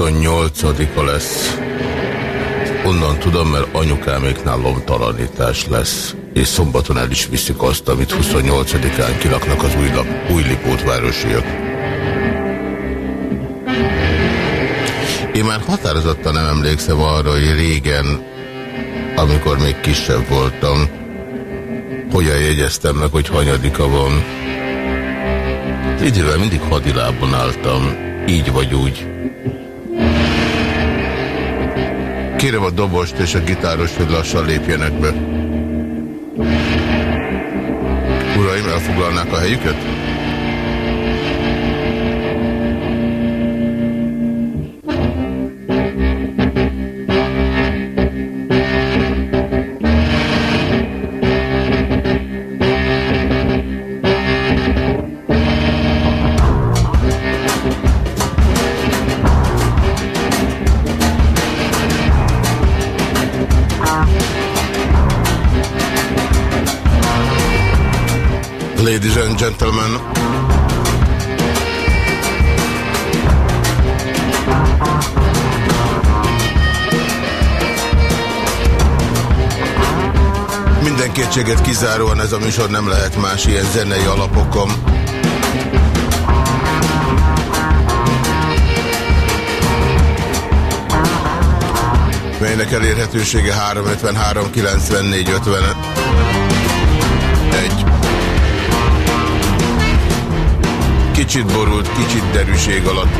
28-a lesz. Onnan tudom, mert anyukáméknál lomtalanítás lesz, és szombaton el is viszik azt, amit 28-án kilaknak az új, új Lipótvárosiak. Én már határozottan nem emlékszem arra, hogy régen, amikor még kisebb voltam, hogyan jegyeztem meg, hogy hanyadika van. Idővel mindig hadilában álltam, így vagy úgy. Kérem a dobost és a gitárost, hogy lassan lépjenek be. Uraim, elfoglalnák a helyüket? Gentlemen. Minden kétséget kizáróan ez a műsor nem lehet más ilyen zenei alapokon. melynek elérhetősége 353 94 50 Kicsit borult, kicsit derűség alatt.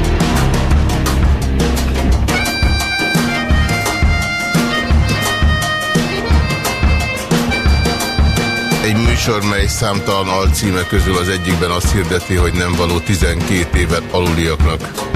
Egy műsor, mely számtalan alcíme közül az egyikben azt hirdeti, hogy nem való 12 évet aluliaknak.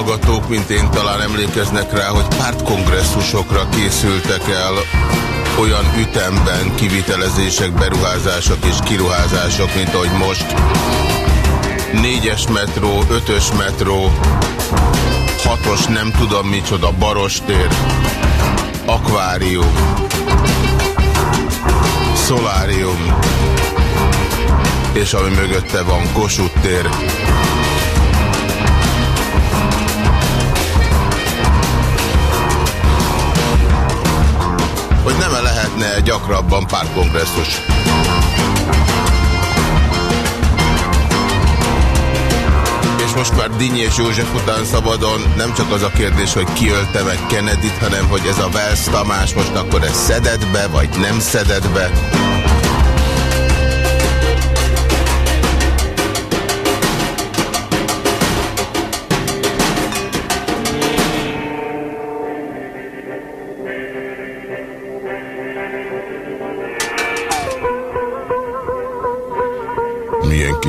Hallgatók, mint én talán emlékeznek rá, hogy pártkongresszusokra készültek el olyan ütemben kivitelezések, beruházások és kiruházások, mint ahogy most. Négyes metró, ötös metró, hatos nem tudom micsoda, barostér, akvárium, szolárium, és ami mögötte van Kossuth tér. Gyakrabban pártkongresszus. És most már Dinny és József után szabadon nem csak az a kérdés, hogy ki ölte meg Kennedy-t, hanem hogy ez a Wells Tamás most akkor ez szedett be, vagy nem szedett be.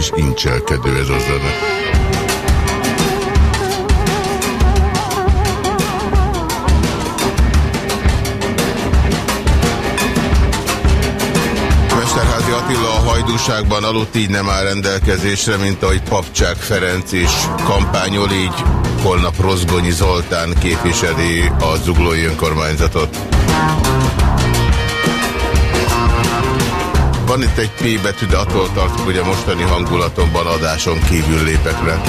Kis incselkedő ez a zene. Mesterházi Attila a hajdúságban aludt így nem áll rendelkezésre, mint ahogy Papcsák Ferenc is kampányol, így holnap Rozgonyi Zoltán képviseli a zuglói önkormányzatot. Van itt egy P betű, de attól tartok, hogy a mostani hangulatomban adáson kívül lépek le.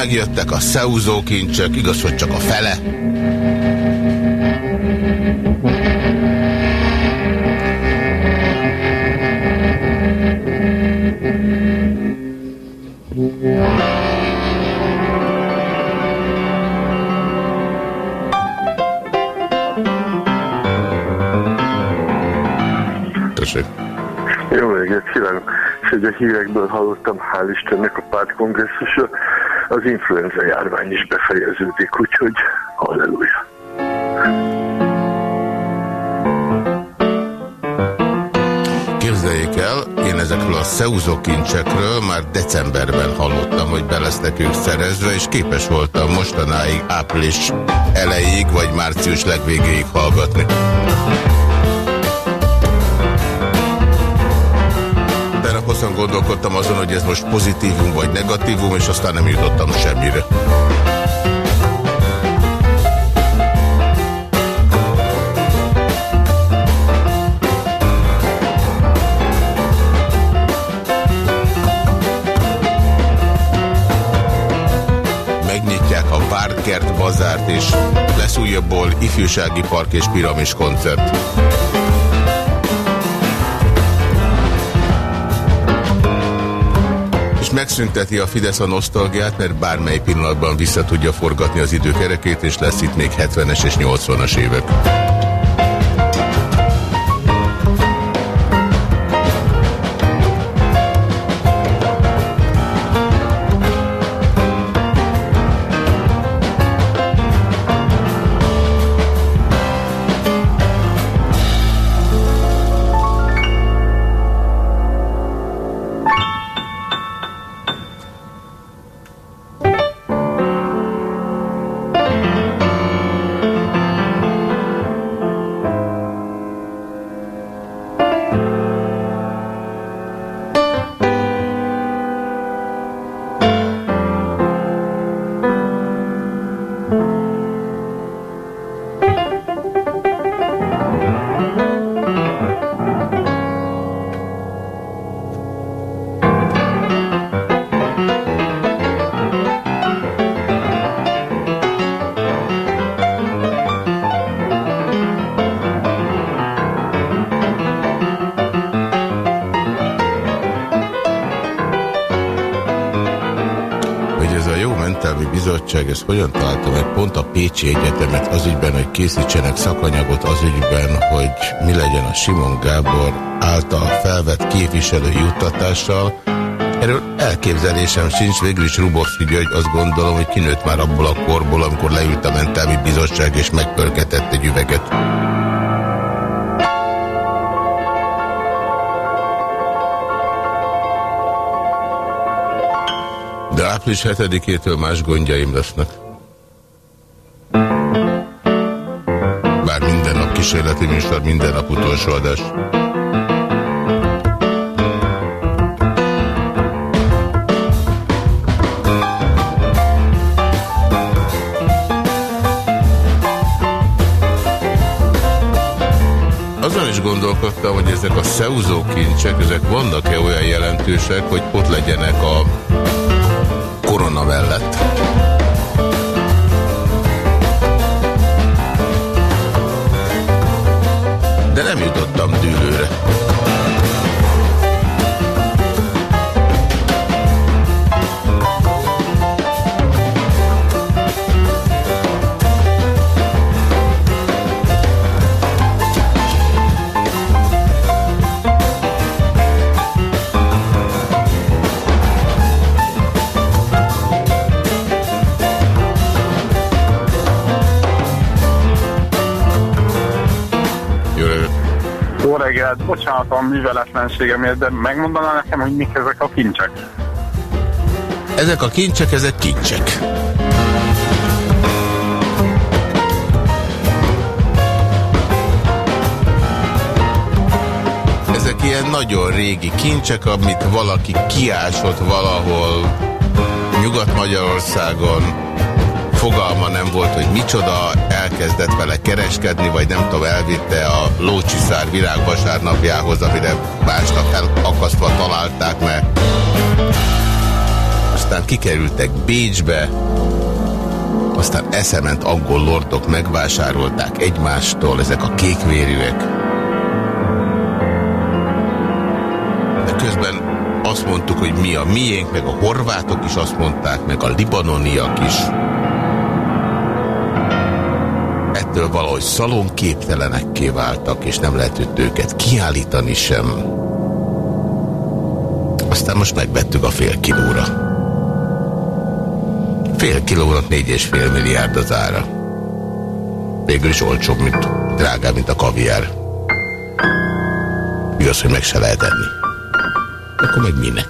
megjöttek a szeúzó kincsök, igaz, hogy csak a fele. Tessék. Jó reggelt kívánok! És ugye hírekből hallottam, hál' Istennek a pártkongresszusa, az influenza járvány is befejeződik, úgyhogy halleluja! Képzeljék el, én ezekről a szeuzókincsekről már decemberben hallottam, hogy be lesznek ők szerezve, és képes voltam mostanáig április elejéig, vagy március legvégéig hallgatni. Hosszan gondolkodtam azon, hogy ez most pozitívum vagy negatívum, és aztán nem jutottam semmire. megnyitják a Várkert bazárt, és lesz újabbból ifjúsági park és piramis koncert. És megszünteti a Fidesz a nosztalgiát, mert bármely pillanatban vissza tudja forgatni az időkerekét, és lesz itt még 70-es és 80-as évek. Ezt hogyan találta meg pont a Pécsi Egyetemet az ügyben, hogy készítsenek szakanyagot az ügyben, hogy mi legyen a Simon Gábor által felvett képviselő juttatással. Erről elképzelésem sincs, végül is Rubovszki György azt gondolom, hogy kinőtt már abból a korból, amikor leült a mentelmi bizottság és megpörgetett egy üveget. Április 7-től más gondjaim lesznek. Bár minden nap kísérleti műsor, minden nap utolsó adás. Azon is gondolkodtam, hogy ezek a szeuzó kincsek, ezek vannak-e olyan jelentősek, hogy ott legyenek a bocsánat a műveletlenségemért, de megmondaná nekem, hogy mik ezek a kincsek? Ezek a kincsek, ezek kincsek. Ezek ilyen nagyon régi kincsek, amit valaki kiásott valahol Nyugat-Magyarországon, fogalma nem volt, hogy micsoda, elkezdett vele kereskedni, vagy nem tudom, elvitte a Lócsiszár virágvasárnapjához, amire másnap elakasztva találták, mert aztán kikerültek Bécsbe, aztán eszement angol lordok megvásárolták egymástól, ezek a kékvérűek. De közben azt mondtuk, hogy mi a miénk, meg a horvátok is azt mondták, meg a libanoniak is. Ettől valahogy szalonképtelenekké váltak, és nem lehetett őket kiállítani sem. Aztán most megvettük a fél kilóra. Fél kilónak négy és fél milliárd az ára. Végül is olcsóbb, mint drágább, mint a kaviár. Igaz, hogy meg se lehet enni. Akkor meg minek?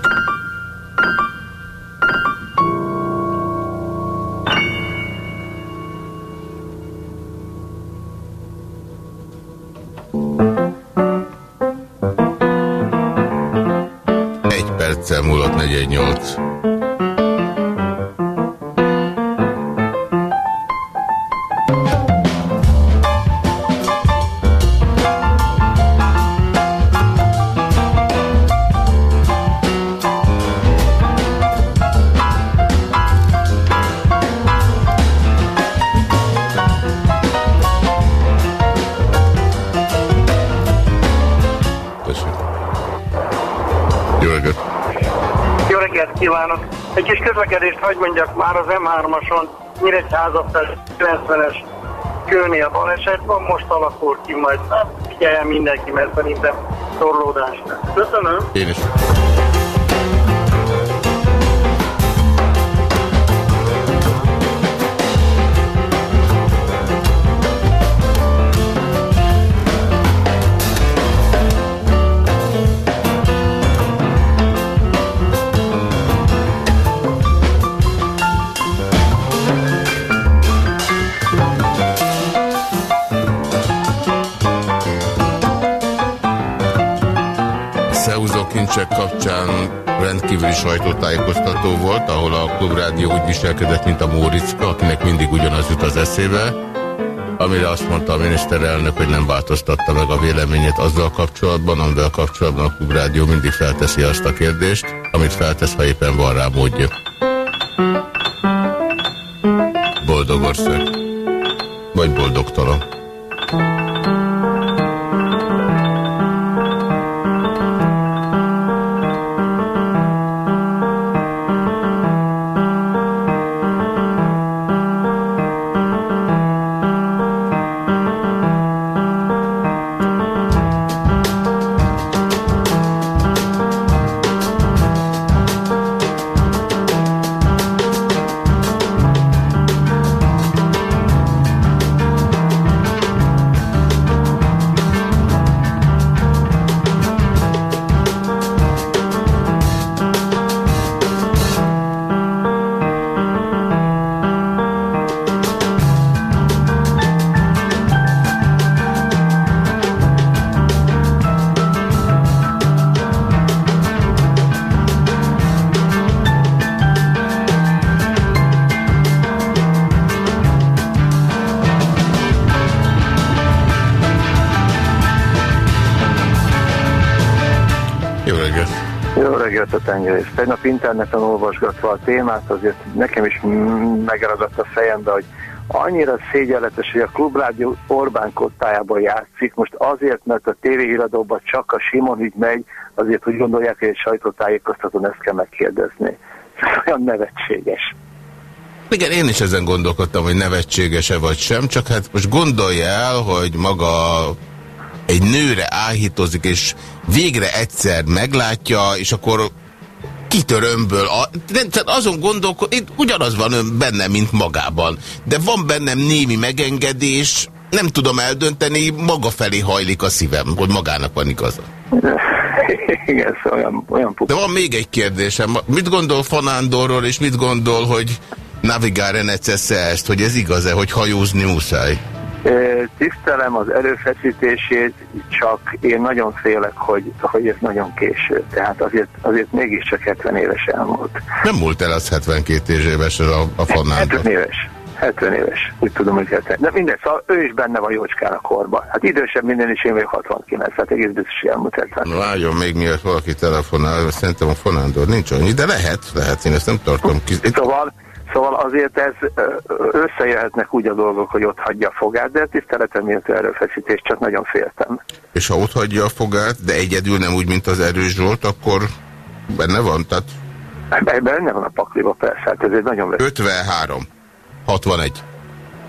Mondjak már az M3-ason, Nyíregyháza fel 90-es kőnél baleset van, most alakul ki majd. Hát, figyeljen mindenki, mert szerintem torlódás Köszönöm. Én is. Sajtótájékoztató volt, ahol a klubrádió úgy viselkedett, mint a Móriczka, akinek mindig ugyanaz jut az eszébe, amire azt mondta a miniszterelnök, hogy nem változtatta meg a véleményét azzal kapcsolatban, amivel kapcsolatban a klubrádió mindig felteszi azt a kérdést, amit feltesz, ha éppen van rá módja. Boldog ország. Vagy boldogtalan. Tengerés. Tegnap interneten olvasgatva a témát, azért nekem is megragadt a fejembe, hogy annyira szégyenletes, hogy a klubrádió Orbán kottájában játszik, most azért, mert a tévéhíradóban csak a Simon ügy megy, azért, hogy gondolják, hogy egy sajtótájékoztatón ezt kell megkérdezni. Ez olyan nevetséges. Igen, én is ezen gondolkodtam, hogy nevetséges-e vagy sem, csak hát most gondolja el, hogy maga egy nőre áhítozik, és végre egyszer meglátja, és akkor kitör önből. A, azon gondolkod, itt ugyanaz van ön benne, mint magában. De van bennem némi megengedés, nem tudom eldönteni, maga felé hajlik a szívem, hogy magának van igaza. Igen, szóval olyan, olyan De van még egy kérdésem. Mit gondol Fanándorról, és mit gondol, hogy navigare necesse ezt, hogy ez igaz-e, hogy hajózni muszáj? Tisztelem az erőfeszítését, csak én nagyon félek, hogy, hogy ez nagyon késő. Tehát azért, azért mégiscsak 70 éves elmúlt. Nem múlt el az 72 éves a, a Fernando. 70 éves. 70 éves, úgy tudom, hogy 70. De minden, szóval ő is benne van jócskán a korban. Hát idősebb minden is, én vagyok 69, hát egész biztos, elmúlt 70. Na, várjon még miért valaki telefonál, szerintem a Fonándor nincs annyi, de lehet, lehet, én ezt nem tartom ki. Szóval Szóval azért ez összejöhetnek úgy a dolgok, hogy ott hagyja a fogát, de tiszteletem méltó erőfeszítés, csak nagyon féltem. És ha ott hagyja a fogát, de egyedül nem úgy, mint az erős Zsolt, akkor benne van? Tehát... Benne van a pakliba, persze, hát ez egy nagyon... 53. 61.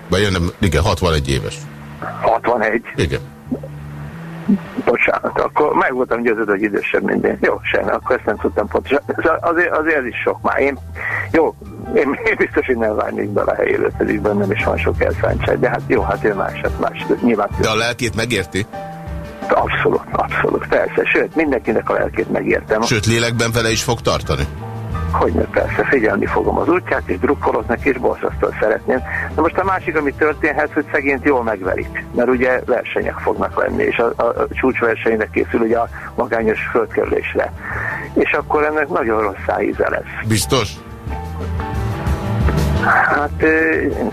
Vagy nem, igen, 61 éves. 61. Igen. Bocsánat, akkor meg voltam győződve, hogy idősebb, mint én. Jó, semmi, akkor ezt nem tudtam pontosan. Azért, azért ez is sok már. Én, jó, én, én biztos, hogy nem várnék bele a helyére, pedig bennem is van sok elszántság, de hát jó, hát ő más, hát más. Nyilván. De a lelkét megérti? Abszolút, abszolút, persze. Sőt, mindenkinek a lelkét megértem. Sőt, lélekben vele is fog tartani? Hogy ne, persze, figyelni fogom az útját, és drukkolok neki, és borzasztóan szeretném. De most a másik, ami történhet, hogy szegényt jól megverik, mert ugye versenyek fognak lenni, és a, a, a csúcsversenynek készül ugye a magányos földkerülésre. És akkor ennek nagyon rossz íze lesz. Biztos? Hát...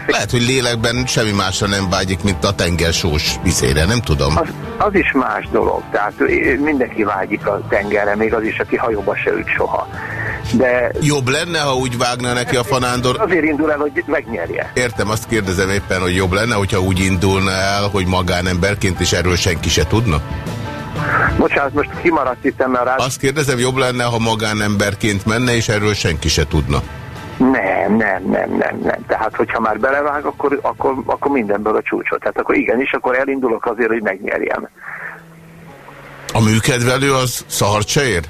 Lehet, hogy lélekben semmi másra nem vágyik, mint a tengersós viszére, nem tudom. Az, az is más dolog, tehát mindenki vágyik a tengerre, még az is, aki hajóba se ült soha. De... Jobb lenne, ha úgy vágna neki a fanándor... Azért indul el, hogy megnyerje. Értem, azt kérdezem éppen, hogy jobb lenne, hogyha úgy indulna el, hogy magánemberként, és erről senki se tudna? Bocsánat, most kimaradt itt, rá... Azt kérdezem, jobb lenne, ha magánemberként menne, és erről senki se tudna? Nem, nem, nem, nem, nem. Tehát, hogyha már belevág, akkor, akkor, akkor mindenből a csúcsot. Tehát akkor igenis, akkor elindulok azért, hogy megnyerjem. A műkedvelő az szart se ér?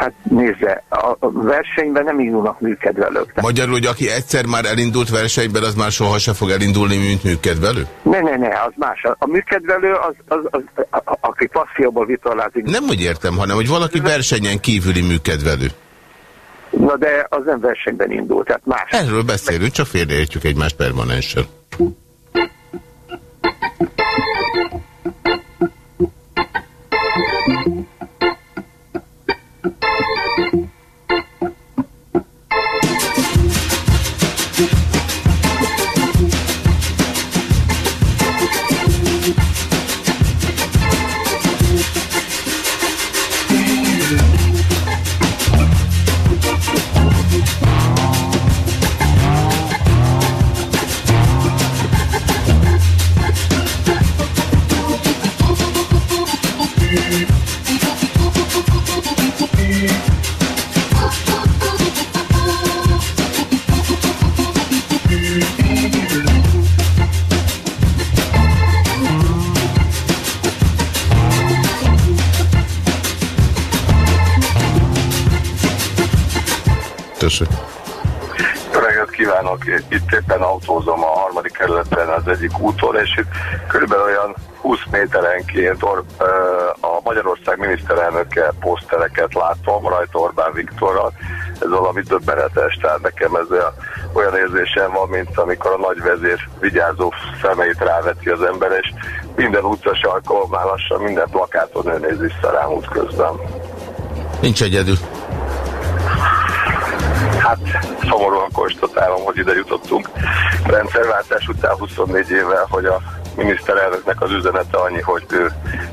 Hát nézze, a versenyben nem indulnak műkedvelők. Magyarul, hogy aki egyszer már elindult versenyben, az már soha se fog elindulni, mint műkedvelő? Ne, ne, ne, az más. A műkedvelő az, az, az a, a, aki passzióból vitorlázik. Nem úgy értem, hanem, hogy valaki versenyen kívüli műkedvelő. Na de az nem versenyben indul, tehát más. Erről beszélünk, csak félreértjük egymást permanensen. Autózom a harmadik kerületben az egyik úton, és itt körülbelül olyan 20 méterenként or, a Magyarország miniszterelnöke posztereket látom, rajta Orbán Viktorral. Ez valami döbbenetes, tehát nekem ez olyan érzésem van, mint amikor a nagy vezér vigyázó szemeit ráveti az ember, és minden utcas alkalommal lassan minden plakáton ő néz vissza rám útközben. Nincs egyedül. Hát szomorúan konstatálom, hogy ide jutottunk rendszerváltás után 24 évvel, hogy a miniszterelnöknek az üzenete annyi, hogy ő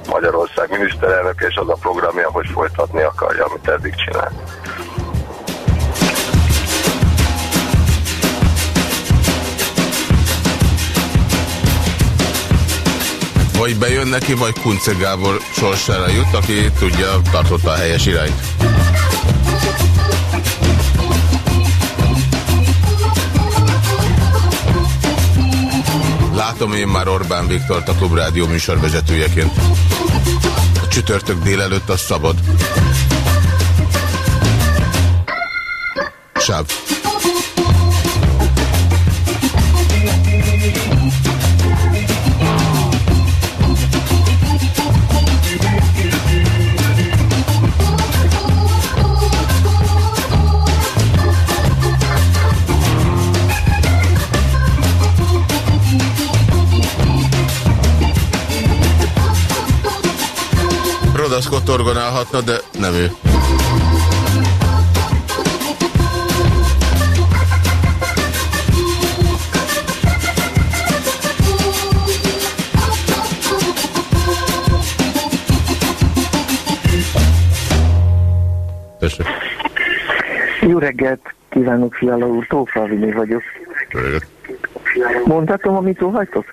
Magyarország miniszterelnök, és az a programja, hogy folytatni akarja, amit eddig csinál. Vagy bejön neki, vagy Kunce Gábor sorsára jut, aki tudja, tartotta a helyes irányt. Látom én már Orbán Viktort a Klubrádió műsorvezetőjeként. A csütörtök délelőtt az szabad. Sáv. Az kotorgonálhatna, de nem ő. Tessék. Jó reggelt kívánok, Fiala úr, Tófa vagyok. Mondhatom, amit óhajtok?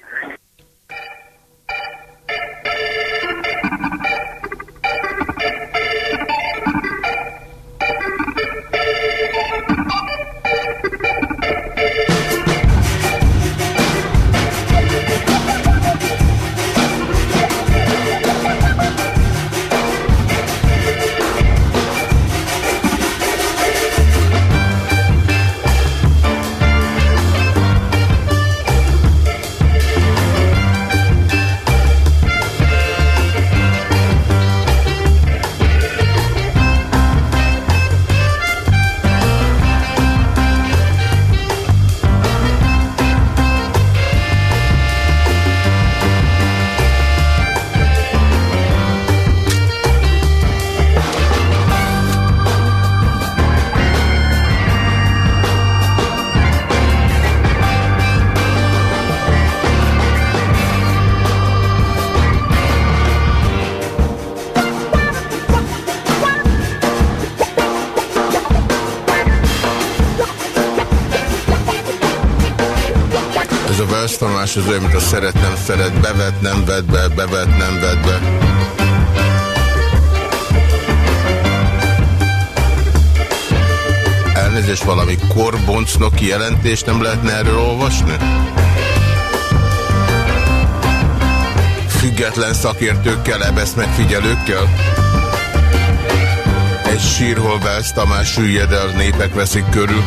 Telefonálás az olyan, mint a szeret, nem szeret, bevet, nem vet be, bevet, nem vet be. Elnézést, valami korboncnoki jelentést nem lehetne erről olvasni? Független szakértőkkel, ebesz megfigyelőkkel? Egy sírhol Velsz Tamás süllyed el, népek veszik körül.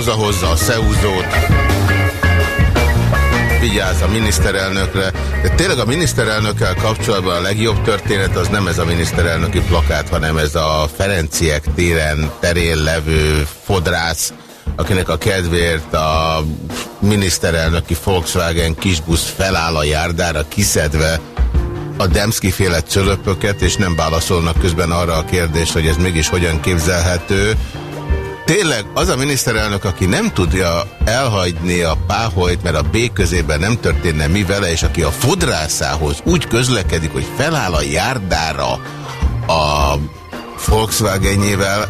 Hazahozza a szeúzót, vigyáz a miniszterelnökre. De tényleg a miniszterelnökkel kapcsolatban a legjobb történet az nem ez a miniszterelnöki plakát, hanem ez a Ferenciek téren terén levő fodrász, akinek a kedvéért a miniszterelnöki Volkswagen kisbusz feláll a járdára kiszedve a Demszki féle cölöpöket, és nem válaszolnak közben arra a kérdést, hogy ez mégis hogyan képzelhető. Tényleg az a miniszterelnök, aki nem tudja elhagyni a páholyt, mert a B közében nem történne mi vele, és aki a fodrászához úgy közlekedik, hogy feláll a járdára a Volkswagenjével,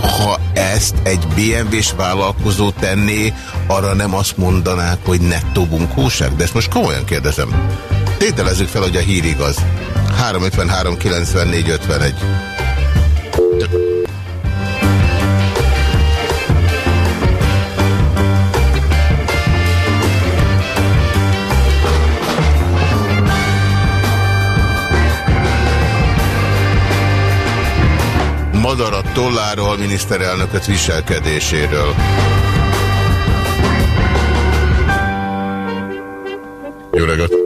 ha ezt egy BMW-s vállalkozó tenné, arra nem azt mondanák, hogy nettó bunkóság. De ezt most komolyan kérdezem. Tételezzük fel, hogy a hír igaz. 353 94 51. Madarat tolláról, miniszterelnököt viselkedéséről. Jó reggelt!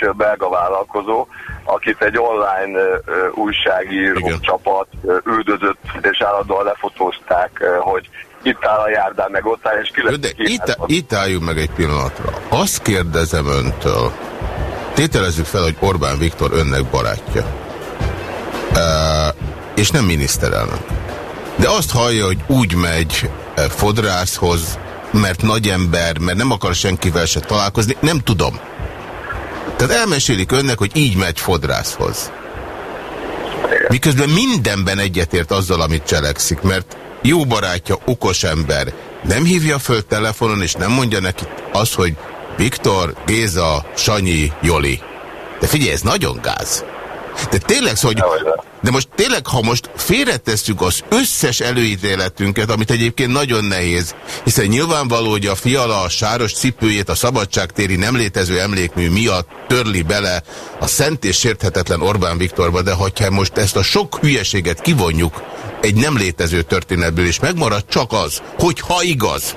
Bentlis belga vállalkozó, akit egy online újságíró Igen. csapat üldözött, és állandóan lefotózták, hogy itt áll a járdán, meg ott áll, és ki De itt, itt álljunk meg egy pillanatra. Azt kérdezem öntől, tételezzük fel, hogy Orbán Viktor önnek barátja, uh, és nem miniszterelnök. De azt hallja, hogy úgy megy fodrászhoz, mert nagy ember, mert nem akar senkivel se találkozni, nem tudom. Tehát elmesélik önnek, hogy így megy fodrászhoz. Miközben mindenben egyetért azzal, amit cselekszik, mert jó barátja, okos ember, nem hívja föl telefonon, és nem mondja neki azt, hogy Viktor, Géza, Sanyi, Joli. De figyelj, ez nagyon gáz. De tényleg, szóval, hogy, de most tényleg, ha most félretesszük az összes előítéletünket, amit egyébként nagyon nehéz, hiszen nyilvánvaló, hogy a fiala a sáros cipőjét a szabadságtéri nem létező emlékmű miatt törli bele a szent és sérthetetlen Orbán Viktorba, de hogyha most ezt a sok hülyeséget kivonjuk egy nem létező történetből, és megmarad csak az, hogy ha igaz,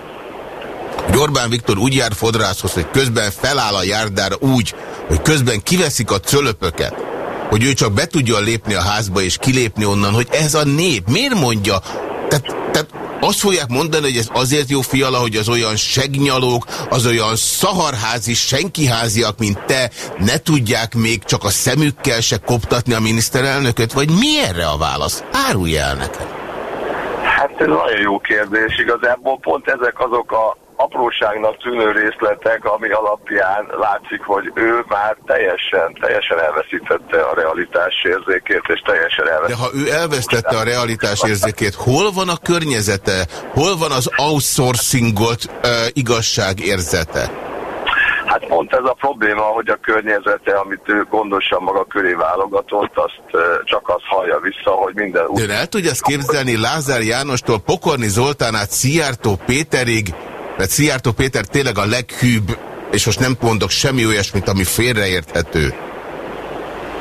hogy Orbán Viktor úgy jár fodrászhoz, hogy közben feláll a járdára úgy, hogy közben kiveszik a cölöpöket, hogy ő csak be tudja lépni a házba és kilépni onnan, hogy ez a nép miért mondja? Tehát, tehát azt fogják mondani, hogy ez azért jó fiala, hogy az olyan segnyalók, az olyan szaharházi, senkiháziak, mint te, ne tudják még csak a szemükkel se koptatni a miniszterelnököt? Vagy mi erre a válasz? Árulj el nekem! Hát ez nagyon jó kérdés. Igazából pont ezek azok a apróságnak tűnő részletek, ami alapján látszik, hogy ő már teljesen, teljesen elveszítette a realitás érzékét, és teljesen elveszítette. De ha ő elvesztette a realitás érzékét, hol van a környezete? Hol van az outsourcingot uh, igazság érzete? Hát pont ez a probléma, hogy a környezete, amit ő gondosan maga köré válogatott, azt csak az hallja vissza, hogy minden... Ön el tudja ezt képzelni Lázár Jánostól Pokorni Zoltán át Szijjártó Péterig, mert Szijjártó Péter tényleg a leghűbb, és most nem mondok semmi olyasmit, ami félreérthető.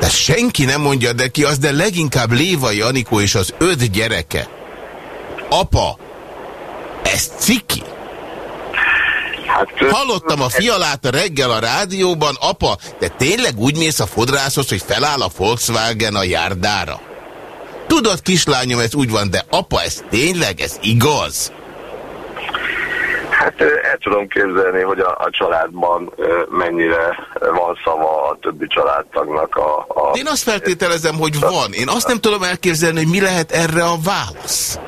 De senki nem mondja de ki az, de leginkább Lévai Anikó és az öt gyereke. Apa, ez ciki. Hát, Hallottam a fialát a reggel a rádióban, apa, de tényleg úgy mész a fodrászhoz, hogy feláll a Volkswagen a járdára? Tudod, kislányom, ez úgy van, de apa, ez tényleg, ez igaz? Hát el tudom képzelni, hogy a, a családban mennyire van szava a többi családtagnak a... a... Én azt feltételezem, hogy van. Én azt nem tudom elképzelni, hogy mi lehet erre a válasz.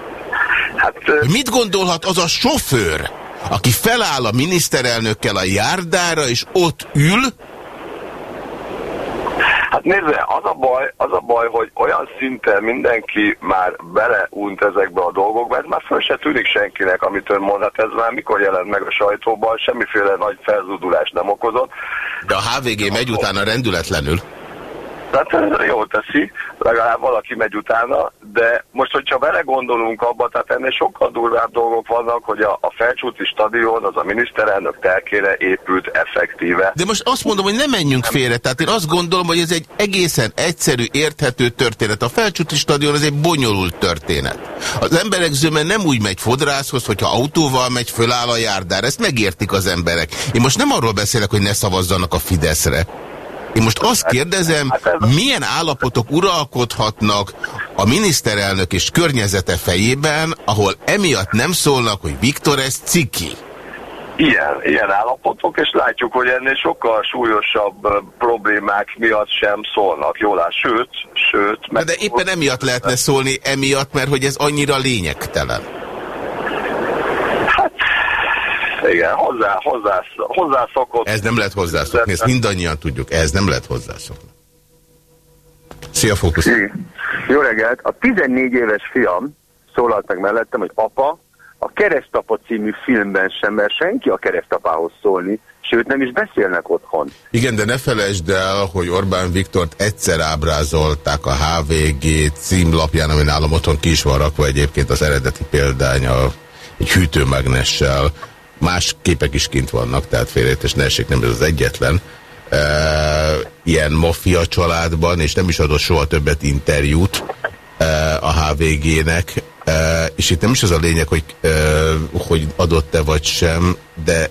Hát, Mit gondolhat az a sofőr, aki feláll a miniszterelnökkel a járdára, és ott ül, Hát nézze, az a baj, az a baj, hogy olyan szinten mindenki már beleunt ezekbe a dolgokba, ez már föl se tűnik senkinek, amit ön mond, hát ez már mikor jelent meg a sajtóban, semmiféle nagy felzúdulást nem okozott. De a HVG megy utána rendületlenül. Tehát jól teszi, legalább valaki megy utána, de most, hogyha vele gondolunk abba, tehát ennél sokkal durvább dolgok vannak, hogy a, a felcsúti stadion az a miniszterelnök telkére épült effektíve. De most azt mondom, hogy ne menjünk félre, tehát én azt gondolom, hogy ez egy egészen egyszerű, érthető történet. A felcsúti stadion az egy bonyolult történet. Az emberek zöme nem úgy megy fodrászhoz, hogyha autóval megy, föláll a járdára. Ezt megértik az emberek. Én most nem arról beszélek, hogy ne szavazzanak a Fideszre. Én most azt kérdezem, milyen állapotok uralkodhatnak a miniszterelnök és környezete fejében, ahol emiatt nem szólnak, hogy Viktor ez ciki? Ilyen, ilyen állapotok, és látjuk, hogy ennél sokkal súlyosabb problémák miatt sem szólnak jól áll, sőt, sőt... Meg... De éppen emiatt lehetne szólni, emiatt, mert hogy ez annyira lényegtelen. Igen, hozzá, hozzá, hozzászokott. Ez nem lehet hozzászokni, ezt mindannyian tudjuk, ez nem lehet hozzászokni. Szia, Fókusz! Jó reggelt! A 14 éves fiam szólalt meg mellettem, hogy apa, a Keresztapa című filmben sem mer senki a keresztapához szólni, sőt nem is beszélnek otthon. Igen, de ne felejtsd el, hogy Orbán Viktort egyszer ábrázolták a HVG címlapján, ami nálam otthon ki is van rakva egyébként az eredeti példánya egy hűtőmágnessel, Más képek is kint vannak, tehát félrejtés ne essék, nem ez az egyetlen. E, ilyen maffia családban, és nem is adott soha többet interjút e, a HVG-nek, e, és itt nem is az a lényeg, hogy, e, hogy adott-e vagy sem, de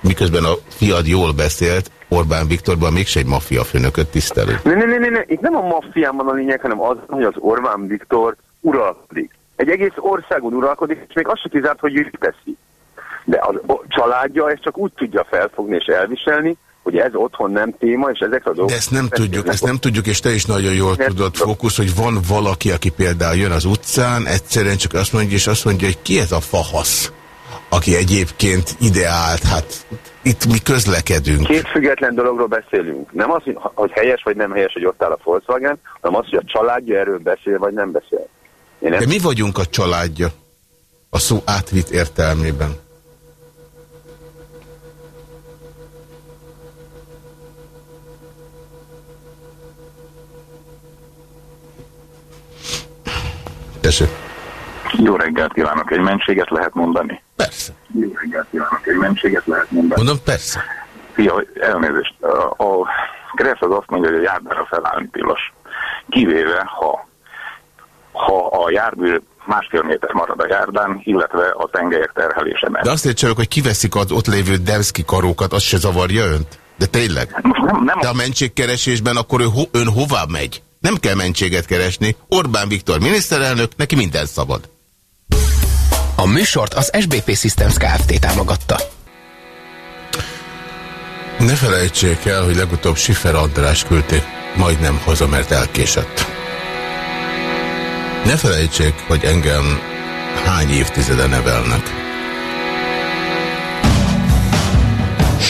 miközben a fiad jól beszélt, Orbán Viktorban mégse egy maffia főnököt tisztelő. Ne, ne, ne, ne, ne, itt nem a maffiában a lényeg, hanem az, hogy az Orbán Viktor uralkodik. Egy egész országon uralkodik, és még azt se kizárt, hogy ő teszi. De a családja ezt csak úgy tudja felfogni és elviselni, hogy ez otthon nem téma, és ezek a dolgok... De ezt nem tudjuk, ezt nem tudjuk, és te is nagyon jól nem tudod, Fókusz, hogy van valaki, aki például jön az utcán, egyszerűen csak azt mondja, és azt mondja, hogy ki ez a fahasz, aki egyébként ideált, hát itt mi közlekedünk. Két független dologról beszélünk. Nem az, hogy helyes vagy nem helyes, hogy ott áll a Volkswagen, hanem az, hogy a családja erről beszél, vagy nem beszél. Én De mi vagyunk a családja? A szó átvitt értelmében. Tessék. Jó reggelt kívánok, egy mentséget lehet mondani? Persze. Jó reggelt kívánok, egy mentséget lehet mondani? Mondom, persze. Fia, elnézést. A, a Kressz az azt mondja, hogy a járdára felállni tilos. Kivéve, ha, ha a jármű másfél méter marad a járdán, illetve a tengelyek terhelése meg. De azt értselek, hogy kiveszik az ott lévő Devski karókat, az se zavarja önt? De tényleg? Nem, nem De a mentségkeresésben akkor ő, ho ön hová megy? Nem kell mentséget keresni. Orbán Viktor miniszterelnök, neki minden szabad. A műsort az SBP Systems Kft. támogatta. Ne felejtsék el, hogy legutóbb Sifer András küldték majdnem haza, mert elkésett. Ne felejtsék, hogy engem hány évtizede nevelnek.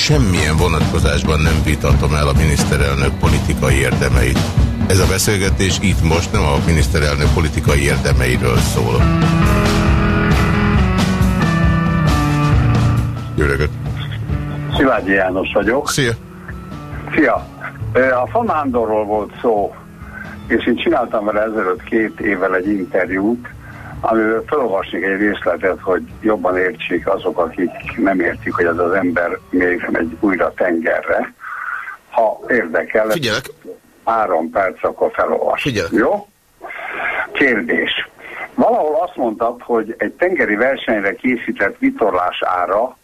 semmilyen vonatkozásban nem vitatom el a miniszterelnök politikai érdemeit. Ez a beszélgetés itt most nem a miniszterelnök politikai érdemeiről szól. Jó reggelt! Szilágyi János vagyok. Szia! Szia! A Fanándorról volt szó, és én csináltam vele ezelőtt két évvel egy interjút, amivel felolvasnék egy részletet, hogy jobban értsék azok, akik nem értik, hogy ez az ember még megy újra tengerre. Ha érdekel, Figyelek. Három perc, akkor felolvas. Jó? Kérdés. Valahol azt mondtad, hogy egy tengeri versenyre készített vitorlás ára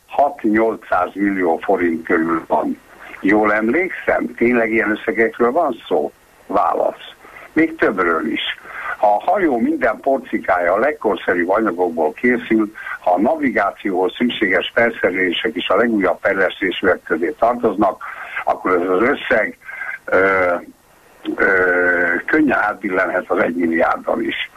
6-800 millió forint körül van. Jól emlékszem? Tényleg ilyen összegekről van szó? Válasz. Még többről is. Ha a hajó minden porcikája a legkorszerűbb anyagokból készül, ha a navigációhoz szükséges felszerelések is a legújabb fejlesztésűek közé tartoznak, akkor ez az összeg ö, könnyen átbillenhet az egy milliárddal is.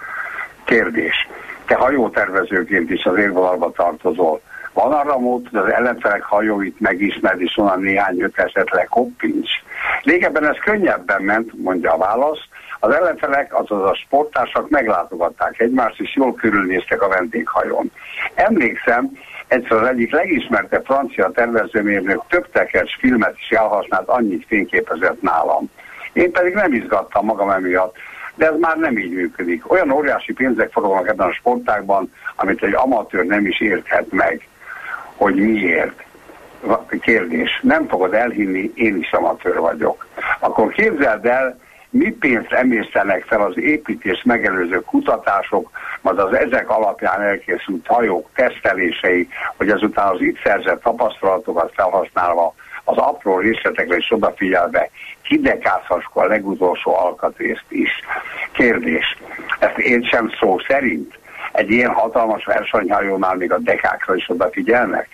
Kérdés. Te hajótervezőként is az élvonalba tartozol. Van arra mód, hogy az ellenfelek hajóit megismerd, és onnan néhány öt esetleg koppincs? Régebben ez könnyebben ment, mondja a válasz. Az ellenfelek, azaz a sportársak meglátogatták egymást, és jól körülnéztek a vendéghajón. Emlékszem, egyszer az egyik legismertebb francia tervezőmérnök több tekercs filmet is elhasznált, annyit fényképezett nálam. Én pedig nem izgattam magam emiatt, de ez már nem így működik. Olyan óriási pénzek forognak ebben a sportágban, amit egy amatőr nem is érthet meg, hogy miért. Kérdés. Nem fogod elhinni, én is amatőr vagyok. Akkor képzeld el, mi pénzt emésztenek fel az építés megelőző kutatások, majd az ezek alapján elkészült hajók tesztelései, hogy azután az itt szerzett tapasztalatokat felhasználva az apró részletekre is odafigyelve hidegázhassuk a legutolsó alkatrészt is. Kérdés, ezt én sem szó szerint egy ilyen hatalmas versenyhajónál még a dekákra is odafigyelnek?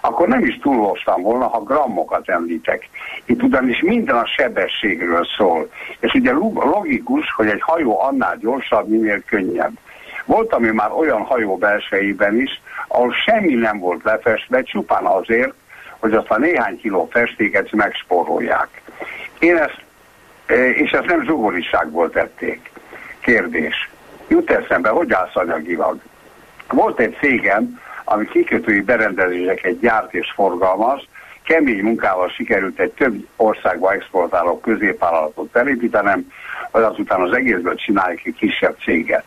Akkor nem is túloztam volna, ha grammokat említek. Itt ugyanis minden a sebességről szól. És ugye logikus, hogy egy hajó annál gyorsabb, minél könnyebb. Volt, ami már olyan hajó belsejében is, ahol semmi nem volt lefestve, csupán azért, hogy azt a néhány kiló festéket megspórolják. Én ezt, és ezt nem zsugoriságból tették. Kérdés. Jut eszembe, hogy állsz anyagilag? Volt egy cégem, ami kikötői berendezéseket gyárt és forgalmaz, kemény munkával sikerült egy több országba exportáló középvállalatot felépítenem, hogy azután az egészből csináljuk egy kisebb céget.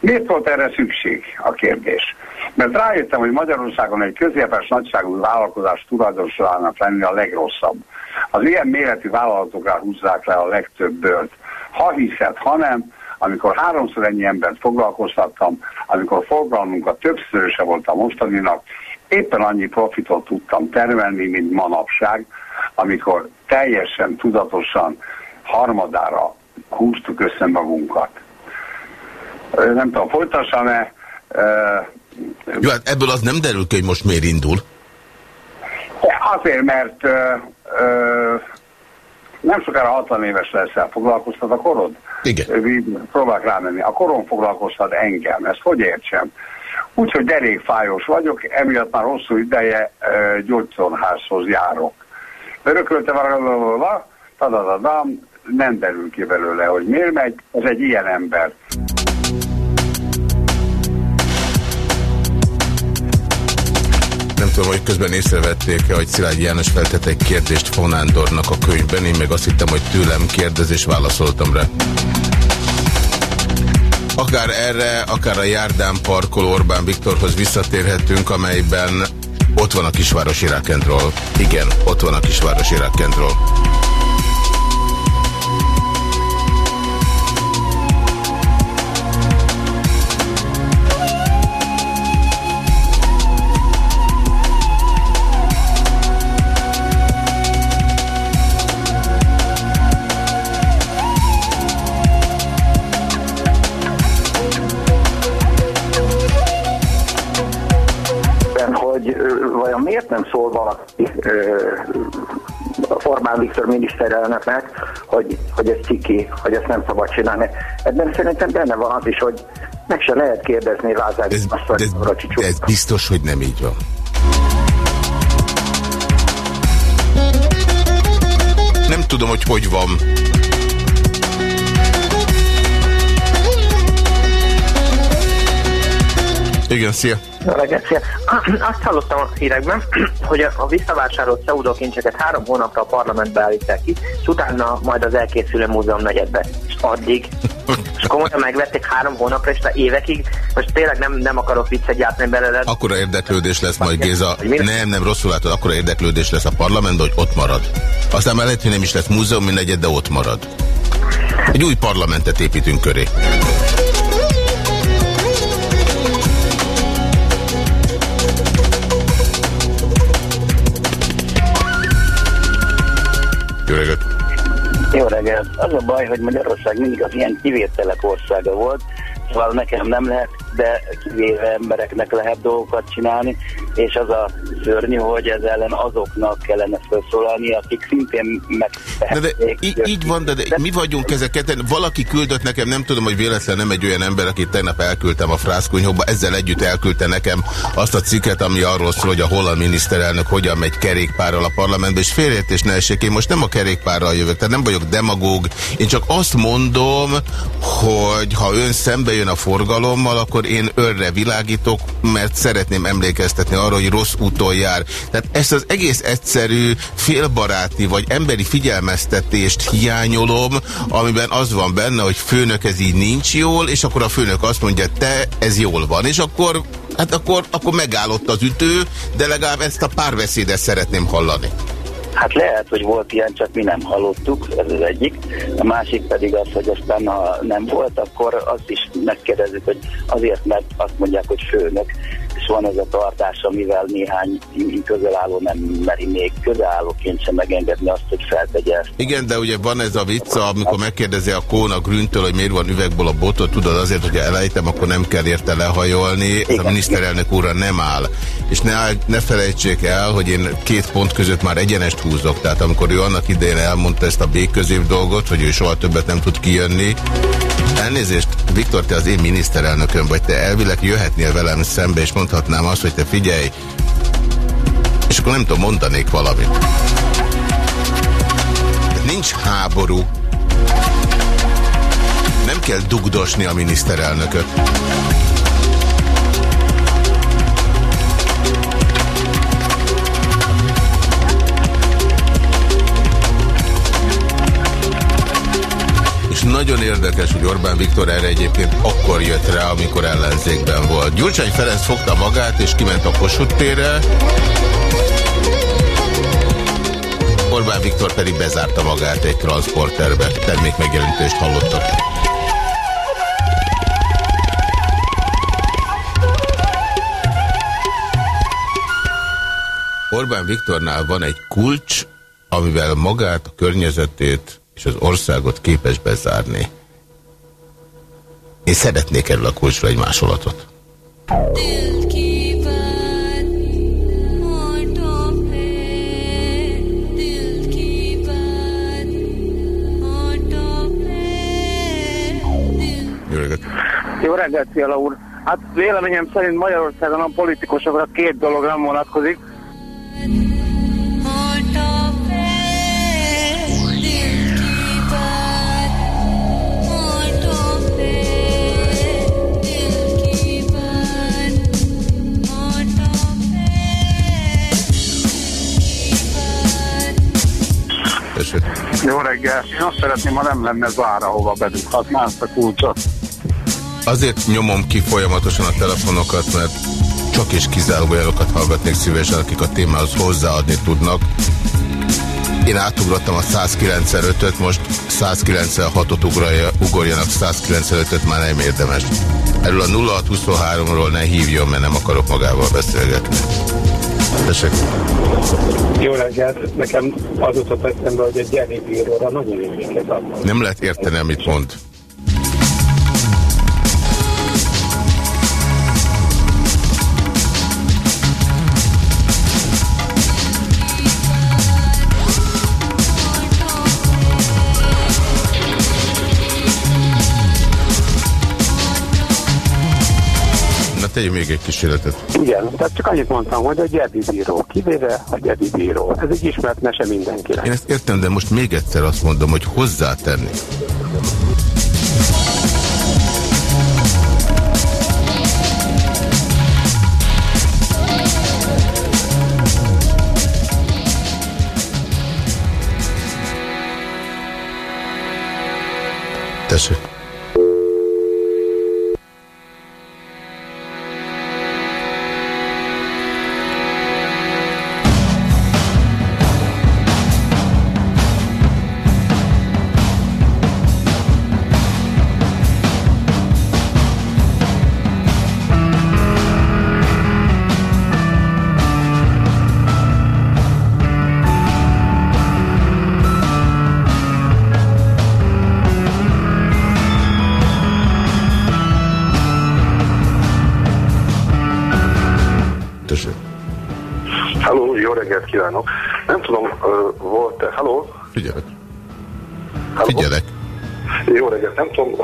Miért volt erre szükség? A kérdés. Mert rájöttem, hogy Magyarországon egy középes nagyságú vállalkozás tulajdonosának lenni a legrosszabb. Az ilyen méretű vállalatokra húzzák le a legtöbb bőrt. Ha hiszed, ha nem, amikor háromszor ennyi embert foglalkoztattam, amikor forgalmunkat többszöröse volt a mostaninak, éppen annyi profitot tudtam termelni, mint manapság, amikor teljesen tudatosan harmadára húztuk össze magunkat. Nem tudom, folytassam-e? Jó, hát ebből az nem derül ki, hogy most miért indul. Azért, mert ö, ö, nem sokára 60 éves leszel, foglalkoztat a korod? Igen. Próbálok rámenni. A korom foglalkoztat engem, ezt hogy értsem? Úgyhogy derékfájós vagyok, emiatt már hosszú ideje ö, gyógyszorházhoz járok. Örökölte valahol, tadadadam, nem derül ki belőle, hogy miért megy, ez egy ilyen ember. Tudom, hogy közben észrevették-e, hogy Szilágyi János feltett egy kérdést Fonándornak a könyvben, én meg azt hittem, hogy tőlem kérdez, és válaszoltam rá. Akár erre, akár a Járdán parkoló Orbán Viktorhoz visszatérhetünk, amelyben ott van a kisvárosi rákentról. Igen, ott van a kisvárosi rákentról. a, a Orbán Viktor miniszterelnöknek, hogy, hogy ez ciki, hogy ezt nem szabad csinálni. Ebben szerintem benne van az is, hogy meg se lehet kérdezni Lázár ez, ez, ez biztos, hogy nem így van. Nem tudom, hogy hogy van. Igen, szia! Reggelt, szia. Azt hallottam a hírekben, hogy a visszavásárolt pseudokincseket három hónapra a parlamentbe állítják ki, és utána majd az elkészülő múzeum negyedbe. És addig, és komolyan megvették három hónapra, és évekig, most tényleg nem, nem akarok viccet gyártani belőle. Akkora érdeklődés lesz majd Géza, nem, nem, rosszul látod, akkora érdeklődés lesz a parlamentben, hogy ott marad. Aztán mellett, hogy nem is lesz múzeum negyed, de ott marad. Egy új parlamentet építünk köré. Jó reggelt! Az a baj, hogy Magyarország mindig az ilyen kivételek országa volt, szóval nekem nem lehet de kivéve embereknek lehet dolgokat csinálni, és az a szörnyű, hogy ez ellen azoknak kellene felszólalni, akik szintén meg. De, de így, így van, de, de mi vagyunk ezeket? Valaki küldött nekem, nem tudom, hogy véletlen nem egy olyan ember, akit tegnap elküldtem a frászkonyhóba, ezzel együtt elküldte nekem azt a cikket, ami arról szól, hogy a holland miniszterelnök hogyan megy kerékpárral a parlamentbe, és félreértés ne essék, én most nem a kerékpárral jövök, tehát nem vagyok demagóg, én csak azt mondom, hogy ha ön szembe jön a forgalommal, akkor én örre világítok, mert szeretném emlékeztetni arra, hogy rossz úton jár. Tehát ezt az egész egyszerű félbarátni vagy emberi figyelmeztetést hiányolom, amiben az van benne, hogy főnök ez így nincs jól, és akkor a főnök azt mondja, te ez jól van, és akkor Hát akkor, akkor megállott az ütő, de legalább ezt a párbeszédet szeretném hallani. Hát lehet, hogy volt ilyen, csak mi nem hallottuk, ez az egyik. A másik pedig az, hogy aztán ha nem volt, akkor azt is megkérdezzük, hogy azért, mert azt mondják, hogy főnök, és van ez a tartás, amivel néhány közelálló nem meri még közelállóként sem megengedni azt, hogy feltegye ezt. Igen, de ugye van ez a vicca, amikor megkérdezi a Kóna Grüntől, hogy miért van üvegből a botot, tudod azért, hogy elejtem, akkor nem kell érte lehajolni, ez a miniszterelnök úrra nem áll. És ne, ne felejtsék el, hogy én két pont között már egyenest húzok, tehát amikor ő annak idején elmondta ezt a békközép dolgot, hogy ő soha többet nem tud kijönni, Elnézést, Viktor, te az én miniszterelnököm vagy, te elvileg jöhetnél velem szembe, és mondhatnám azt, hogy te figyelj, és akkor nem tudom, mondanék valamit. Nincs háború. Nem kell dugdosni a miniszterelnököt. Nagyon érdekes, hogy Orbán Viktor erre egyébként akkor jött rá, amikor ellenzékben volt. Gyurcsány Ferenc fogta magát, és kiment a Kossuth térre. Orbán Viktor pedig bezárta magát egy transporterbe. Termékmegjelentést hallottak. Orbán Viktornál van egy kulcs, amivel magát, a környezetét és az országot képes bezárni. Én szeretnék erről a kulcsra egy másolatot. Jó reggelt! Jó reggelt, Fiala úr! Hát véleményem szerint Magyarországon a politikusokra két dolog nem vonatkozik. Jó reggel. Én azt szeretném, ha nem lenne zár, ahova bedughatná ezt a kulcsot. Azért nyomom ki folyamatosan a telefonokat, mert csak és kizárólag olyanokat hallgatnék szívesen, akik a témához hozzáadni tudnak. Én átugrottam a 195-öt, most 196-ot ugorjanak, 195-öt már nem érdemes. Erről a 0623-ról ne hívjon, mert nem akarok magával beszélgetni. Tessék. Jó reggelt, nekem az jutott eszembe, hogy egy Jenny bíróra nagyon adnak. Nem lehet érteni, amit mond. Tegyünk még egy kísérletet. Igen, tehát csak annyit mondtam, hogy a Gyedi bíró, kivéve a Gyedi bíró. Ez egy ismert mese mindenkinek. Én ezt értem, de most még egyszer azt mondom, hogy hozzátenni. Tessék.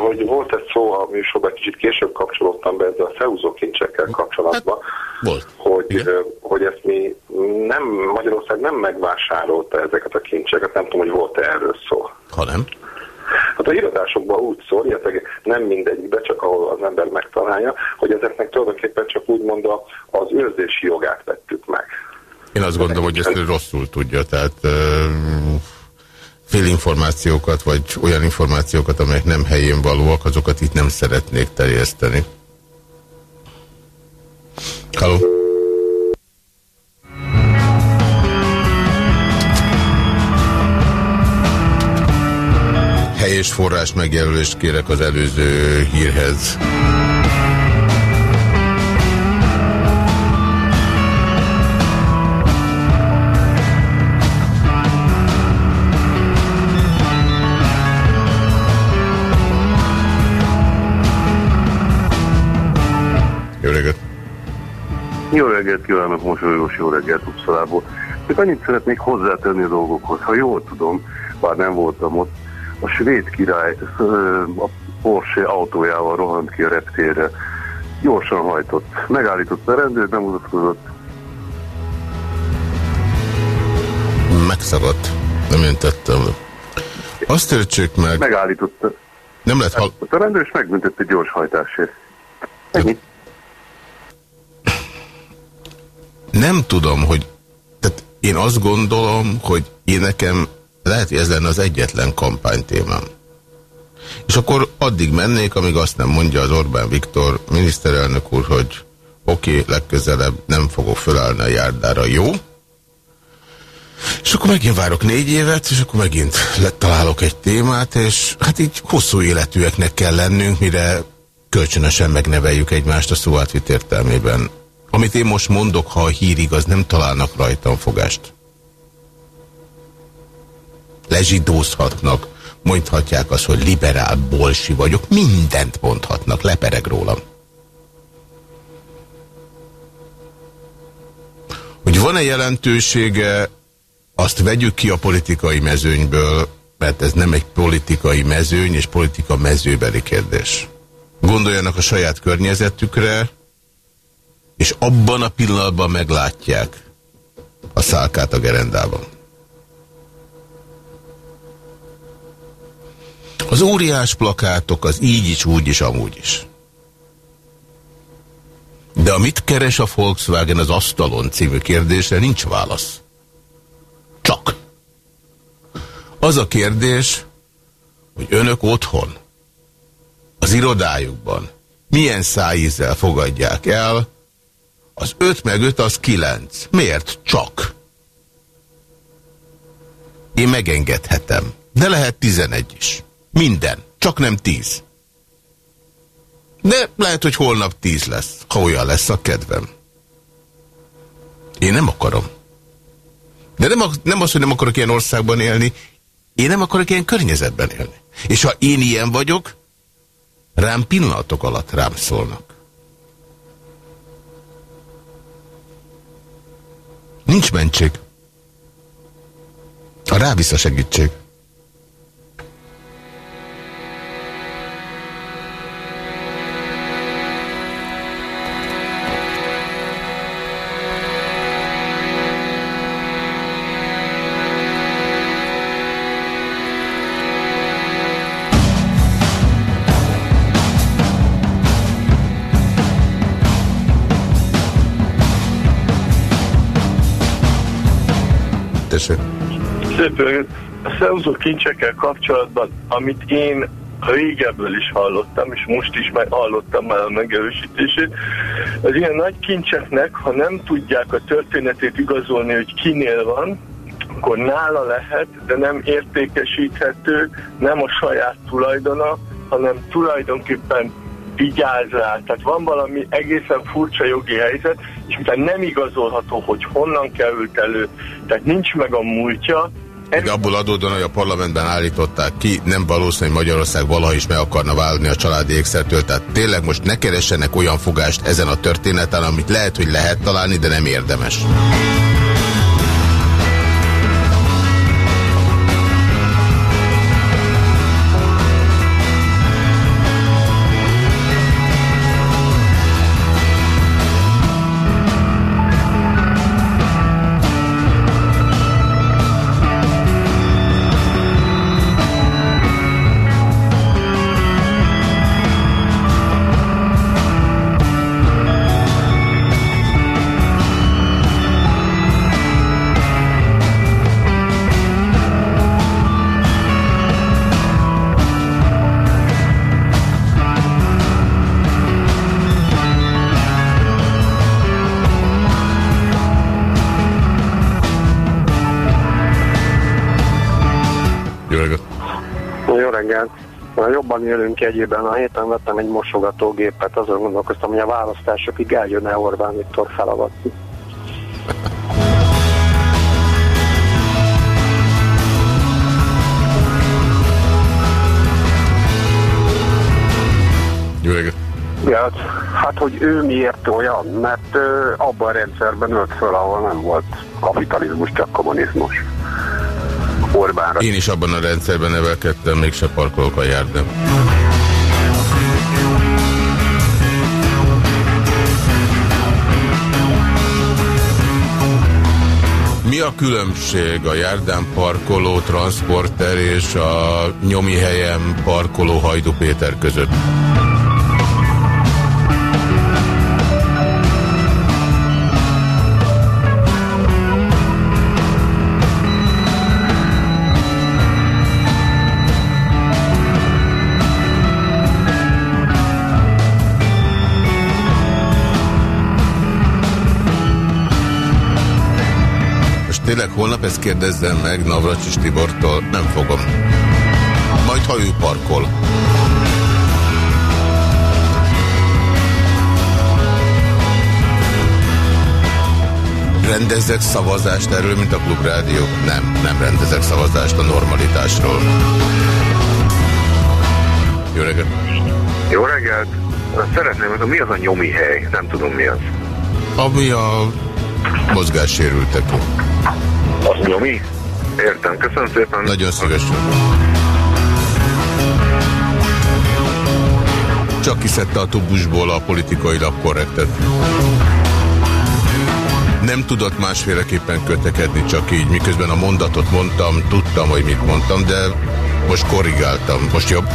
Hogy volt-e szó a műsorban, kicsit később kapcsolódtam be ezzel a felhúzó kincsekkel kapcsolatban, Volt. hogy, hogy ezt mi nem, Magyarország nem megvásárolta ezeket a kincseket, nem tudom, hogy volt-e erről szó. Ha nem? Hát a iratásokban úgy szól, illetve nem mindegyikbe, csak ahol az ember megtalálja, hogy ezeknek tulajdonképpen csak úgymond az őrzési jogát vettük meg. Én azt gondolom, hogy ezt rosszul tudja, tehát félinformációkat, vagy olyan információkat, amelyek nem helyén valóak, azokat itt nem szeretnék terjeszteni. Halló? Helyes forrás megjelölést kérek az előző hírhez. Jó reggelt kívánok, mosolygós jó reggelt Uppsalából. Csak annyit szeretnék hozzátenni a dolgokhoz. Ha jól tudom, bár nem voltam ott, a svéd király a Porsche autójával rohant ki a reptérre. Gyorsan hajtott. Megállított a rendőr, bemutatkozott. Megszakadt. Nem én tettem. Azt értsék meg... Megállította. Nem lehet hall... A rendőr is megbüntette gyors hajtásért. Nem tudom, hogy... Tehát én azt gondolom, hogy én nekem lehet, hogy ez lenne az egyetlen kampánytémám. És akkor addig mennék, amíg azt nem mondja az Orbán Viktor miniszterelnök úr, hogy oké, okay, legközelebb nem fogok fölállni a járdára, jó? És akkor megint várok négy évet, és akkor megint találok egy témát, és hát így hosszú életűeknek kell lennünk, mire kölcsönösen megneveljük egymást a szó értelmében. Amit én most mondok, ha a hír igaz, nem találnak rajtam fogást. Lezsidózhatnak, mondhatják azt, hogy liberál bolsi vagyok, mindent mondhatnak, lepereg rólam. Hogy van-e jelentősége, azt vegyük ki a politikai mezőnyből, mert ez nem egy politikai mezőny, és politika mezőbeli kérdés. Gondoljanak a saját környezetükre, és abban a pillanatban meglátják a szálkát a gerendában. Az óriás plakátok az így is, úgy is, amúgy is. De amit keres a Volkswagen az asztalon című kérdésre nincs válasz. Csak. Az a kérdés, hogy önök otthon, az irodájukban milyen szájízzel fogadják el, az 5 meg 5 az 9. Miért csak? Én megengedhetem, de lehet 11 is. Minden, csak nem 10. De lehet, hogy holnap 10 lesz, ha olyan lesz a kedvem. Én nem akarom. De nem, nem az, hogy nem akarok ilyen országban élni, én nem akarok ilyen környezetben élni. És ha én ilyen vagyok, rám pillanatok alatt rám szólnak. Nincs mentség. A rávisz a segítség. Szép A szeúzó kincsekkel kapcsolatban, amit én régebből is hallottam, és most is meg hallottam már a megerősítését, az ilyen nagy kincseknek, ha nem tudják a történetét igazolni, hogy kinél van, akkor nála lehet, de nem értékesíthető, nem a saját tulajdona, hanem tulajdonképpen vigyáz rá. Tehát van valami egészen furcsa jogi helyzet, és miután nem igazolható, hogy honnan került elő, tehát nincs meg a múltja, de abból adódóan, hogy a parlamentben állították ki, nem valószínű, hogy Magyarország valaha is meg akarna válni a családi ékszertől. Tehát tényleg most ne keressenek olyan fogást ezen a történeten, amit lehet, hogy lehet találni, de nem érdemes. Jobban élünk egyében. A héten vettem egy mosogatógépet, azon gondolkoztam, hogy a választásokig eljönne Orbán Viktor felavatni. Jó reggelt! Ja, hát, hogy ő miért olyan? Mert ö, abban a rendszerben nőtt föl, ahol nem volt kapitalizmus, csak kommunizmus. Orbánra. Én is abban a rendszerben nevelkedtem, mégse parkolok a járdán. Mi a különbség a járdán parkoló transporter és a nyomi helyen parkoló Hajdu Péter között? Tényleg holnap ezt kérdezzem meg Navracsis Tibortól, nem fogom. Majd ha ő parkol. Rendezzek szavazást erről, mint a Klubrádió? Nem, nem rendezek szavazást a normalitásról. Jó reggelt! Jó reggelt! Szeretném, hogy mi az a nyomi hely? Nem tudom mi az. Ami a mozgássérültek. Nyomi? Értem, köszönöm szépen. Nagyon szívesen. Csak kiszedte a tubusból a politikailag korrektet. Nem tudott másféleképpen kötekedni, csak így. Miközben a mondatot mondtam, tudtam, hogy mit mondtam, de most korrigáltam. Most jobb?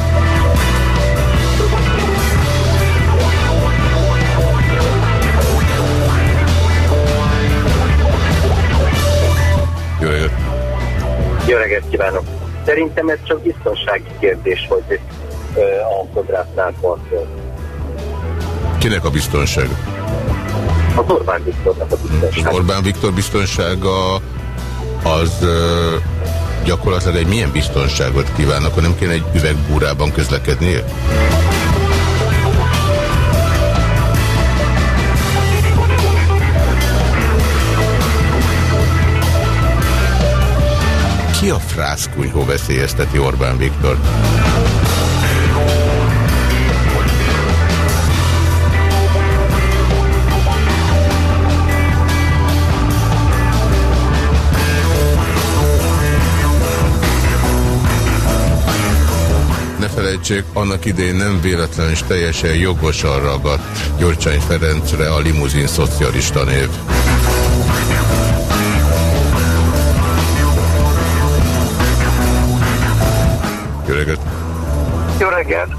Jó reggelt kívánok! Szerintem ez csak biztonsági kérdés, hogy a kodrásznál partról. Kinek a biztonság? Az Orbán Viktornak a biztonsága. Orbán Viktor biztonsága az gyakorlatilag egy milyen biztonságot kíván, akkor nem kéne egy üvegbúrában közlekednie? Ki a frászkunyhó veszélyezteti Orbán Viktor? Ne felejtsék, annak idején nem véletlen és teljesen jogosan ragadt Gyurcsány Ferencre a limuzin szocialista név. Jó reggelt! Jó reggelt!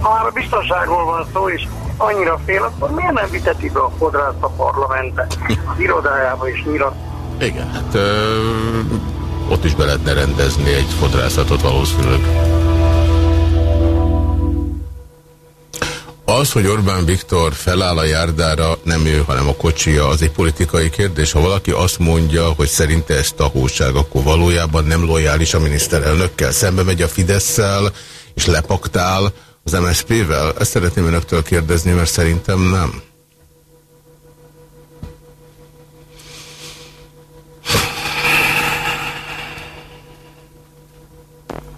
Ha már a biztonságról van szó, és annyira fél, akkor miért nem viteti be a fodrászt a parlamentbe, az irodájába, és nyilat Igen, hát ö, ott is be lehetne rendezni egy fodrászatot valószínűleg. Az, hogy Orbán Viktor feláll a járdára, nem ő, hanem a kocsia, az egy politikai kérdés. Ha valaki azt mondja, hogy szerinte ez tahóság, akkor valójában nem lojális a miniszterelnökkel. Szembe megy a fidesz és lepaktál az MSZP-vel. Ezt szeretném önöktől kérdezni, mert szerintem nem.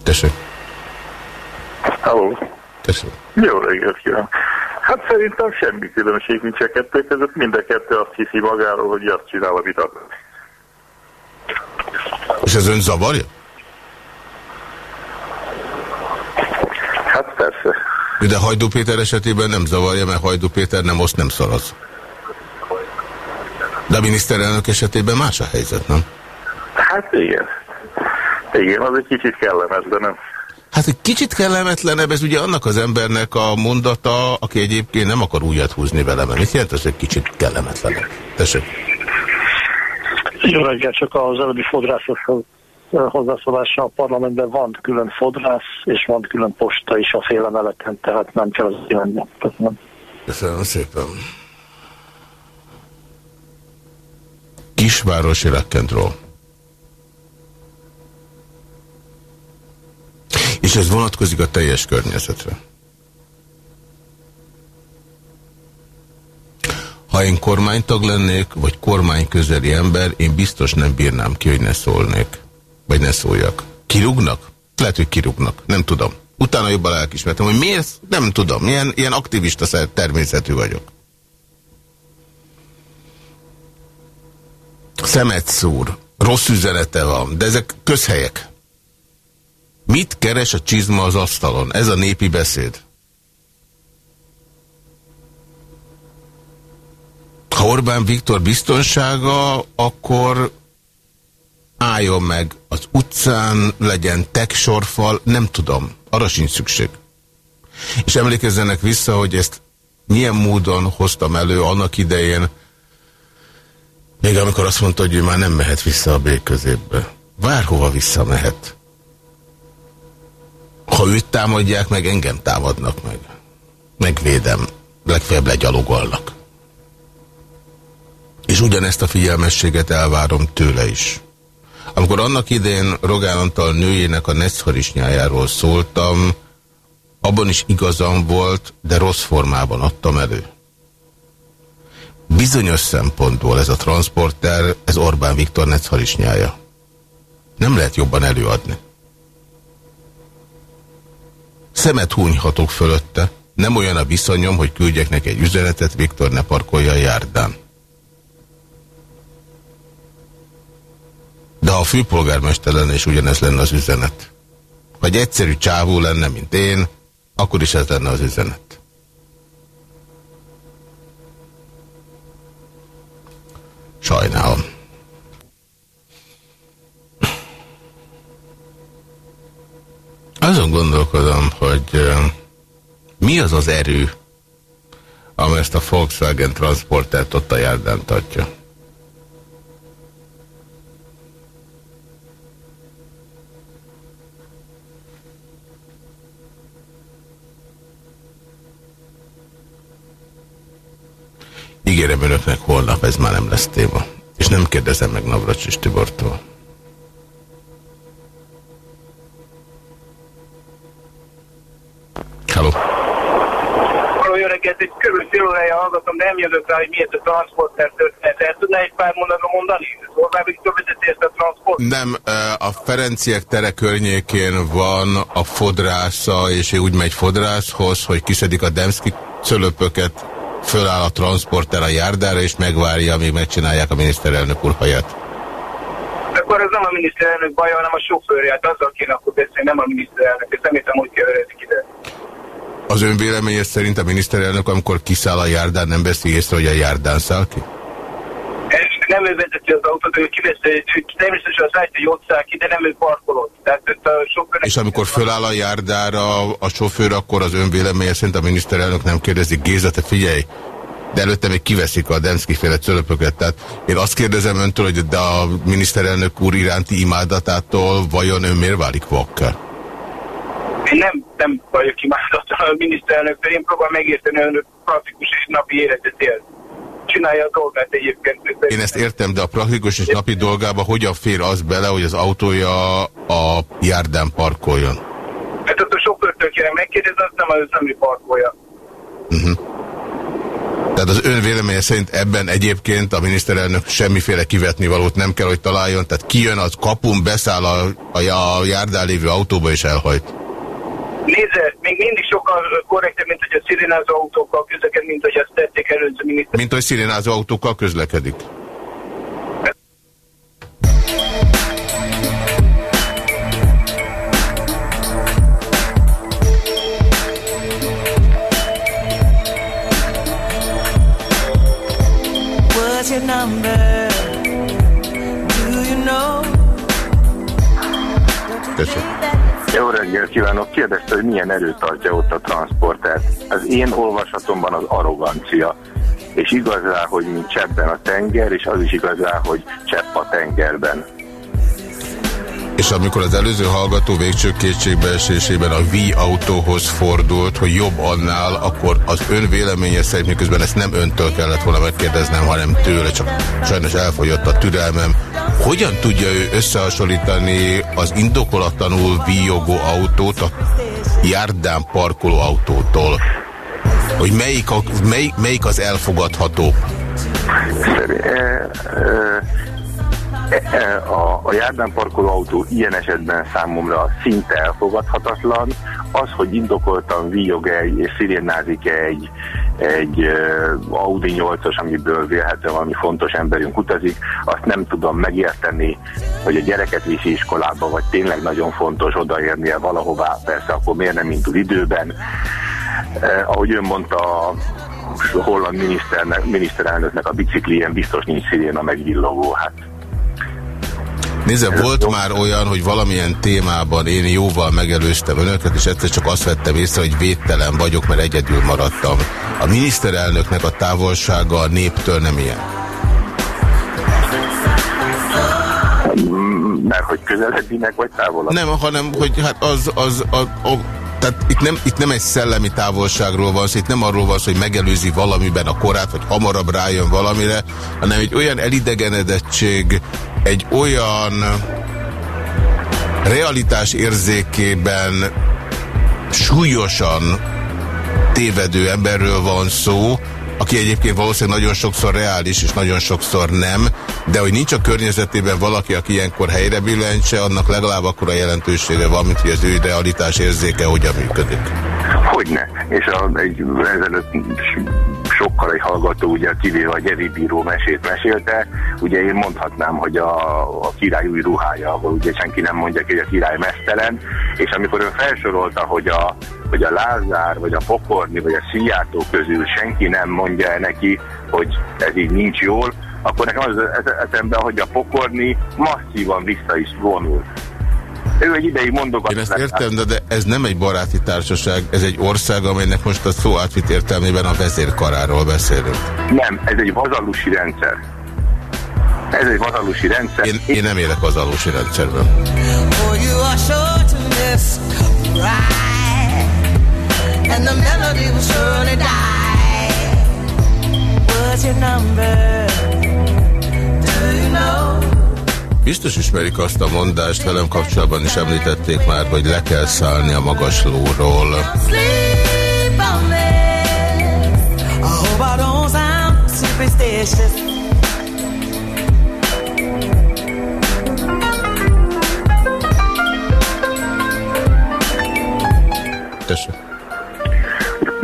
Tessék. Halló. Tessék. Jó reggelt kívánok. Hát szerintem semmi különbség nincs a kettő között. Mind a kettő azt hiszi magáról, hogy azt csinál, amit akar. És ez ön zavarja? Hát persze. De Hajdú Péter esetében nem zavarja, mert Hajdú Péter nem oszt, nem szaraz. De a miniszterelnök esetében más a helyzet, nem? Hát igen. Igen, az egy kicsit kellemetlen, nem? Hát egy kicsit kellemetlenebb, ez ugye annak az embernek a mondata, aki egyébként nem akar újat húzni velem. Mit jelent az, hogy kicsit kellemetlenebb? Tessék. Jó reggel, csak az előbbi fodrászoshoz hozzászólása a parlamentben van külön fodrász, és van külön posta is a félemeleten, tehát nem kell az irányba. Köszönöm. Köszönöm szépen. Kisvárosi rock'n'roll. És ez vonatkozik a teljes környezetre. Ha én kormánytag lennék, vagy kormány közeli ember, én biztos nem bírnám ki, hogy ne szólnék. Vagy ne szóljak. Kirúgnak? Lehet, hogy kirúgnak. Nem tudom. Utána jobban elkismertem, hogy miért? Nem tudom. Ilyen, ilyen aktivista természetű vagyok. Szemet szúr. Rossz üzenete van, de ezek közhelyek. Mit keres a csizma az asztalon? Ez a népi beszéd. Ha Orbán Viktor biztonsága, akkor álljon meg az utcán, legyen teksorfal, nem tudom, arra sincs szükség. És emlékezzenek vissza, hogy ezt milyen módon hoztam elő annak idején, még amikor azt mondta, hogy ő már nem mehet vissza a békközépbe. Várhova visszamehet? Ha őt támadják meg, engem támadnak meg. Megvédem. Legfeljebb legyalogolnak. És ugyanezt a figyelmességet elvárom tőle is. Amikor annak idején Rogán Antal nőjének a Neszharisnyájáról szóltam, abban is igazam volt, de rossz formában adtam elő. Bizonyos szempontból ez a transporter, ez Orbán Viktor Neszharisnyája. Nem lehet jobban előadni. Szemet húnyhatok fölötte. Nem olyan a viszonyom, hogy küldjek neki egy üzenetet, Viktor ne parkolja a járdán. De a főpolgármester lenne, és ugyanez lenne az üzenet. Ha egy egyszerű csávó lenne, mint én, akkor is ez lenne az üzenet. Sajnálom. Azon gondolkodom, hogy mi az az erő, amely ezt a Volkswagen transportert ott a járdán tartja. Ígérem önöknek, holnap ez már nem lesz téma. És nem kérdezem meg Navracsis Tibortól. Halló. Halló, jó reggelt, egy körül fél órája hallgatom, nem jövök rá, hogy miért a transporter történet. El tudná egy pár mondatot mondani? Orbán Viktor vezeti ezt a transport? Nem, a Ferenciek tere környékén van a fodrásza, és úgy megy fodrászhoz, hogy kiszedik a Demszki cölöpöket, föláll a transporter a járdára, és megvárja, amíg megcsinálják a miniszterelnök úr haját. Akkor ez nem a miniszterelnök baja, hanem a sofőrje. Hát azzal kéne akkor beszélni, nem a miniszterelnök. Nem hiszem, hogy keveredik ide. Az ön véleménye szerint a miniszterelnök, amikor kiszáll a járdán, nem veszi észre, hogy a járdán száll ki? Nem ő vezeti az autót, ő kiveszi, természetesen az ájt, hogy ott száll ki, de nem ő parkolott. Tehát a sofőr... És amikor föláll a járdára a sofőr, akkor az ön véleménye szerint a miniszterelnök nem kérdezi, Géza, te figyelj, de előtte még kiveszik a Demszki féle cölöpöket. Tehát én azt kérdezem öntől, hogy de a miniszterelnök úr iránti imádatától vajon ön miért válik vakka? Én nem, nem vagyok imádatlan a miniszterelnök, én próbálom megérteni önök praktikus és napi életet él. Csinálja a dolgát egyébként. Én ezt értem, de a praktikus és napi dolgába hogyan fér az bele, hogy az autója a járdán parkoljon? Mert ott a sofőrtől kérem megkérdezni, azt nem az nem parkolja. Uh -huh. Tehát az ön véleménye szerint ebben egyébként a miniszterelnök semmiféle kivetni valót nem kell, hogy találjon, tehát kijön az kapun, beszáll a, a, a járdán lévő autóba és elhajt. Nézze, még mindig sokkal korrektebb, mint hogy a szirénázó autókkal közleked, mint hogy azt tették előző miniszter. Mint hogy szirénázó autókkal közlekedik. Reggelt kívánok! Kérdezte, hogy milyen erőt tartja ott a transportert. Az én olvasatomban az arrogancia. És igaz hogy mint cseppben a tenger, és az is igaz hogy csepp a tengerben. És amikor az előző hallgató végső kétségbeesésében a V-autóhoz fordult, hogy jobb annál, akkor az ön véleménye szerint, miközben ezt nem öntől kellett volna megkérdeznem, hanem tőle, csak sajnos elfogyott a türelmem. Hogyan tudja ő összehasonlítani az indokolatlanul víjogó autót a járdán parkoló autótól? Hogy melyik, a, mely, melyik az elfogadható? Szerint, e, e, a, a járdán parkoló autó ilyen esetben számomra szinte elfogadhatatlan. Az, hogy indokoltan víjog egy és szirénázik egy, egy uh, Audi 8-os, amiből vélhetően valami fontos emberünk utazik, azt nem tudom megérteni, hogy a gyereket viszi iskolába, vagy tényleg nagyon fontos odaérnie valahová, persze akkor miért nem indul időben. Uh, ahogy ön mondta, a holland miniszterelnöknek a bicikli biztos nincs sziréna megvillogó, hát Nézze, volt már olyan, hogy valamilyen témában én jóval megelőztem önöket, és egyszer csak azt vettem észre, hogy védtelen vagyok, mert egyedül maradtam. A miniszterelnöknek a távolsága a néptől nem ilyen. Mert hogy közeleddinek, vagy távolabb? Nem, hanem, hogy hát az, az, az, az tehát itt nem, itt nem egy szellemi távolságról van szó, itt nem arról van szó, hogy megelőzi valamiben a korát, vagy hamarabb rájön valamire, hanem egy olyan elidegenedettség, egy olyan realitás érzékében súlyosan tévedő emberről van szó, aki egyébként valószínűleg nagyon sokszor reális, és nagyon sokszor nem, de hogy nincs a környezetében valaki, aki ilyenkor helyre billentse, annak legalább akkor a jelentősége van, mint hogy az ő realitás érzéke hogyan működik. Hogyne. És a, egy, ezelőtt sokkal egy hallgató, ugye kivéve a Geri Bíró mesét mesélte, ugye én mondhatnám, hogy a, a király új ruhája, ahol ugye senki nem mondja ki, hogy a király mesztelen, és amikor ő felsorolta, hogy a, hogy a Lázár, vagy a Pokorni, vagy a Szijjártó közül senki nem mondja neki, hogy ez így nincs jól, akkor nekem az eszembe, hogy a Pokorni masszívan vissza is vonul. Ő egy ideig mondogat. Én ezt értem, de, de ez nem egy baráti társaság, ez egy ország, amelynek most a szó átvitt értelmében a vezérkaráról beszélünk. Nem, ez egy vazallusi rendszer. Ez egy vazallusi rendszer. Én, én nem élek vazallusi rendszerben. And the melody will surely die. What's your number? Do you know? Biztos ismerik azt a mondást, velem kapcsolatban is említették már, hogy le kell szállni a magas lóról. Tessék.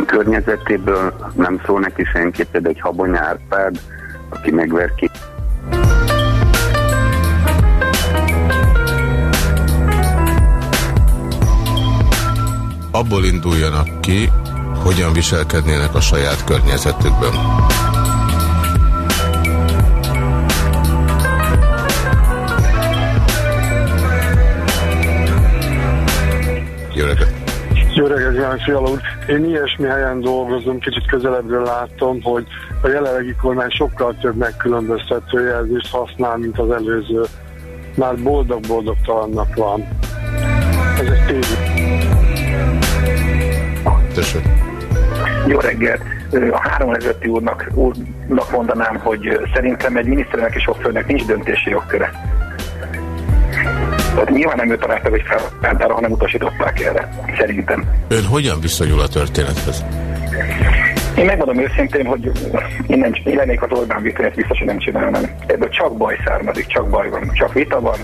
Környezetéből nem szól neki senki, például egy Habony Árpád, aki megver ki abból induljanak ki, hogyan viselkednének a saját környezetükben. Jó reggelt! Jó reggelt, kívánok, Fiala úr! Én ilyesmi helyen dolgozom, kicsit közelebbről látom, hogy a jelenlegi kormány sokkal több megkülönböztető jelzést használ, mint az előző. Már boldog-boldogtalannak van. Tessék. Jó reggelt! A három vezeti úrnak, úrnak mondanám, hogy szerintem egy miniszternek és sofőrnek nincs döntési jogköre. Tehát nyilván nem ő találta, hogy felállt hanem utasították erre. Szerintem. Ön hogyan viszonyul a történethez? Én megmondom őszintén, hogy én, nem, én lennék az Orbán ezt biztos, hogy nem csinálnám. Ebből csak baj származik, csak baj van, csak vita van.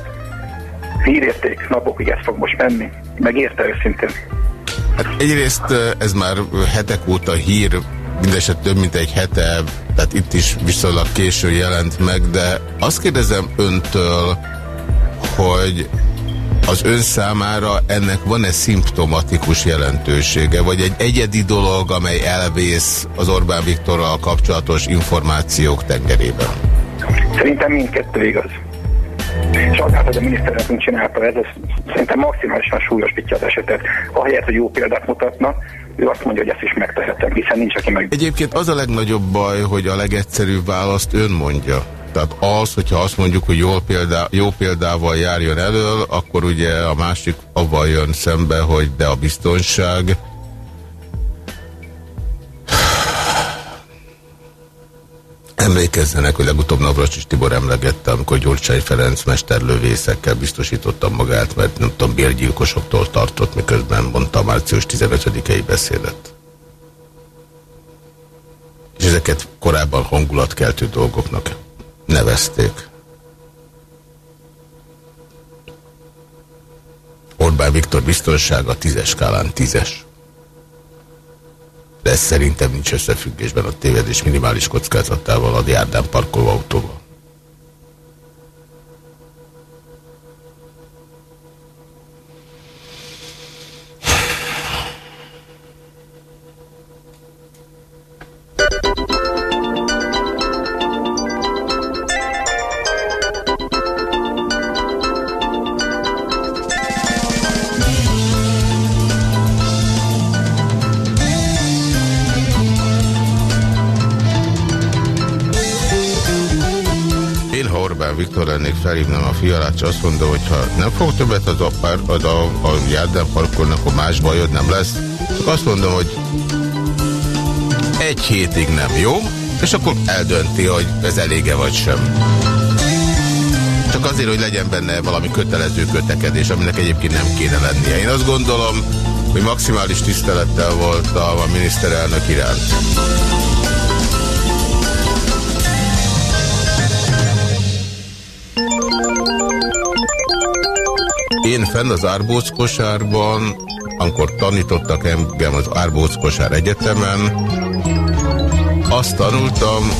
Hírérték, napokig ez fog most menni. Megérte őszintén. Hát egyrészt ez már hetek óta hír, mindeset több mint egy hete, tehát itt is viszonylag késő jelent meg, de azt kérdezem öntől, hogy az ön számára ennek van-e szimptomatikus jelentősége, vagy egy egyedi dolog, amely elvész az Orbán Viktorral kapcsolatos információk tengerében? Szerintem mindkettő igaz. Sajnálom, hogy a miniszterelnök csinálta ez, ez szerintem maximálisan súlyosítja az esetet. Ahelyett, hogy jó példát mutatna, ő azt mondja, hogy ezt is megtehetem, hiszen nincs, aki meg... Egyébként az a legnagyobb baj, hogy a legegyszerűbb választ ön mondja. Tehát az, hogyha azt mondjuk, hogy jó, példá, jó példával járjon elől, akkor ugye a másik avval jön szembe, hogy de a biztonság. Emlékezzenek, hogy legutóbb Navracsis Tibor emlegette, amikor Gyurcsány Ferenc mesterlövészekkel biztosította magát, mert nem tudom, bérgyilkosoktól tartott, miközben mondta március 15-i beszédet. És ezeket korábban hangulatkeltő dolgoknak nevezték. Orbán Viktor biztonsága tízes skálán tízes. De ez szerintem nincs összefüggésben a tévedés minimális kockázatával a járdán parkoló autóval. Felhívnám a fialát, és azt mondom, hogy ha nem fog többet az a, pár, az a, a járdán parkolni, akkor más bajod nem lesz. Csak azt mondom, hogy egy hétig nem jó, és akkor eldönti, hogy ez elége vagy sem. Csak azért, hogy legyen benne valami kötelező kötekedés, aminek egyébként nem kéne lennie. Én azt gondolom, hogy maximális tisztelettel voltam a miniszterelnök iránt. Fenn az Árbóc kosárban, amikor tanítottak engem az Árbóc kosár egyetemen, azt tanultam,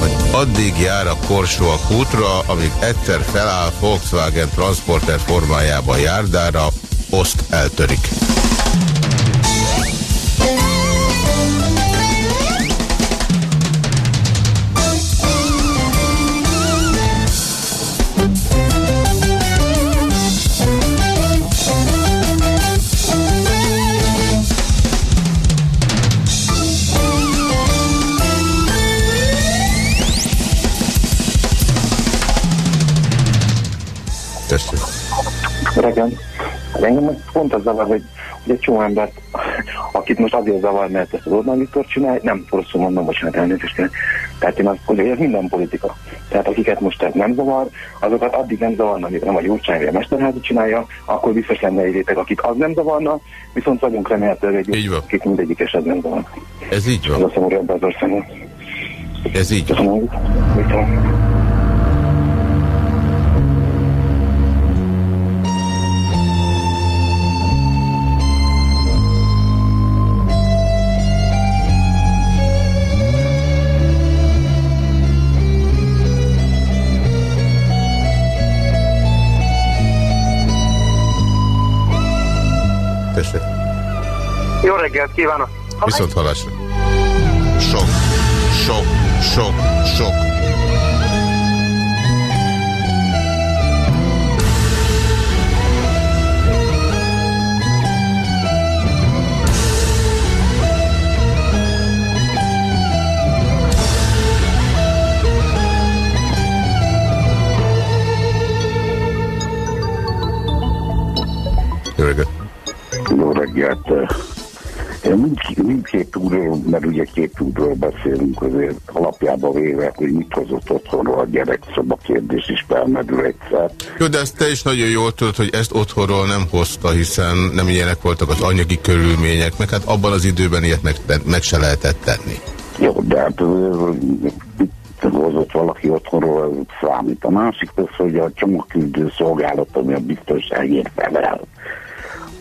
hogy addig jár a korsó a kútra, amíg egyszer feláll Volkswagen transporter formájában járdára, oszt eltörik. Reggel. Engem pont az zavar, hogy, hogy egy csomó embert, akit most azért zavar, mert ezt az Orbán Viktor csinál, nem rosszul mondom, bocsánat, elnézést kell. Tehát én azt gondolom, hogy ez minden politika. Tehát akiket most ez nem zavar, azokat addig nem zavarna, amíg nem a Gyurcsány vagy a Mesterházi csinálja, akkor biztos lenne egy réteg, akit az nem zavarna, viszont vagyunk remélhetőleg egy akit mindegyik eset nem zavar. Ez így van. Ez a szomorú az országon. Ez így van. Köszönöm. tessék. Jó reggelt kívánok! Ha Viszont halásra. Sok, sok, sok, sok. Jó reggelt! Jó reggelt! Mind, mindkét úrról, mert ugye két úrról beszélünk, azért alapjában véve, hogy mit hozott otthonról a gyerekszoba kérdés is felmerül egyszer. Jó, de ezt te is nagyon jól tudod, hogy ezt otthonról nem hozta, hiszen nem ilyenek voltak az anyagi körülmények, meg hát abban az időben ilyet meg, meg se lehetett tenni. Jó, de hát hozott valaki otthonról, ez számít. A másik az, hogy a csomagküldő szolgálat, ami a biztonságért felel,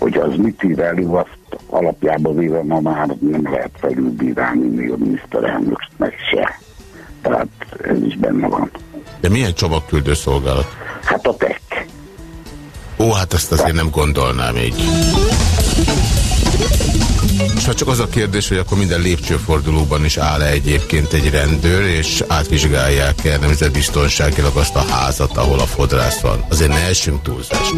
hogy az mit ír elő, azt alapjában véve ma már nem lehet felülbírálni még a miniszterelnöknek se. Tehát ez is benne van. De milyen csomagküldő szolgálat? Hát a TEK. Ó, hát ezt azért nem gondolnám így. És hát csak az a kérdés, hogy akkor minden lépcsőfordulóban is áll -e egyébként egy rendőr, és átvizsgálják-e nemzetbiztonságilag azt a házat, ahol a fodrász van. Azért ne essünk túlzást.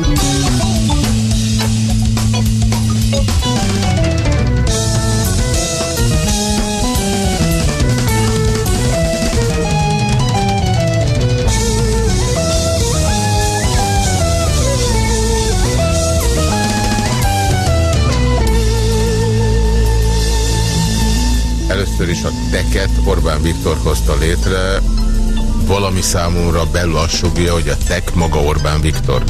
Először is a teket Orbán Viktor hozta létre, valami számomra belassogja, hogy a tek maga Orbán Viktor.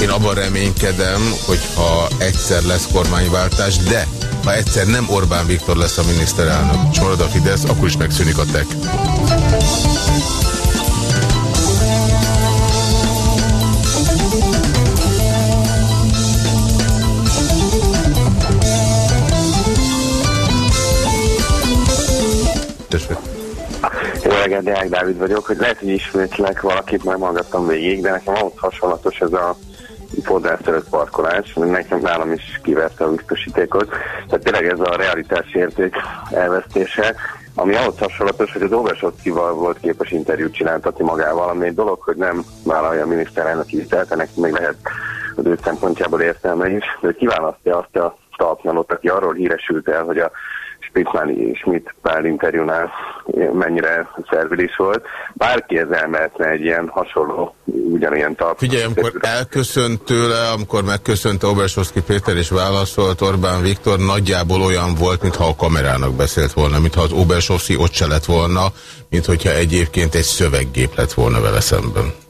Én abban reménykedem, hogy ha egyszer lesz kormányváltás, de ha egyszer nem Orbán Viktor lesz a miniszterelnök, és marad a Fidesz, akkor is megszűnik a tek. Tessék. Jó reggelt, Deák Dávid vagyok, hogy lehet, hogy ismétlek valakit, már magadtam végig, de nekem ahhoz hasonlatos ez a fodrász előtt parkolás, nekem nálam is kiverte a biztosítékot. Tehát tényleg ez a realitás érték elvesztése, ami ahhoz hasonlatos, hogy az Oversotkival volt képes interjút csináltatni magával, ami egy dolog, hogy nem vállalja a miniszterelnök tisztelt, ennek még lehet az ő szempontjából értelme is, de kiválasztja azt a talpnalot, aki arról híresült el, hogy a Spitzmáni Schmidt Pál interjúnál mennyire szervilis volt. Bárki ezzel mehetne egy ilyen hasonló, ugyanilyen talp. Figyelj, amikor elköszönt tőle, amikor megköszönt Obersovszki Péter és válaszolt Orbán Viktor, nagyjából olyan volt, mintha a kamerának beszélt volna, mintha az Obersovszki ott se lett volna, mint hogyha egyébként egy szöveggép lett volna vele szemben.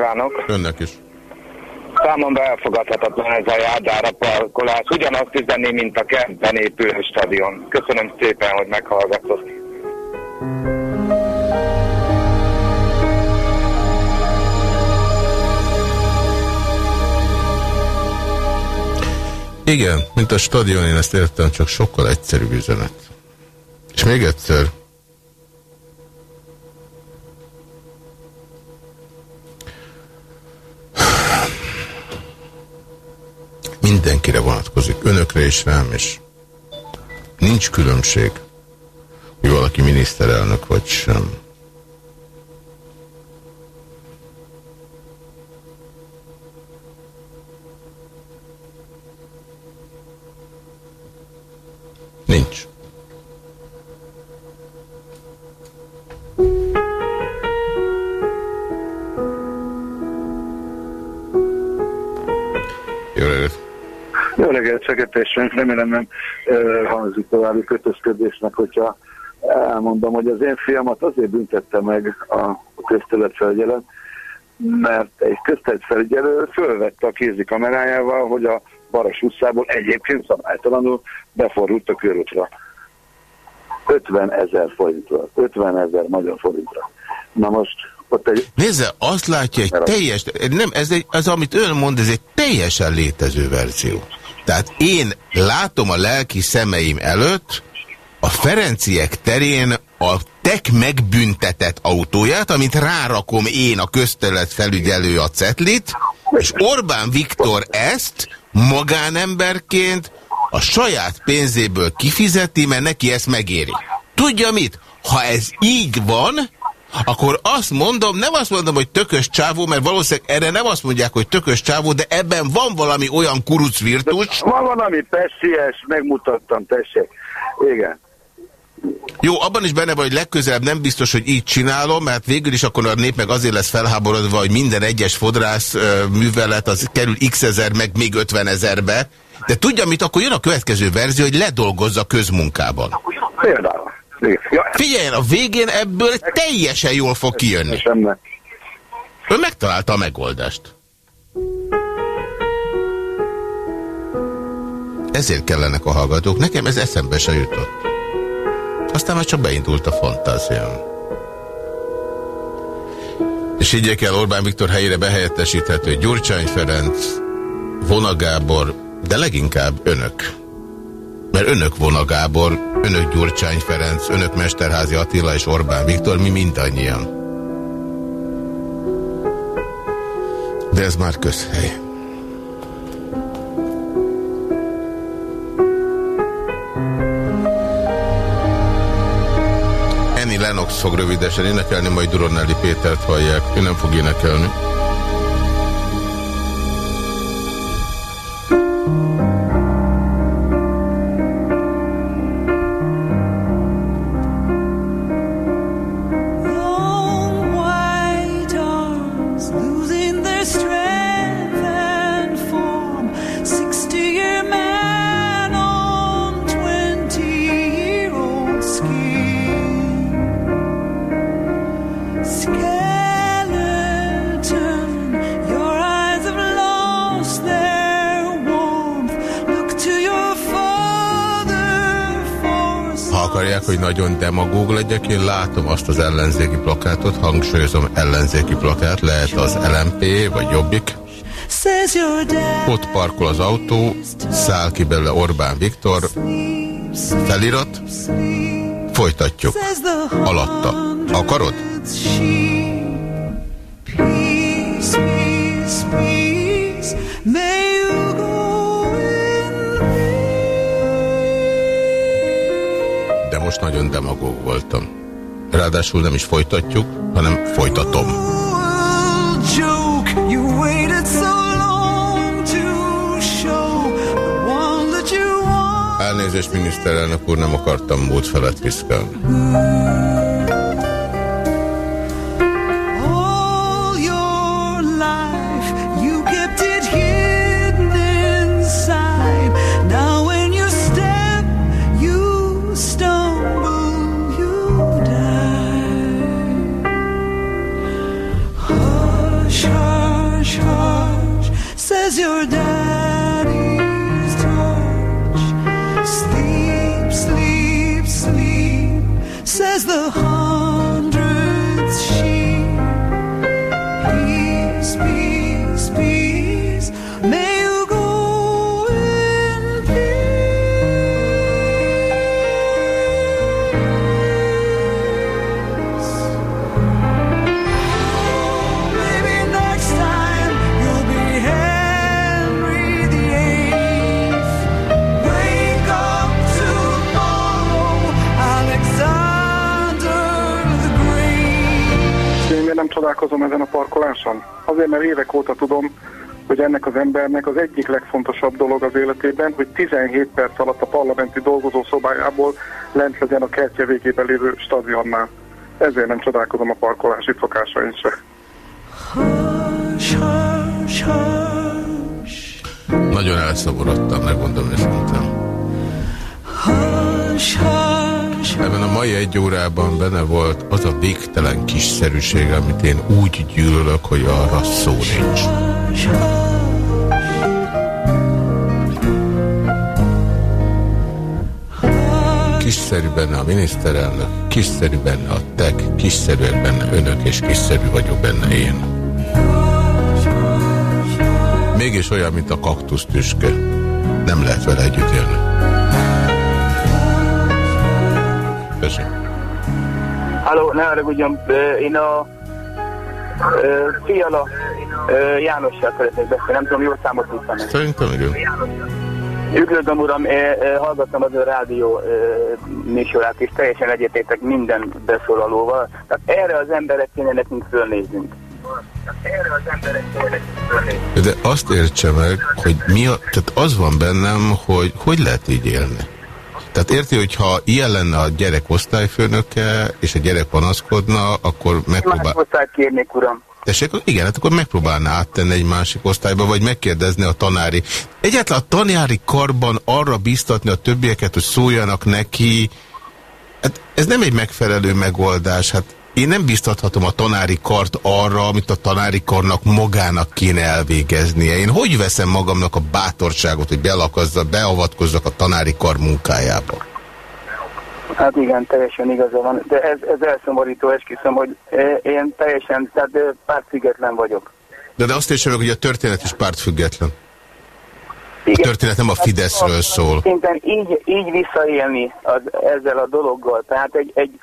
Kívánok! Önnek is. Számomra elfogadhatatlan ez a járdára parkolás. Ugyanazt üzeni, mint a kertben épülő stadion. Köszönöm szépen, hogy meghallgatott. Igen, mint a stadion, én ezt értem, csak sokkal egyszerűbb üzenet. És még egyszer, mindenkire vonatkozik, önökre és rám is. Nincs különbség, hogy valaki miniszterelnök vagy sem. Nincs. Szegedesen, remélem nem uh, hangzik további kötözködésnek, hogyha elmondom, hogy az én fiamat azért büntette meg a közteletfelügyelet, mert egy közteletfelügyelő fölvette a kézi kamerájával, hogy a Baras utcából egyébként szabálytalanul befordult a körútra. 50 ezer forintra, 50 ezer magyar forintra. Na most ott egy... Nézze, azt látja egy teljes, nem, ez, egy, ez amit ön mond, ez egy teljesen létező verzió. Tehát én látom a lelki szemeim előtt a Ferenciek terén a tek megbüntetett autóját, amit rárakom én a köztelet felügyelő a cetlit, és Orbán Viktor ezt magánemberként a saját pénzéből kifizeti, mert neki ezt megéri. Tudja mit? Ha ez így van, akkor azt mondom, nem azt mondom, hogy tökös csávó, mert valószínűleg erre nem azt mondják, hogy tökös csávó, de ebben van valami olyan kurucvirtus. Van valami pesties, megmutattam, tessék. Igen. Jó, abban is benne van, hogy legközelebb nem biztos, hogy így csinálom, mert végül is akkor a nép meg azért lesz felháborodva, hogy minden egyes fodrász művelet az kerül x ezer, meg még 50 ezerbe. De tudja mit, akkor jön a következő verzió, hogy ledolgozza közmunkában. Például. Figyeljen, a végén ebből teljesen jól fog kijönni. Ő megtalálta a megoldást. Ezért kellenek a hallgatók. Nekem ez eszembe se jutott. Aztán már csak beindult a fantáziám. És higgyék el, Orbán Viktor helyére behelyettesíthető Gyurcsány Ferenc, Vona Gábor, de leginkább önök. Mert önök Vona Gábor, önök Gyurcsány Ferenc, önök Mesterházi Attila és Orbán Viktor, mi mindannyian. De ez már közhely. Lennox fog rövidesen énekelni, majd Duronelli Pétert hallják. Ő nem fog énekelni. Nagyon demagóg legyek, én látom azt az ellenzéki plakátot, hangsúlyozom ellenzéki plakát, lehet az LMP vagy Jobbik. Ott parkol az autó, száll ki belőle Orbán Viktor, felirat, folytatjuk. Alatta. Akarod? Nagyon demagóg voltam. Ráadásul nem is folytatjuk, hanem folytatom. Elnézést, miniszterelnök úr, nem akartam múlt felett viszkálni. Says the Azért, mert évek óta tudom, hogy ennek az embernek az egyik legfontosabb dolog az életében, hogy 17 perc alatt a parlamenti dolgozószobájából lent legyen a kertje végében lévő stadionnál. Ezért nem csodálkozom a parkolási szokásain se. Hush, hush, hush. Nagyon elszomorodtam, megmondom őszintén. Hush, hush. Ebben a mai egy órában benne volt az a végtelen kiszerűség, amit én úgy gyűlölök, hogy arra szó nincs. Kiszerű benne a miniszterelnök, kiszerű benne a TEK, kiszerűek benne önök, és kiszerű vagyok benne én. Mégis olyan, mint a kaktusz tüske. Nem lehet vele együtt élni. Köszönöm. Halló, ne haragudjon, én a Fiala ö, Jánossal szeretnék beszélni, nem tudom, jól számot tudtam. Szerintem igen. Üdvözlöm uram, hallgattam az ön rádió műsorát, és teljesen egyetértek minden beszólalóval. Tehát erre az emberek kéne nekünk fölnéznünk. Erre az emberek kéne nekünk fölnéznünk. De azt értse meg, hogy mi a, tehát az van bennem, hogy hogy lehet így élni. Tehát érti, hogy ha ilyen lenne a gyerek osztályfőnöke, és a gyerek panaszkodna, akkor megpróbál... Más kérnék, uram. Tessék, igen, hát akkor megpróbálná áttenni egy másik osztályba, vagy megkérdezni a tanári. Egyáltalán a tanári karban arra biztatni a többieket, hogy szóljanak neki, hát ez nem egy megfelelő megoldás. Hát én nem biztathatom a tanári kart arra, amit a tanári karnak magának kéne elvégeznie. Én hogy veszem magamnak a bátorságot, hogy belakazza, beavatkozzak a tanári kar munkájába? Hát igen, teljesen igaza van, de ez, ez elszomorító, esküszöm, hogy én teljesen, tehát pártfüggetlen vagyok. De, de azt is hogy a történet is pártfüggetlen. A történet nem a hát Fideszről szól. Szinten így, így visszaélni az, ezzel a dologgal, tehát egy, egy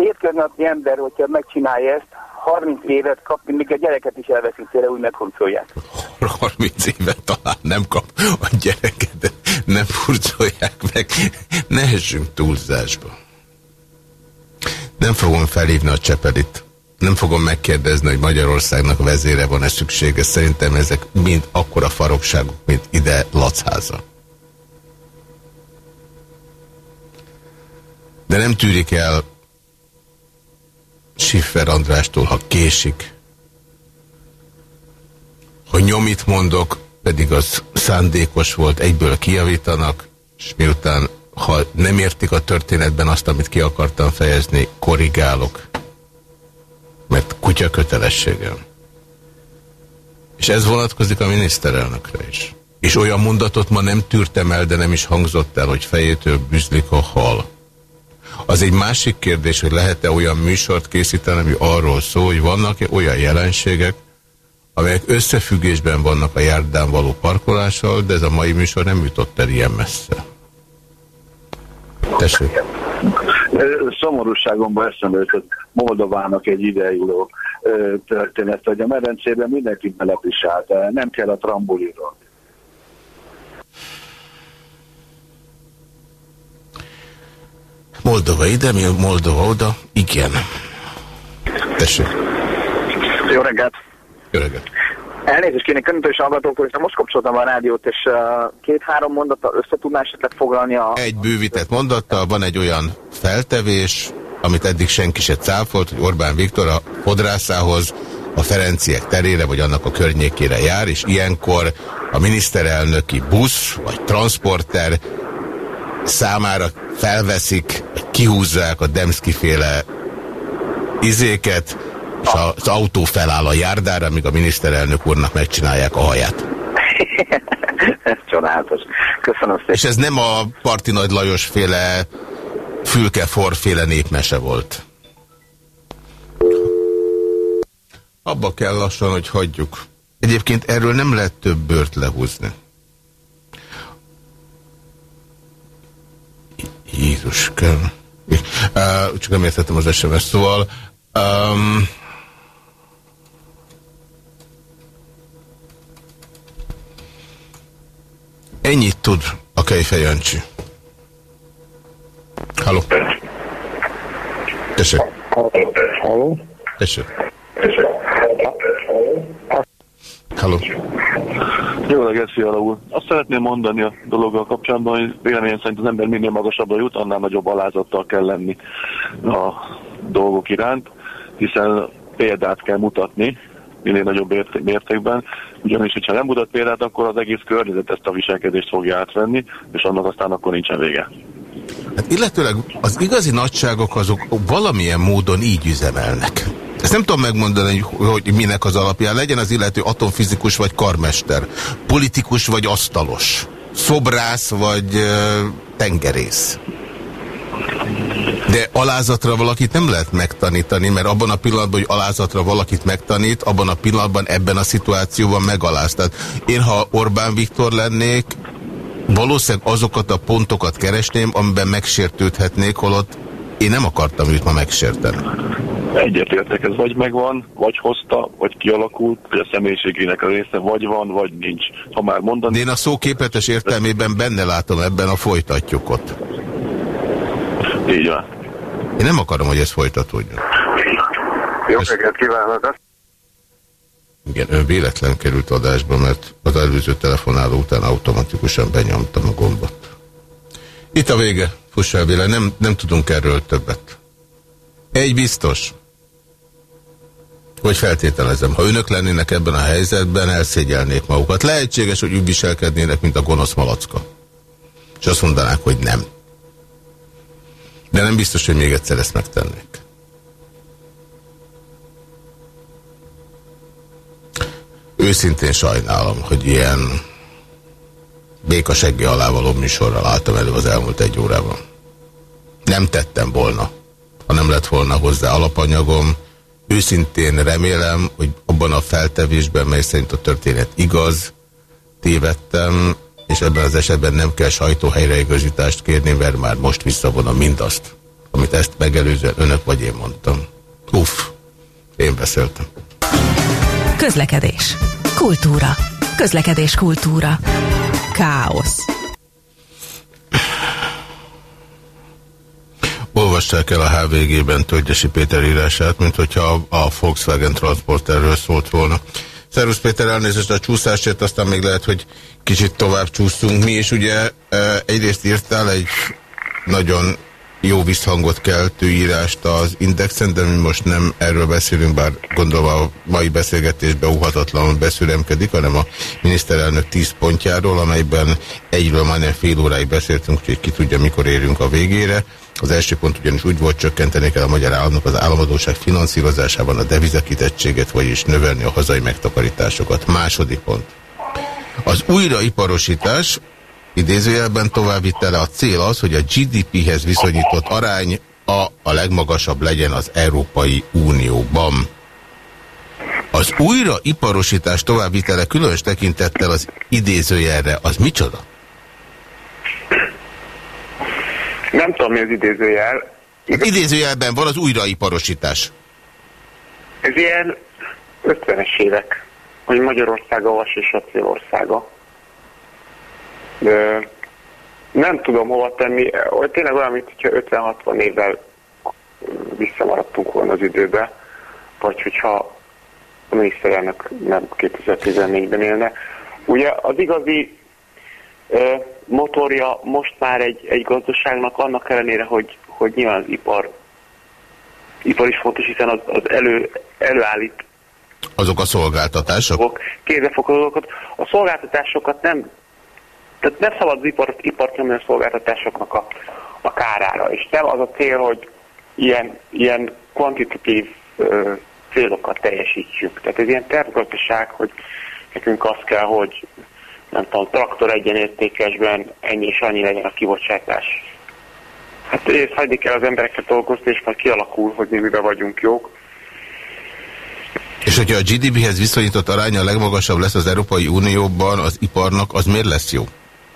hétköznapi ember, hogyha megcsinálja ezt, 30 évet kap, még a gyereket is elveszik tőle, úgy meghurcolják. 30 évet talán nem kap a gyereket, de nem furcolják meg. Ne túlzásba. Nem fogom felhívni a Csepelit. Nem fogom megkérdezni, hogy Magyarországnak vezére van-e szüksége. Szerintem ezek mind akkora farokságok, mint ide Lacháza. De nem tűrik el Siffer Andrástól, ha késik. Ha nyomit mondok, pedig az szándékos volt, egyből kiavítanak, és miután, ha nem értik a történetben azt, amit ki akartam fejezni, korrigálok. Mert kutya kötelességem. És ez vonatkozik a miniszterelnökre is. És olyan mondatot ma nem tűrtem el, de nem is hangzott el, hogy fejétől büzlik a hal. Az egy másik kérdés, hogy lehet-e olyan műsort készíteni, ami arról szól, hogy vannak-e olyan jelenségek, amelyek összefüggésben vannak a járdán való parkolással, de ez a mai műsor nem jutott el ilyen messze. Tessék. Szomorúságomban eszembe jutott Moldovának egy idejúló történet, hogy a medencében mindenki belepisált, nem kell a trambuliról. Moldova ide, mi Moldova oda, igen. Tessék. Jó reggelt! Jó reggelt! Elnézést kéne könyvtől is hallgatókról, és most kapcsoltam a rádiót, és uh, két-három mondattal összetudná esetleg foglalni a... Egy bővített mondattal van egy olyan feltevés, amit eddig senki se cáfolt, hogy Orbán Viktor a fodrászához a Ferenciek terére, vagy annak a környékére jár, és ilyenkor a miniszterelnöki busz, vagy transporter számára felveszik, kihúzzák a Demszki féle izéket, és az autó feláll a járdára, amíg a miniszterelnök úrnak megcsinálják a haját. ez csodálatos. Köszönöm szépen. És ez nem a Parti Nagy Lajos féle Fülke forféle népmese volt. Abba kell lassan, hogy hagyjuk. Egyébként erről nem lehet több bört lehúzni. Jézuskám. Uh, csak nem értettem az SMS, szóval um, ennyit tud a Kejfej Jancsi. Halló. Tessék. Halló. Tessék. Halló. Jó reggelt, Fiala úr. Azt szeretném mondani a dologgal kapcsolatban, hogy véleményem szerint az ember minél magasabbra jut, annál nagyobb alázattal kell lenni a dolgok iránt, hiszen példát kell mutatni, minél nagyobb mértékben, ugyanis, hogyha nem mutat példát, akkor az egész környezet ezt a viselkedést fogja átvenni, és annak aztán akkor nincsen vége. Hát illetőleg az igazi nagyságok azok valamilyen módon így üzemelnek. Ezt nem tudom megmondani, hogy minek az alapján legyen az illető atomfizikus vagy karmester, politikus vagy asztalos, szobrász vagy tengerész. De alázatra valakit nem lehet megtanítani, mert abban a pillanatban, hogy alázatra valakit megtanít, abban a pillanatban ebben a szituációban megaláz. Tehát én, ha Orbán Viktor lennék, valószínűleg azokat a pontokat keresném, amiben megsértődhetnék, holott én nem akartam őt ma megsérteni. Egyetértek, ez vagy megvan, vagy hozta, vagy kialakult, vagy a személyiségének a része, vagy van, vagy nincs. Ha már mondani... De én a szó képletes értelmében benne látom ebben a folytatjukot. Így van. Én nem akarom, hogy ez folytatódjon. Jó reggelt kívánok! Igen, ön véletlen került adásba, mert az előző telefonáló után automatikusan benyomtam a gombot. Itt a vége, fuss el nem, nem tudunk erről többet. Egy biztos, hogy feltételezem, ha önök lennének ebben a helyzetben, elszégyelnék magukat. Lehetséges, hogy úgy viselkednének, mint a gonosz malacka. És azt mondanák, hogy nem. De nem biztos, hogy még egyszer ezt megtennék. Őszintén sajnálom, hogy ilyen békaseggi alávaló műsorral álltam elő az elmúlt egy órában. Nem tettem volna, ha nem lett volna hozzá alapanyagom. Őszintén remélem, hogy abban a feltevésben, mely szerint a történet igaz, tévedtem, és ebben az esetben nem kell sajtóhelyreigazítást kérni, mert már most visszavonom mindazt, amit ezt megelőzően önök vagy én mondtam. Uff, én beszéltem. Közlekedés. Kultúra. Közlekedés kultúra. Káosz. Olvassák el a HVG-ben Tölgyesi Péter írását, mint hogyha a Volkswagen Transporterről szólt volna. Szervusz Péter, elnézést a csúszásért, aztán még lehet, hogy kicsit tovább csúszunk. Mi is ugye egyrészt írtál egy nagyon jó visszhangot keltő írást az Indexen, de mi most nem erről beszélünk, bár gondolom a mai beszélgetésben uhatatlanul beszüremkedik, hanem a miniszterelnök 10 pontjáról, amelyben egyről majdnem fél óráig beszéltünk, úgyhogy ki tudja, mikor érünk a végére. Az első pont ugyanis úgy volt, csökkenteni kell a magyar államnak az államadóság finanszírozásában a devizakitettséget, vagyis növelni a hazai megtakarításokat. Második pont. Az újraiparosítás idézőjelben továbbvitele a cél az, hogy a GDP-hez viszonyított arány a, a legmagasabb legyen az Európai Unióban. Az újraiparosítás továbbvitele különös tekintettel az idézőjelre, az micsoda? Nem tudom, mi az idézőjel. Az idézőjelben van az újraiparosítás. Ez ilyen 50-es évek, hogy Magyarország a vas és acélországa. De nem tudom hova tenni, hogy tényleg olyan, mint hogyha 50-60 évvel visszamaradtunk volna az időbe, vagy hogyha a miniszterelnök nem 2014-ben élne. Ugye az igazi motorja most már egy, egy gazdaságnak annak ellenére, hogy, hogy nyilván az ipar, ipar is fontos, hiszen az, az elő, előállít azok a szolgáltatások? Kézefoghatókat. A szolgáltatásokat nem tehát nem szabad az ipart, ipart nyomni szolgáltatásoknak a, a kárára. És nem az a cél, hogy ilyen, ilyen kvantitatív ö, célokat teljesítsük. Tehát ez ilyen tervgazdaság, hogy nekünk az kell, hogy nem tudom, traktor egyenértékesben ennyi és annyi legyen a kibocsátás. Hát ezt hagyni kell az embereket dolgozni, és majd kialakul, hogy mi miben vagyunk jók. És hogyha a GDP-hez viszonyított aránya a legmagasabb lesz az Európai Unióban, az iparnak, az miért lesz jó?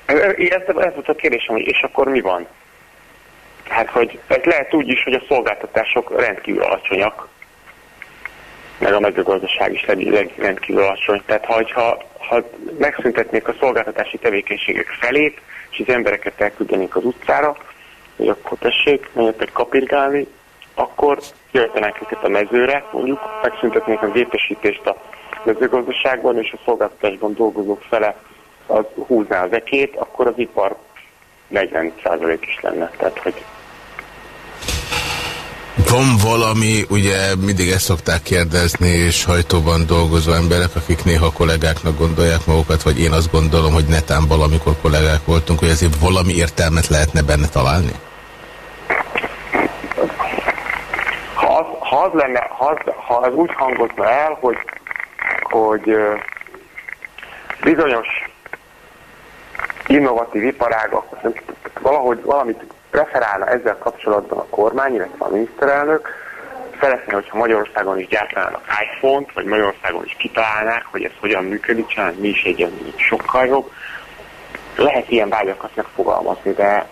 Ez, ez volt a kérdésem, hogy és akkor mi van? Hát, hogy ez lehet úgy is, hogy a szolgáltatások rendkívül alacsonyak, meg a mezőgazdaság is rendkívül alacsony. Tehát, ha, ha, ha megszüntetnék a szolgáltatási tevékenységek felét, és az embereket elküldenék az utcára, hogy akkor tessék, menjetek kapirgálni, akkor jöjtenek őket a mezőre, mondjuk megszüntetnék a gépesítést a mezőgazdaságban, és a szolgáltatásban dolgozók fele az húzná az ekét, akkor az ipar 40% is lenne. Tehát, hogy van valami, ugye mindig ezt szokták kérdezni, és hajtóban dolgozó emberek, akik néha kollégáknak gondolják magukat, vagy én azt gondolom, hogy netán valamikor kollégák voltunk, hogy azért valami értelmet lehetne benne találni? Ha az, ha az lenne, ha az, ha az úgy hangozna el, hogy, hogy bizonyos innovatív iparágak, valahogy valamit preferálna ezzel kapcsolatban a kormány, illetve a miniszterelnök, szeretné, hogyha Magyarországon is gyártanának iPhone-t, vagy Magyarországon is kitalálnák, hogy ez hogyan működik, csinálni mi is egy sokkal jobb. Lehet ilyen vágyakat megfogalmazni, de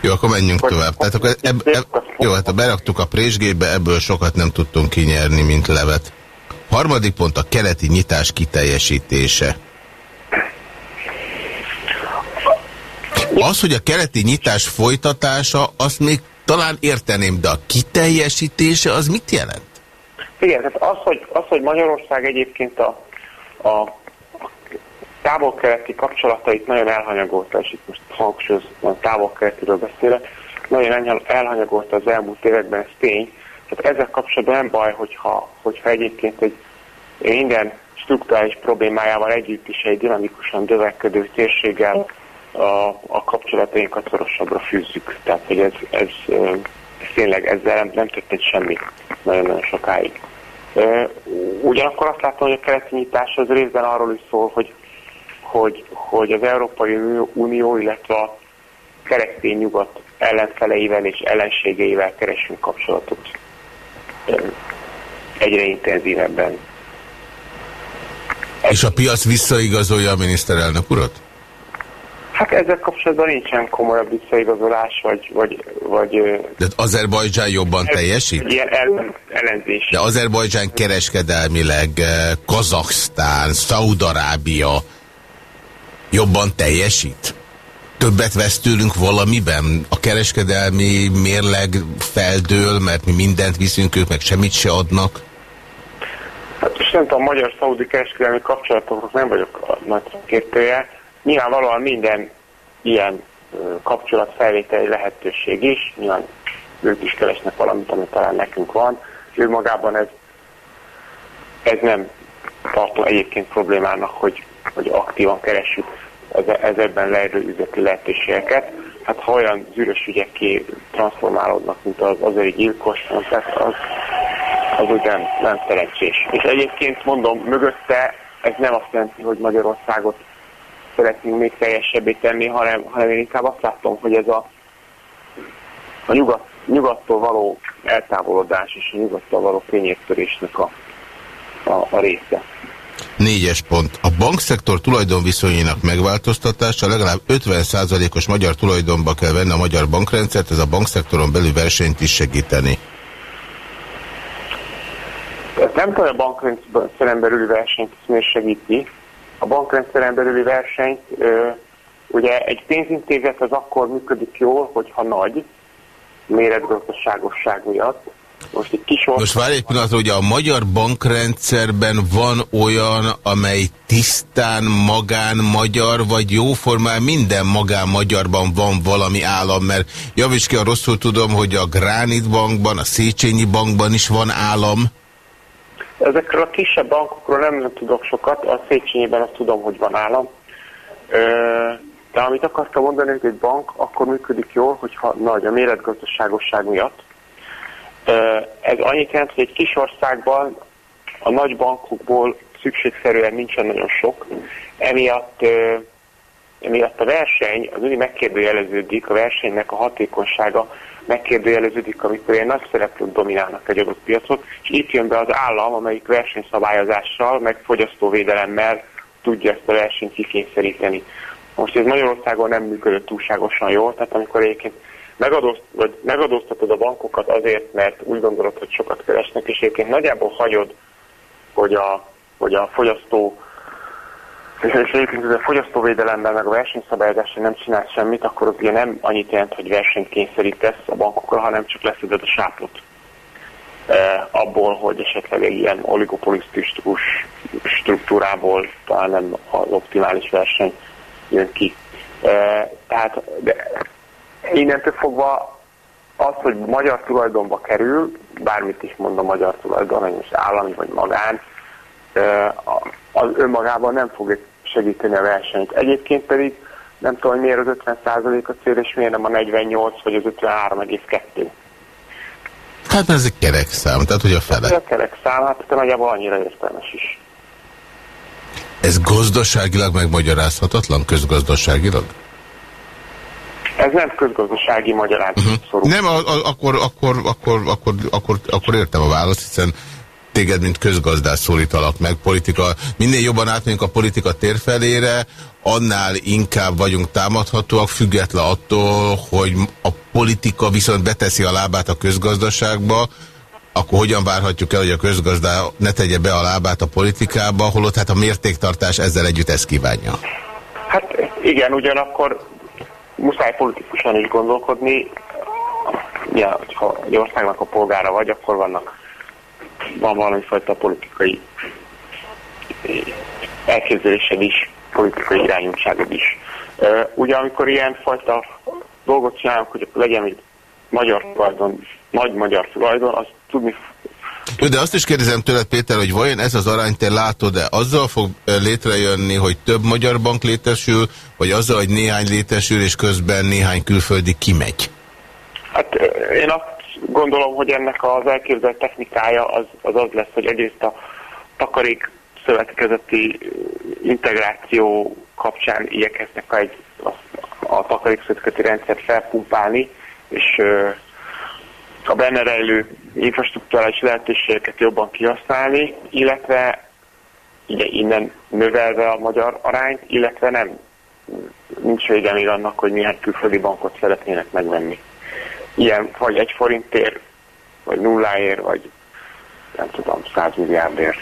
Jó, akkor menjünk tovább. Tehát akkor eb, eb, jó, hát beraktuk a présgébe, ebből sokat nem tudtunk kinyerni, mint levet. Harmadik pont a keleti nyitás kiteljesítése. Az, hogy a keleti nyitás folytatása, azt még talán érteném, de a kiteljesítése az mit jelent? Igen, tehát az, hogy, az, hogy Magyarország egyébként a, a távol-keleti kapcsolatait nagyon elhanyagolta, és itt most hangsúlyozottan távol-keletiről beszélek, nagyon elhanyagolta az elmúlt években, ez tény. Tehát ezzel kapcsolatban nem baj, hogyha, hogyha egyébként egy minden struktúrális problémájával együtt is egy dinamikusan dövekedő térséggel a, a kapcsolatainkat szorosabbra fűzzük. Tehát, hogy ez, ez, ez tényleg ezzel nem, nem történt semmi nagyon-nagyon sokáig. Ugyanakkor azt látom, hogy a keleti nyitás az részben arról is szól, hogy, hogy, hogy az Európai Unió, illetve a keresztény nyugat ellenfeleivel és ellenségeivel keresünk kapcsolatot egyre intenzívebben. És a piac visszaigazolja a miniszterelnök urat? Hát ezzel kapcsolatban nincsen komolyabb visszaigazolás, vagy... vagy, vagy De Azerbajdzsán jobban ez, teljesít? Ilyen ellen, ellenzés. De Azerbajdzsán kereskedelmileg Kazaksztán, Szaudarábia jobban teljesít? Többet vesz tőlünk valamiben? A kereskedelmi mérleg feldől, mert mi mindent viszünk, ők meg semmit se adnak? Hát és nem tudom, magyar-szaudi kereskedelmi kapcsolatoknak nem vagyok a nagy kértője. Nyilvánvalóan minden ilyen kapcsolatfelvételi lehetőség is, nyilván ők is keresnek valamit, amit talán nekünk van. Ő magában ez, ez nem tartom egyébként problémának, hogy, hogy aktívan keressük ez, ebben lehető üzleti lehetőségeket. Hát ha olyan zűrös ügyekké transformálódnak, mint az azeri gyilkos, tehát az, az úgy nem, nem szerencsés. És egyébként mondom, mögötte ez nem azt jelenti, hogy Magyarországot szeretnénk még teljesebbé tenni, hanem, hanem én inkább azt látom, hogy ez a, a nyugat, nyugattól való eltávolodás és a nyugattól való fényértörésnek a, a, a része. Négyes pont. A bankszektor tulajdonviszonyének megváltoztatása legalább 50%-os magyar tulajdonba kell venni a magyar bankrendszert, ez a bankszektoron belül versenyt is segíteni. Ez nem tudom, a bankrendszeren belüli versenyt miért segíti. A bankrendszeren belüli versenyt, ugye egy pénzintézet az akkor működik jól, hogyha nagy, méretgazdaságosság miatt. Most egy kis Most várj egy pillanatra, ugye a magyar bankrendszerben van olyan, amely tisztán magán magyar, vagy jóformán minden magán magyarban van valami állam, mert javíts ki, a rosszul tudom, hogy a Gránit bankban, a Széchenyi bankban is van állam. Ezekről a kisebb bankokról nem, tudok sokat, a Széchenyében azt tudom, hogy van állam. De amit akartam mondani, hogy egy bank akkor működik jól, hogyha nagy a méretgazdaságosság miatt. Ez annyit jelent, hogy egy kis országban a nagy bankokból szükségszerűen nincsen nagyon sok, emiatt, emiatt a verseny, az úgy megkérdőjeleződik, a versenynek a hatékonysága megkérdőjeleződik, amikor ilyen nagy szereplők dominálnak egy adott piacot, és itt jön be az állam, amelyik versenyszabályozással, meg fogyasztóvédelemmel tudja ezt a versenyt kikényszeríteni. Most ez Magyarországon nem működött túlságosan jól, tehát amikor egyébként megadózt, vagy megadóztatod a bankokat azért, mert úgy gondolod, hogy sokat keresnek, és egyébként nagyjából hagyod, hogy a, hogy a fogyasztó és egyébként a fogyasztóvédelemben meg a versenyszabályozással nem csinál semmit, akkor az ugye nem annyit jelent, hogy versenyt kényszerítesz a bankokra, hanem csak leszeded a sápot e, abból, hogy esetleg egy ilyen oligopolisztikus struktúrából talán nem az optimális verseny jön ki. E, tehát de innentől fogva az, hogy magyar tulajdonba kerül, bármit is mond a magyar tulajdon, hogy most állami vagy magán, az önmagában nem fog segíteni a versenyt. Egyébként pedig nem tudom, hogy miért az 50% a cél, és miért nem a 48 vagy az 53,2. Hát ez egy kerek szám, tehát hogy a fele. Ez a kerek szám, hát nagyjából annyira értelmes is. Ez gazdaságilag megmagyarázhatatlan, közgazdaságilag? Ez nem közgazdasági magyarázat uh -huh. Nem, a, a, akkor, akkor, akkor, akkor, akkor, akkor értem a választ, hiszen téged, mint közgazdás szólítalak meg. Politika, minél jobban átmegyünk a politika térfelére, annál inkább vagyunk támadhatóak, független attól, hogy a politika viszont beteszi a lábát a közgazdaságba, akkor hogyan várhatjuk el, hogy a közgazdá ne tegye be a lábát a politikába, holott hát a mértéktartás ezzel együtt ezt kívánja? Hát igen, ugyanakkor muszáj politikusan is gondolkodni. Ja, ha egy országnak a polgára vagy, akkor vannak van valami fajta politikai elképzelésed is, politikai irányultságod is. Ugye amikor ilyen fajta dolgot csinálunk, hogy legyen egy magyar tulajdon, nagy magyar tulajdon, az tudni de azt is kérdezem tőled, Péter, hogy vajon ez az arány te látod-e? Azzal fog létrejönni, hogy több magyar bank létesül, vagy azzal, hogy néhány létesül, és közben néhány külföldi kimegy? Hát én azt gondolom, hogy ennek az elképzelt technikája az az, az lesz, hogy egyrészt a takarék szövetkezeti integráció kapcsán igyekeznek egy, a, a takarékszövetkezeti rendszert felpumpálni, és a benne rejlő infrastruktúrális lehetőségeket jobban kihasználni, illetve ugye innen növelve a magyar arányt, illetve nem nincs vége még annak, hogy milyen külföldi bankot szeretnének megvenni. Ilyen vagy egy forintért, vagy nulláért, vagy nem tudom, száz milliárdért.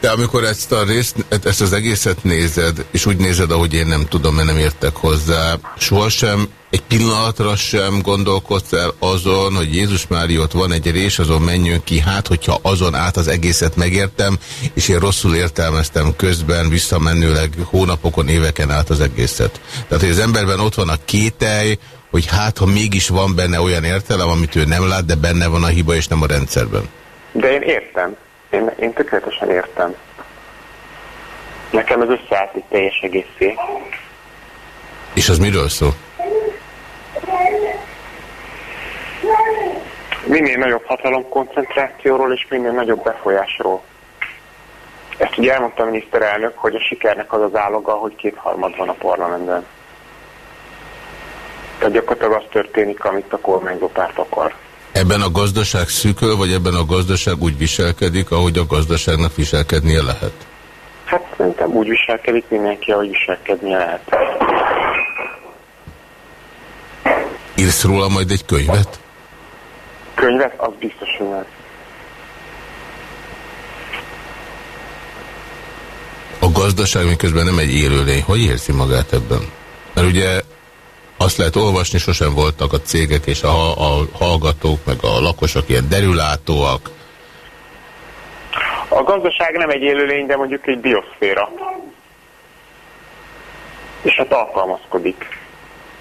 De amikor ezt a részt, ezt az egészet nézed, és úgy nézed, ahogy én nem tudom, mert nem értek hozzá, sohasem, egy pillanatra sem gondolkodsz el azon, hogy Jézus Mária ott van egy rés, azon menjünk ki, hát hogyha azon át az egészet megértem, és én rosszul értelmeztem közben, visszamenőleg hónapokon, éveken át az egészet. Tehát, hogy az emberben ott van a kételj, hogy hát, ha mégis van benne olyan értelem, amit ő nem lát, de benne van a hiba, és nem a rendszerben. De én értem. Én, én tökéletesen értem. Nekem ez összeállt egy teljes egészé. És az miről szól? Minél nagyobb hatalomkoncentrációról és minél nagyobb befolyásról. Ezt ugye elmondta a miniszterelnök, hogy a sikernek az az áloga, hogy kétharmad van a parlamentben. Tehát gyakorlatilag az történik, amit a kormányzó párt akar. Ebben a gazdaság szűköl, vagy ebben a gazdaság úgy viselkedik, ahogy a gazdaságnak viselkednie lehet? Hát szerintem úgy viselkedik mindenki, ahogy viselkednie lehet. Írsz róla majd egy könyvet? Könyvet? Az biztos, hogy nem. A gazdaság miközben nem egy élőlény. Hogy érzi magát ebben? Mert ugye azt lehet olvasni, sosem voltak a cégek és a, a hallgatók, meg a lakosok ilyen derülátóak. A gazdaság nem egy élőlény, de mondjuk egy bioszféra. És hát alkalmazkodik.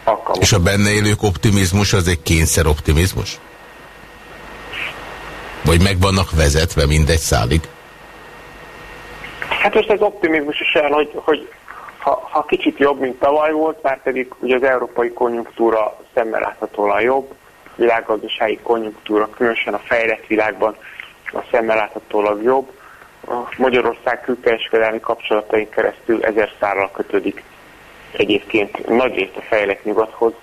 alkalmazkodik. És a benne élők optimizmus az egy kényszer optimizmus? Vagy meg vannak vezetve mindegy szálig? Hát most az optimizmus is olyan, hogy, hogy ha, ha kicsit jobb, mint tavaly volt, már pedig ugye az európai konjunktúra szemmel láthatóan jobb, világgazdasági konjunktúra, különösen a fejlett világban a szemmel láthatóan jobb. A Magyarország külkereskedelmi kapcsolatain keresztül ezer szárral kötődik egyébként nagyrészt a fejlett nyugathoz.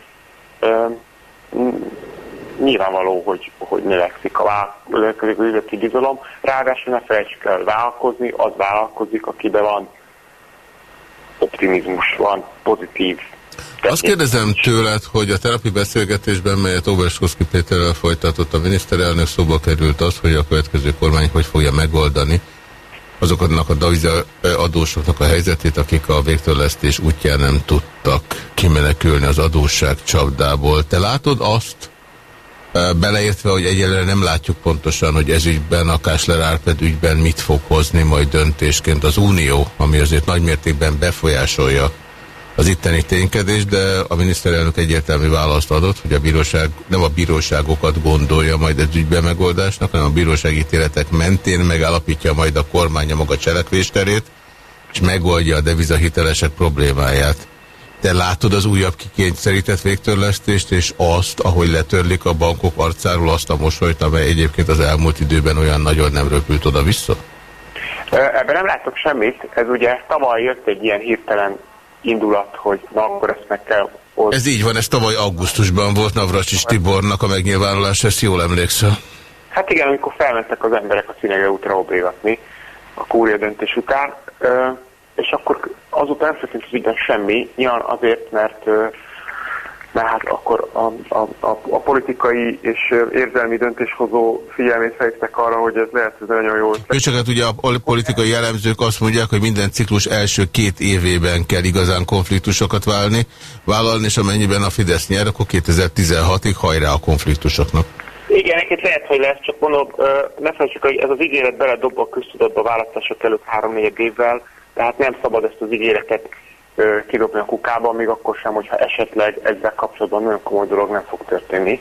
Nyilvánvaló, hogy, hogy növekszik a üzleti bizalom, ráadásul ne felejtsük el vállalkozni, az vállalkozik, akiben van optimizmus van, pozitív. Azt kérdezem tőled, hogy a terapi beszélgetésben, melyet Overskoszki Péterrel folytatott a miniszterelnök, szóba került az, hogy a következő kormány hogy fogja megoldani azoknak a daviza adósoknak a helyzetét, akik a végtörlesztés útján nem tudtak kimenekülni az adósság csapdából. Te látod azt, Beleértve, hogy egyelőre nem látjuk pontosan, hogy ez ügyben, a Kásler Árped ügyben mit fog hozni majd döntésként az Unió, ami azért nagymértékben befolyásolja az itteni ténykedés, de a miniszterelnök egyértelmű választ adott, hogy a bíróság nem a bíróságokat gondolja majd ez ügyben megoldásnak, hanem a bíróságítéletek mentén megállapítja majd a kormánya maga cselekvésterét, és megoldja a devizahitelesek problémáját. Te látod az újabb kikényszerített végtörlesztést, és azt, ahogy letörlik a bankok arcáról azt a mosolyt, amely egyébként az elmúlt időben olyan nagyon nem röpült oda-vissza? Ebben nem látok semmit. Ez ugye tavaly jött egy ilyen hirtelen indulat, hogy na akkor ezt meg kell oldani. Ez így van, ez tavaly augusztusban volt Navracsis Tibornak a megnyilvánulás, ezt jól emlékszel. Hát igen, amikor felmentek az emberek a Színege útra obégatni a kúria döntés után, és akkor azután nem történt az ügyben semmi, nyilván azért, mert mert hát akkor a, a, a, a politikai és érzelmi döntéshozó figyelmét fejeztek arra, hogy ez lehet, hogy nagyon jó. És csak hát ugye a pol- politikai jellemzők azt mondják, hogy minden ciklus első két évében kell igazán konfliktusokat válni, vállalni, és amennyiben a Fidesz nyer, akkor 2016-ig hajrá a konfliktusoknak. Igen, egyébként lehet, hogy lesz, csak mondom, ne felejtsük, hogy ez az ígéret beledob a köztudatba választások előtt három-négy évvel, tehát nem szabad ezt az ígéretet kidobni a kukába, még akkor sem, hogyha esetleg ezzel kapcsolatban nagyon komoly dolog nem fog történni.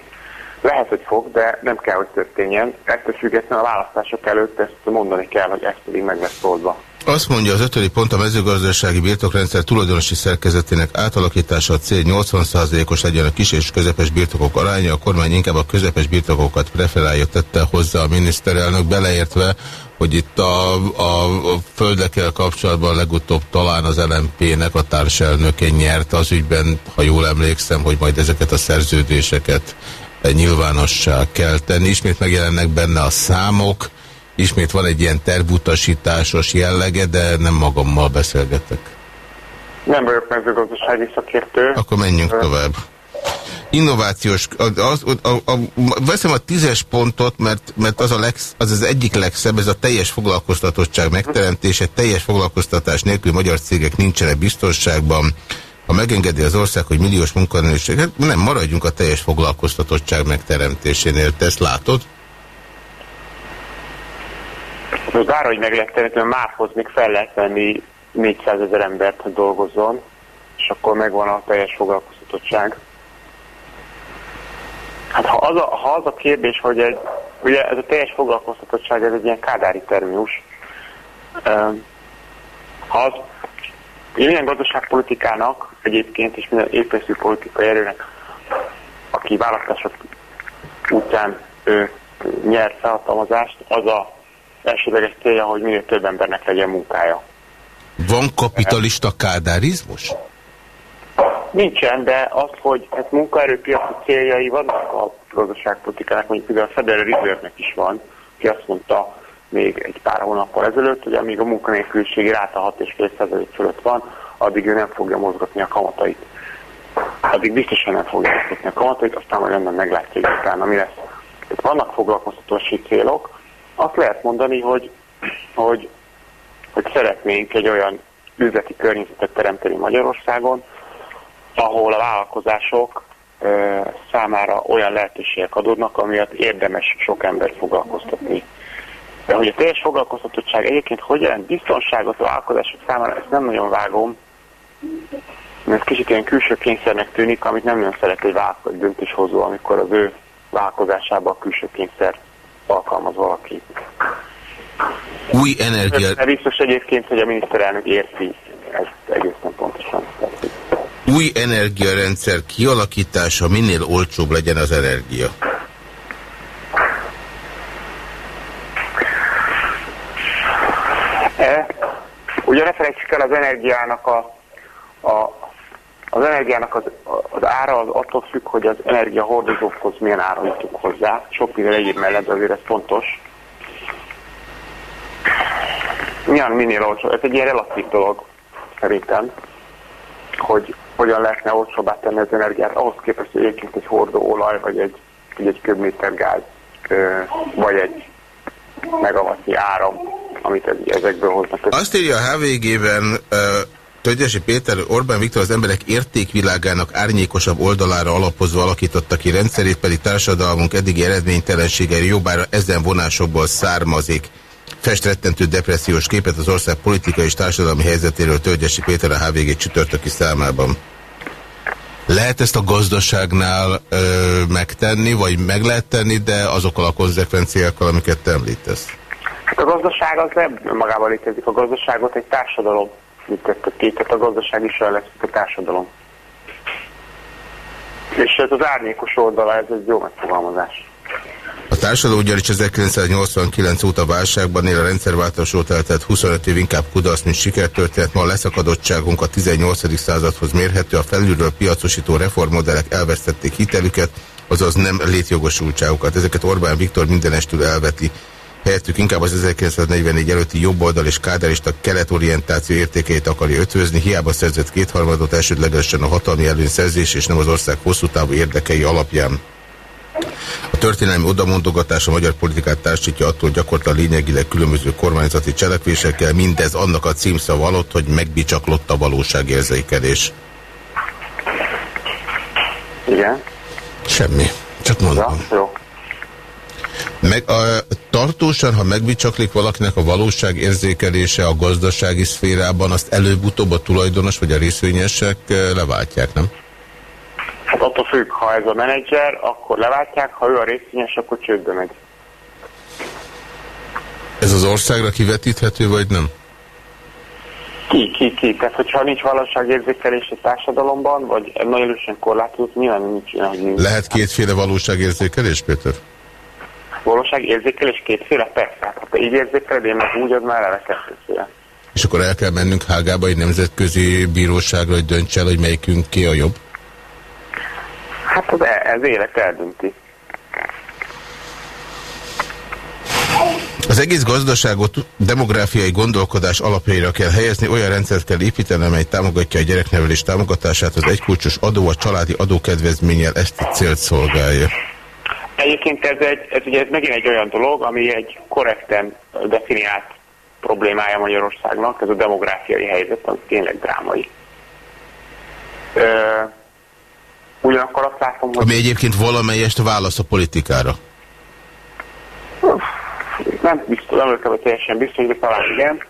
Lehet, hogy fog, de nem kell, hogy történjen. Ettől függetlenül a választások előtt ezt mondani kell, hogy ez pedig meg lesz oldva. Azt mondja az ötödik pont a mezőgazdasági birtokrendszer tulajdonosi szerkezetének átalakítása a cél 80%-os legyen a kis és közepes birtokok aránya, a kormány inkább a közepes birtokokat preferálja tette hozzá a miniszterelnök, beleértve, hogy itt a, a, a földekkel kapcsolatban legutóbb talán az LMP-nek a társelnöke nyert az ügyben, ha jól emlékszem, hogy majd ezeket a szerződéseket nyilvánossá kell tenni. Ismét megjelennek benne a számok, ismét van egy ilyen tervutasításos jellege, de nem magammal beszélgetek. Nem vagyok mezőgazdasági szakértő. Akkor menjünk tovább. Innovációs, az, a, a, a, veszem a tízes pontot, mert, mert az, a leg, az az egyik legszebb, ez a teljes foglalkoztatottság megteremtése, teljes foglalkoztatás nélkül magyar cégek nincsenek biztonságban. Ha megengedi az ország, hogy milliós munkanőség, hát nem, maradjunk a teljes foglalkoztatottság megteremtésénél. Te ezt látod? Most bár, hogy meg lehet mert márhoz még fel lehet venni 400 ezer embert, dolgozzon, és akkor megvan a teljes foglalkoztatottság. Hát ha az a, ha az a kérdés, hogy egy, ugye ez a teljes foglalkoztatottság, ez egy ilyen kádári terminus. Ha az, minden gazdaságpolitikának egyébként, és minden épeszű politikai erőnek, aki választások útján ő, nyer felhatalmazást, az a elsődleges célja, hogy minél több embernek legyen munkája. Van kapitalista kádárizmus? Nincsen, de az, hogy hát munkaerőpiaci céljai vannak a gazdaságpolitikának, mondjuk például a Federal Reserve-nek is van, ki azt mondta még egy pár hónappal ezelőtt, hogy amíg a munkanélküliségi ráta 6,5% fölött van, addig ő nem fogja mozgatni a kamatait. Addig biztosan nem fogja mozgatni a kamatait, aztán majd önben meglátja, hogy utána mi lesz. Tehát vannak foglalkoztatási célok. Azt lehet mondani, hogy, hogy, hogy szeretnénk egy olyan üzleti környezetet teremteni Magyarországon, ahol a vállalkozások számára olyan lehetőségek adódnak, amiatt érdemes sok embert foglalkoztatni. De hogy a teljes foglalkoztatottság egyébként hogy jelent biztonságot a vállalkozások számára, ezt nem nagyon vágom, mert ez kicsit ilyen külső kényszernek tűnik, amit nem nagyon szeret egy vállalkozás döntéshozó, amikor az ő vállalkozásába a külső kényszer alkalmaz valaki. Új energia... De biztos egyébként, hogy a miniszterelnök érti ezt egészen pontosan. Új energiarendszer kialakítása minél olcsóbb legyen az energia. E, ugye ne felejtsük el az energiának a, a az energiának az, az ára az attól függ, hogy az energiahordozókhoz milyen áron hozzá. Sok minden egyéb mellett azért ez fontos. Milyen minél olcsó. Ez egy ilyen relatív dolog szerintem, hogy hogyan lehetne olcsóbbá tenni az energiát, ahhoz képest, hogy egyébként egy hordó olaj, vagy egy, vagy egy köbméter gáz, vagy egy megavatnyi áram, amit ez- ezekből hoznak. Azt írja a HVG-ben Tölgyesi Péter, Orbán Viktor az emberek értékvilágának árnyékosabb oldalára alapozva alakította ki rendszerét, pedig társadalmunk eddigi eredménytelensége jobbára ezen vonásokból származik. Fest rettentő depressziós képet az ország politikai és társadalmi helyzetéről Tölgyesi Péter a HVG csütörtöki számában. Lehet ezt a gazdaságnál ö, megtenni, vagy meg lehet tenni, de azokkal a konzekvenciákkal, amiket te említesz? Hát a gazdaság az nem magában létezik. A gazdaságot egy társadalom működtet ki, tehát a gazdaság is olyan lesz, a társadalom. És ez az árnyékos oldala, ez egy jó megfogalmazás. A társadalom ugyanis 1989 óta válságban él a rendszerváltás óta eltelt 25 év inkább kudarc, mint sikertörténet. Ma a leszakadottságunk a 18. századhoz mérhető, a felülről piacosító reformmodellek elvesztették hitelüket, azaz nem létjogosultságokat. Ezeket Orbán Viktor mindenestül elveti. Helyettük inkább az 1944 előtti jobboldal és kádárista keletorientáció értékeit akarja ötvözni, hiába szerzett kétharmadot elsődlegesen a hatalmi előnyszerzés és nem az ország hosszú távú érdekei alapján. A történelmi odamondogatás a magyar politikát társítja attól gyakorlatilag lényegileg különböző kormányzati cselekvésekkel, mindez annak a címszava alatt, hogy megbicsaklott a valóságérzékelés. Igen. Semmi. Csak mondom. Ja, jó. Meg, a, tartósan, ha megbicsaklik valakinek a valóság érzékelése a gazdasági szférában, azt előbb-utóbb a tulajdonos vagy a részvényesek eh, leváltják, nem? Hát attól függ, ha ez a menedzser, akkor leváltják, ha ő a részvényes, akkor csődbe megy. Ez az országra kivetíthető, vagy nem? Ki, ki, ki. Tehát, hogyha nincs valóságérzékelés a társadalomban, vagy nagyon erősen korlátozott, nyilván nincs nincs. Lehet kétféle valóságérzékelés, Péter? Valóságérzékelés kétféle? Persze. Hát, ha így érzékeled, én meg úgy, az már eleve kettőféle. És akkor el kell mennünk Hágába egy nemzetközi bíróságra, hogy dönts el, hogy melyikünk ki a jobb? Hát az, ez élet eldönti. Az egész gazdaságot demográfiai gondolkodás alapjaira kell helyezni, olyan rendszert kell építeni, amely támogatja a gyereknevelés támogatását, az egykulcsos adó, a családi adókedvezménnyel ezt a célt szolgálja. Egyébként ez, egy, ez ugye ez megint egy olyan dolog, ami egy korrekten definiált problémája Magyarországnak, ez a demográfiai helyzet, ami tényleg drámai. Ö, ugyanakkor azt látom, hogy Ami egyébként valamelyest válasz a politikára. nem biztos, nem vagyok teljesen biztos, de talán igen.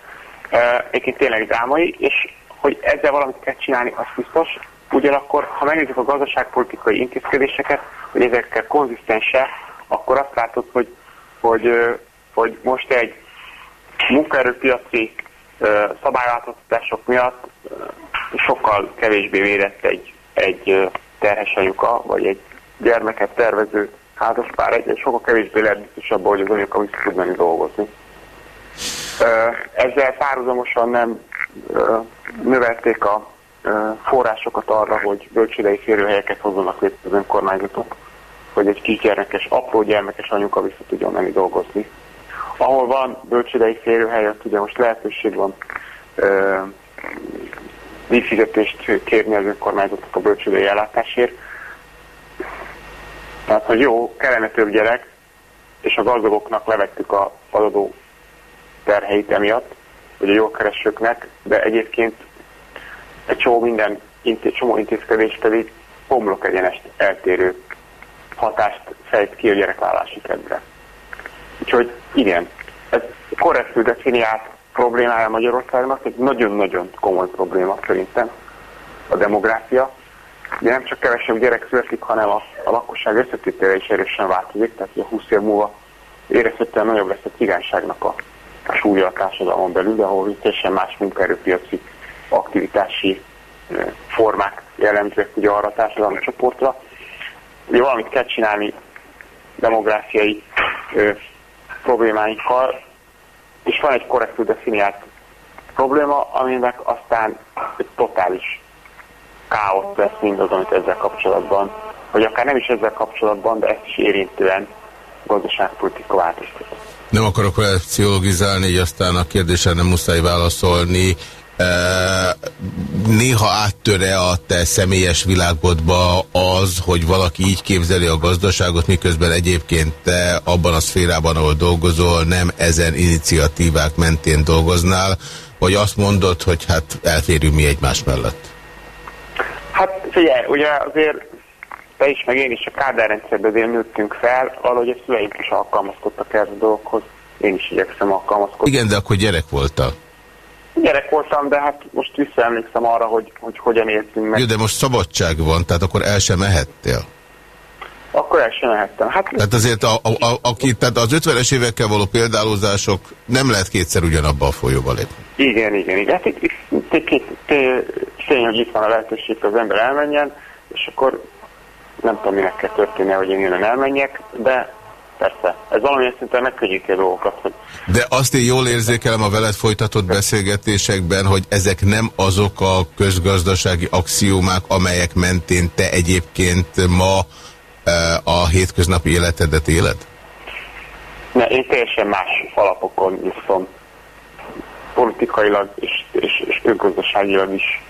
Egyébként tényleg drámai, és hogy ezzel valamit kell csinálni, az biztos. Ugyanakkor, ha megnézzük a gazdaságpolitikai intézkedéseket, hogy ezekkel konzisztense, akkor azt látod, hogy, hogy, hogy most egy munkaerőpiaci szabályváltoztatások miatt sokkal kevésbé védett egy, egy terhes anyuka, vagy egy gyermeket tervező házaspár, egy, egy sokkal kevésbé lehet biztosabb, hogy az anyuka vissza tud menni dolgozni. Ezzel párhuzamosan nem növelték a forrásokat arra, hogy bölcsődei férőhelyeket hozzanak létre az önkormányzatok, hogy egy kisgyermekes, apró gyermekes anyuka vissza tudjon menni dolgozni. Ahol van bölcsődei férőhely, ott ugye most lehetőség van díjfizetést kérni az önkormányzatok a bölcsődei ellátásért. Tehát, hogy jó, kellene több gyerek, és a gazdagoknak levettük a adó terheit emiatt, vagy a jogkeresőknek, de egyébként egy csomó minden, inté- csomó intézkedés pedig homlok egyenest eltérő hatást fejt ki a gyerekvállási kedvre. Úgyhogy igen, ez korrektül definiált problémája Magyarországnak, egy nagyon-nagyon komoly probléma szerintem a demográfia. Ugye nem csak kevesebb gyerek születik, hanem a, a lakosság összetétele is erősen változik, tehát ugye 20 év múlva érezhetően nagyobb lesz a cigányságnak a, a súlya a társadalmon belül, ahol teljesen más munkaerőpiaci aktivitási formák jellemzőek ugye arra a társadalmi csoportra. Ugye valamit kell csinálni demográfiai ö, problémáinkkal, és van egy korrektül definiált probléma, aminek aztán egy totális káosz lesz mindaz, amit ezzel kapcsolatban, vagy akár nem is ezzel kapcsolatban, de ezt is érintően gazdaságpolitika változtat. Nem akarok vele pszichologizálni, így aztán a kérdésre nem muszáj válaszolni. Néha áttöre a te személyes világodba az, hogy valaki így képzeli a gazdaságot, miközben egyébként te abban a szférában, ahol dolgozol, nem ezen iniciatívák mentén dolgoznál, vagy azt mondod, hogy hát elférünk mi egymás mellett? Hát figyelj, ugye azért te is, meg én is a kádárrendszerben azért nőttünk fel, valahogy a szüleink is alkalmazkodtak ehhez a dolgokhoz. Én is igyekszem alkalmazkodni. Igen, de akkor gyerek voltál. Gyerek voltam, de hát most visszaemlékszem arra, hogy, hogy hogyan éltünk meg. Jó, de most szabadság van, tehát akkor el sem mehettél. Akkor el sem mehettem. Hát Tehát azért a, a, a, aki, tehát az 50-es évekkel való példálózások nem lehet kétszer ugyanabba a folyóba lépni. igen, igen, igen. Hát itt, itt, itt, itt, itt, tény, hogy itt van a lehetőség, hogy az ember elmenjen, és akkor nem tudom, minek kell történnie, hogy én innen elmenjek, de persze, ez valamilyen szinten megkönnyíti a dolgokat, hogy De azt én jól érzékelem a veled folytatott beszélgetésekben, hogy ezek nem azok a közgazdasági axiómák, amelyek mentén te egyébként ma e, a hétköznapi életedet éled? Ne, én teljesen más alapokon iszom. Politikailag és, és, és öngazdaságilag is.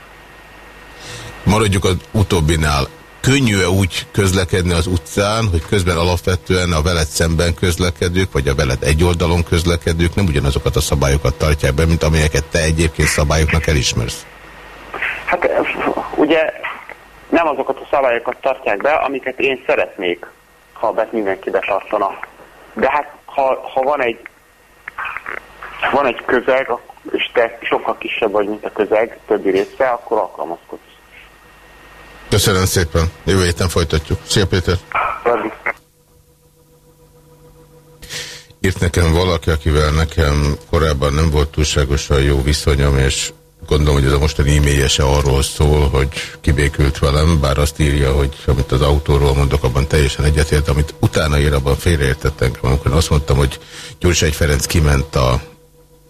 Maradjuk az utóbbinál. Könnyű-e úgy közlekedni az utcán, hogy közben alapvetően a veled szemben közlekedők, vagy a veled egy oldalon közlekedők nem ugyanazokat a szabályokat tartják be, mint amelyeket te egyébként szabályoknak elismersz? Hát ugye nem azokat a szabályokat tartják be, amiket én szeretnék, ha bet mindenki betartana. De hát ha, ha van egy van egy közeg, és te sokkal kisebb vagy, mint a közeg többi része, akkor alkalmazkodsz. Köszönöm szépen. Jövő héten folytatjuk. Szia Péter! Írt nekem valaki, akivel nekem korábban nem volt túlságosan jó viszonyom, és gondolom, hogy ez a mostani e se arról szól, hogy kibékült velem, bár azt írja, hogy amit az autóról mondok, abban teljesen egyetért, amit utána ír, abban félreértettem, amikor azt mondtam, hogy Gyurcsány Ferenc kiment a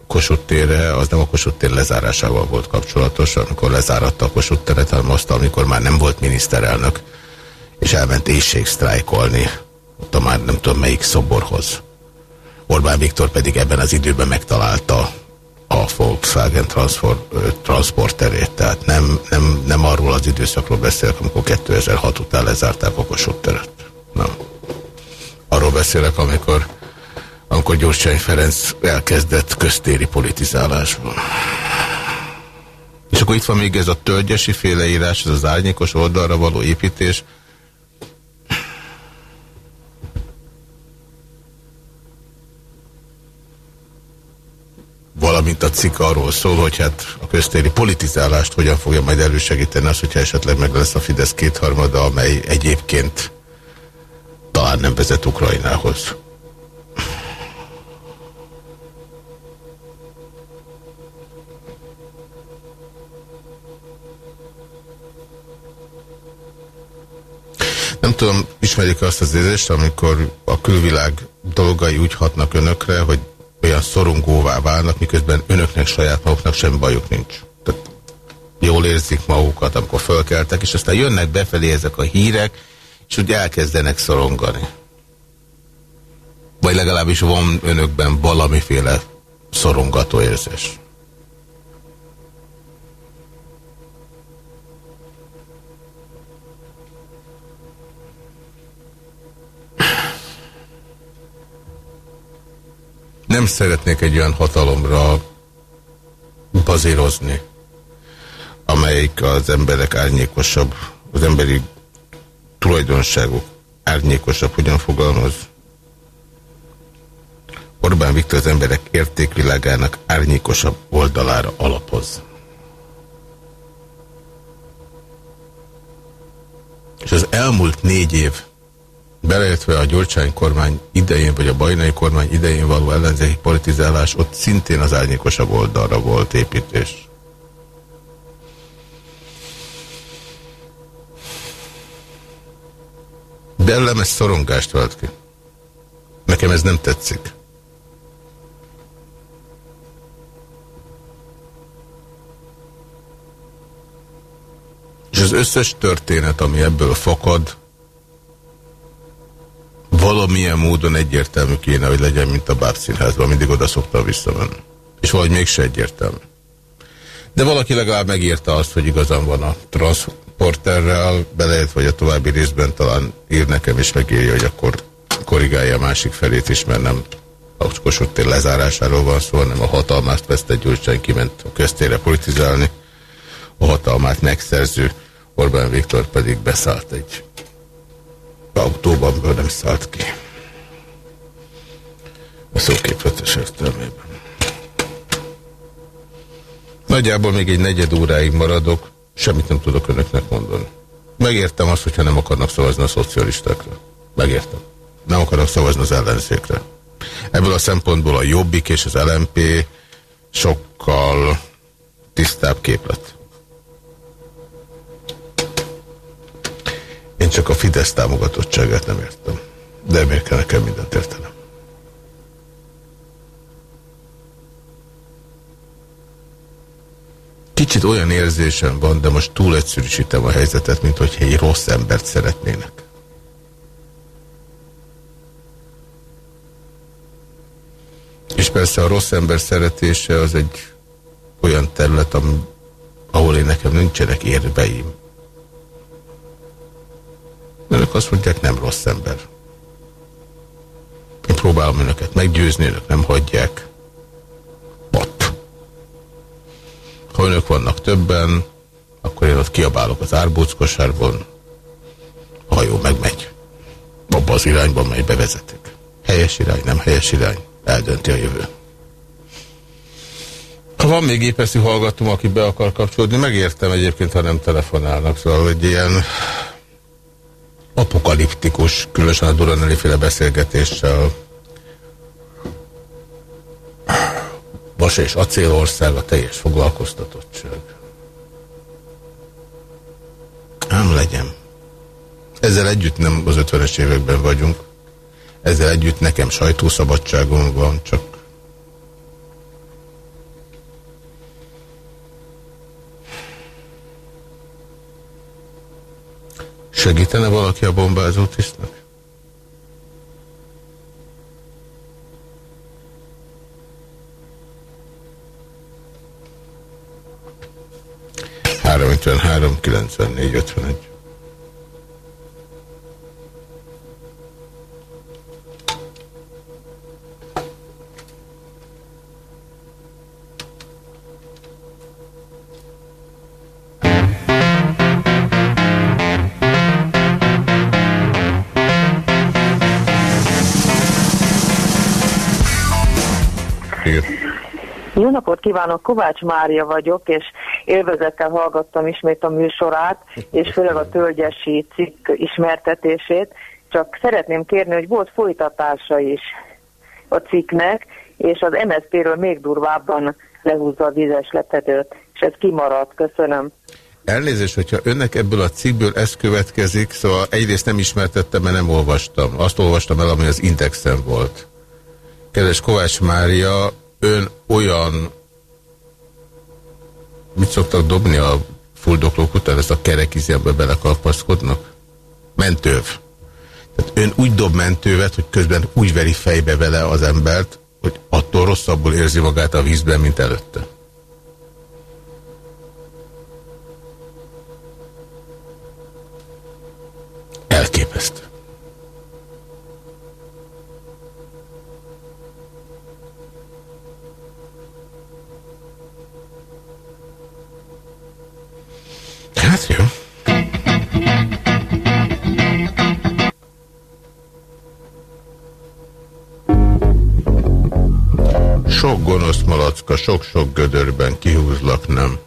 Kossuth térre, az nem a Kossuth tér lezárásával volt kapcsolatos, amikor lezáratta a Kossuth teret, hanem azt, amikor már nem volt miniszterelnök, és elment éjségsztrájkolni, ott már nem tudom melyik szoborhoz. Orbán Viktor pedig ebben az időben megtalálta a Volkswagen transporterét, tehát nem, nem, nem arról az időszakról beszélek, amikor 2006 után lezárták a Kossuth teret. Nem. Arról beszélek, amikor amikor Gyurcsány Ferenc elkezdett köztéri politizálásban. És akkor itt van még ez a tölgyesi féleírás, ez az árnyékos oldalra való építés. Valamint a cikk arról szól, hogy hát a köztéri politizálást hogyan fogja majd elősegíteni az, hogyha esetleg meg lesz a Fidesz kétharmada, amely egyébként talán nem vezet Ukrajnához. Nem tudom, ismerik azt az érzést, amikor a külvilág dolgai úgy hatnak önökre, hogy olyan szorongóvá válnak, miközben önöknek saját maguknak sem bajuk nincs. Tehát jól érzik magukat, amikor fölkeltek, és aztán jönnek befelé ezek a hírek, és úgy elkezdenek szorongani. Vagy legalábbis van önökben valamiféle szorongató érzés. Nem szeretnék egy olyan hatalomra bazírozni, amelyik az emberek árnyékosabb, az emberi tulajdonságok árnyékosabb, hogyan fogalmaz. Orbán Viktor az emberek értékvilágának árnyékosabb oldalára alapoz. És az elmúlt négy év beleértve a Gyurcsány kormány idején, vagy a Bajnai kormány idején való ellenzéki politizálás, ott szintén az árnyékosabb oldalra volt építés. Bellem ez szorongást vált ki. Nekem ez nem tetszik. És az összes történet, ami ebből fakad, valamilyen módon egyértelmű kéne, hogy legyen, mint a bábszínházban. Mindig oda szoktam visszamenni. És valahogy mégse egyértelmű. De valaki legalább megírta azt, hogy igazán van a transporterrel, beleért, vagy a további részben talán ír nekem, és megírja, hogy akkor korrigálja a másik felét is, mert nem a Kossuth lezárásáról van szó, hanem a hatalmát vesztett Gyurcsány kiment a köztére politizálni, a hatalmát megszerző Orbán Viktor pedig beszállt egy autóban nem szállt ki. A szóképletes értelmében. Nagyjából még egy negyed óráig maradok, semmit nem tudok önöknek mondani. Megértem azt, hogyha nem akarnak szavazni a szocialistákra. Megértem. Nem akarnak szavazni az ellenzékre. Ebből a szempontból a Jobbik és az LMP sokkal tisztább képlet. Én csak a Fidesz támogatottságát nem értem. De miért kell nekem mindent értenem? Kicsit olyan érzésem van, de most túl egyszerűsítem a helyzetet, mint hogyha egy rossz embert szeretnének. És persze a rossz ember szeretése az egy olyan terület, ahol én nekem nincsenek érveim. Önök azt mondják, nem rossz ember. Én próbálom önöket meggyőzni, önök nem hagyják. Ott. Ha önök vannak többen, akkor én ott kiabálok az árbóckosárban, a hajó megmegy. Abba az irányban, mely bevezetik. Helyes irány, nem helyes irány, eldönti a jövő. Ha van még épeszű hallgatom, aki be akar kapcsolódni, megértem egyébként, ha nem telefonálnak, szóval egy ilyen apokaliptikus, különösen a Duranelli féle beszélgetéssel Vas és Acélország a teljes foglalkoztatottság. Ám legyen. Ezzel együtt nem az 50-es években vagyunk. Ezzel együtt nekem sajtószabadságom van, csak Segítene valaki a bombázó tisztnek? Három, 94, 51. napot kívánok, Kovács Mária vagyok, és élvezettel hallgattam ismét a műsorát, és főleg a tölgyesi cikk ismertetését. Csak szeretném kérni, hogy volt folytatása is a cikknek, és az MSZP-ről még durvábban lehúzza a vizes letetőt, és ez kimaradt. Köszönöm. Elnézést, hogyha önnek ebből a cikkből ez következik, szóval egyrészt nem ismertettem, mert nem olvastam. Azt olvastam el, ami az Indexen volt. Kedves Kovács Mária, ön olyan mit szoktak dobni a fuldoklók után, ezt a kerekizjába belekapaszkodnak? Mentőv. Tehát ön úgy dob mentővet, hogy közben úgy veri fejbe vele az embert, hogy attól rosszabbul érzi magát a vízben, mint előtte. Elképesztő. Hát jó. Sok gonosz malacka, sok-sok gödörben kihúzlak, nem?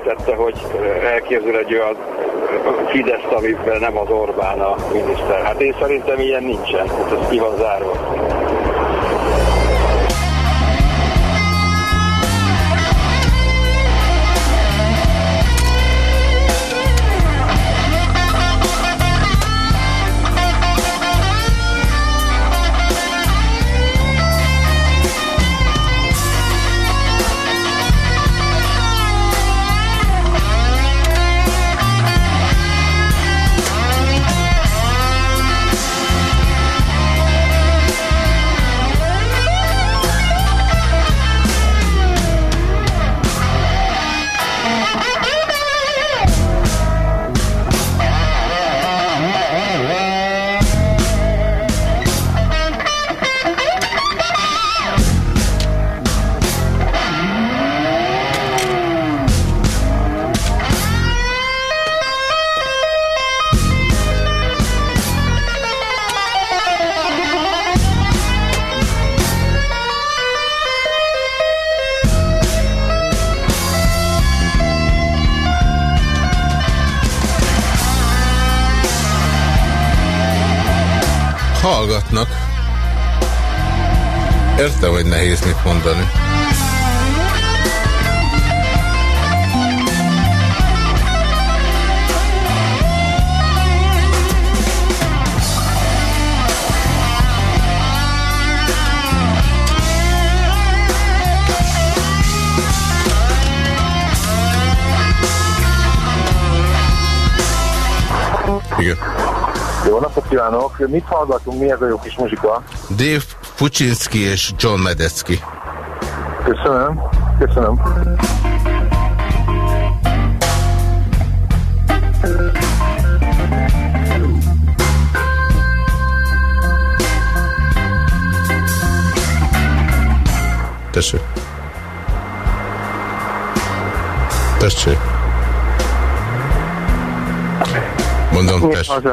Említette, hogy elképzel egy olyan Fidesz, amiben nem az Orbán a miniszter. Hát én szerintem ilyen nincsen. Hát ez ki van zárva. Kívánok! Mit hallgatunk? Mi ez a jó kis muzsika? Dave Pucsinski és John Medecki. Köszönöm. Köszönöm. Tessék. Tessék. Mondom. Tessék.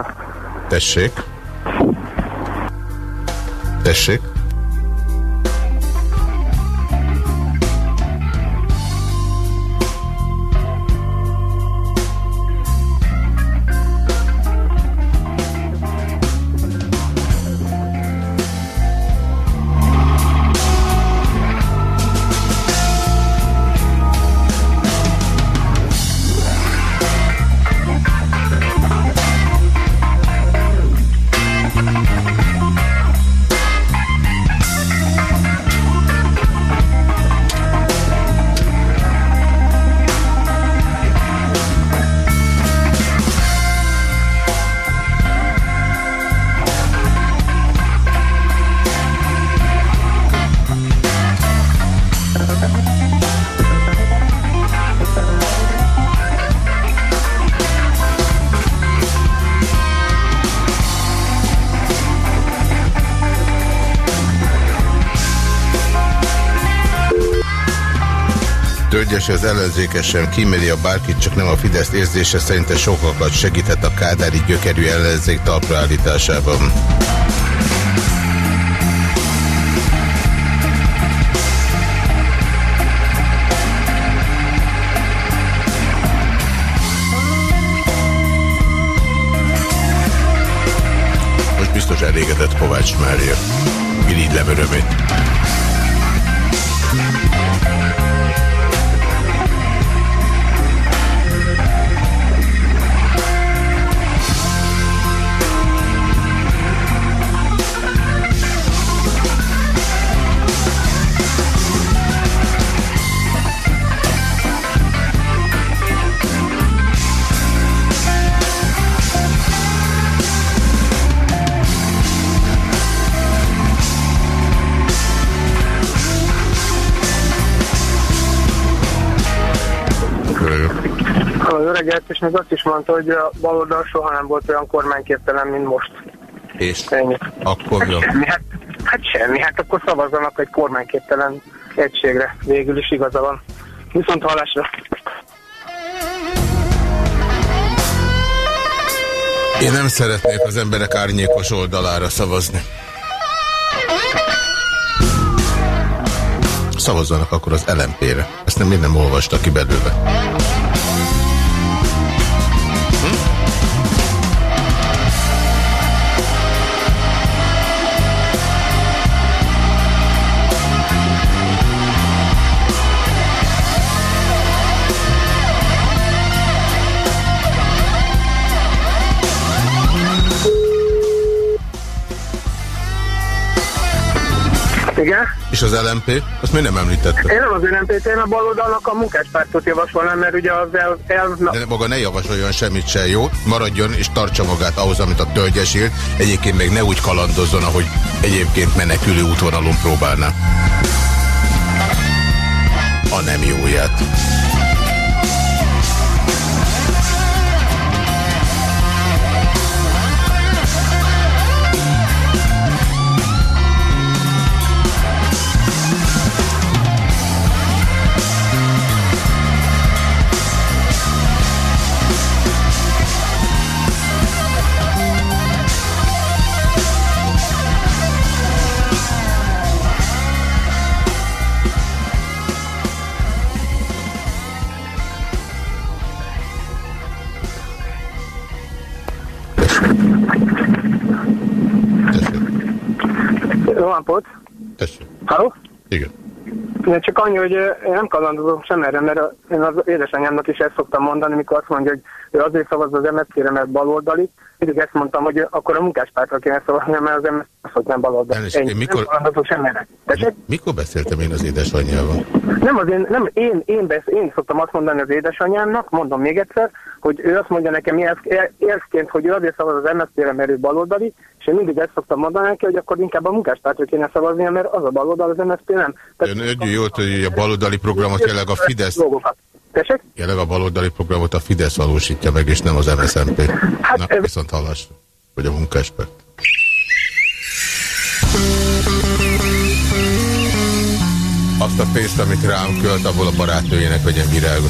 Tessék. Tölgyes az ellenzékes sem kíméli a bárkit, csak nem a Fidesz érzése szerinte sokakat segített a kádári gyökerű ellenzék talpraállításában. Most biztos elégedett Kovács Mária. Irigylem örömét. Jó reggelt, és még azt is mondta, hogy a baloldal soha nem volt olyan kormányképtelen, mint most. És Ennyi. akkor mi? Semmi, hát, hát semmi, hát akkor szavazzanak egy kormányképtelen egységre. Végül is igaza van. Viszont hallásra. Én nem szeretnék az emberek árnyékos oldalára szavazni. Szavazzanak akkor az LMP-re. Ezt nem, én nem olvasta ki belőle. Igen? És az LMP? Azt még nem említette. Én nem az NMPT, én a baloldalnak a munkáspártot javasolnám, mert ugye az el, el, na, De maga ne javasoljon semmit se, jó? Maradjon és tartsa magát ahhoz, amit a tölgyes írt. Egyébként még ne úgy kalandozzon, ahogy egyébként menekülő útvonalon próbálná. A nem jóját. Napot! Tessék. Halló? Igen. Én csak annyi, hogy én nem kalandozom sem erre, mert ö, én az édesanyámnak is ezt szoktam mondani, mikor azt mondja, hogy ő azért szavaz az MSZP-re, mert baloldali. Mindig ezt mondtam, hogy akkor a munkáspártra kéne szavazni, mert az MSZP hogy nem baloldali. Elnézést, én Ennyi. mikor- Nem kalandozom sem erre. De Mikor beszéltem én az édesanyjával? Nem az én, nem, én, én, besz, én szoktam azt mondani az édesanyámnak, mondom még egyszer, hogy ő azt mondja nekem érszként, hogy ő azért szavaz az MSZP-re, mert ő baloldali, és én mindig ezt szoktam mondani neki, hogy akkor inkább a munkáspártra kéne szavaznia, mert az a baloldal, az MSZP nem. Ön ögyű jót, hogy a baloldali programot jelenleg a Fidesz... Tessék? Jelenleg a baloldali programot a Fidesz valósítja meg, és nem az MSZNP. Hát, Na, viszont hallásra. Vagy a munkáspárt. Azt a pénzt, amit rám költ, abból a barátnőjének vegyen virágot.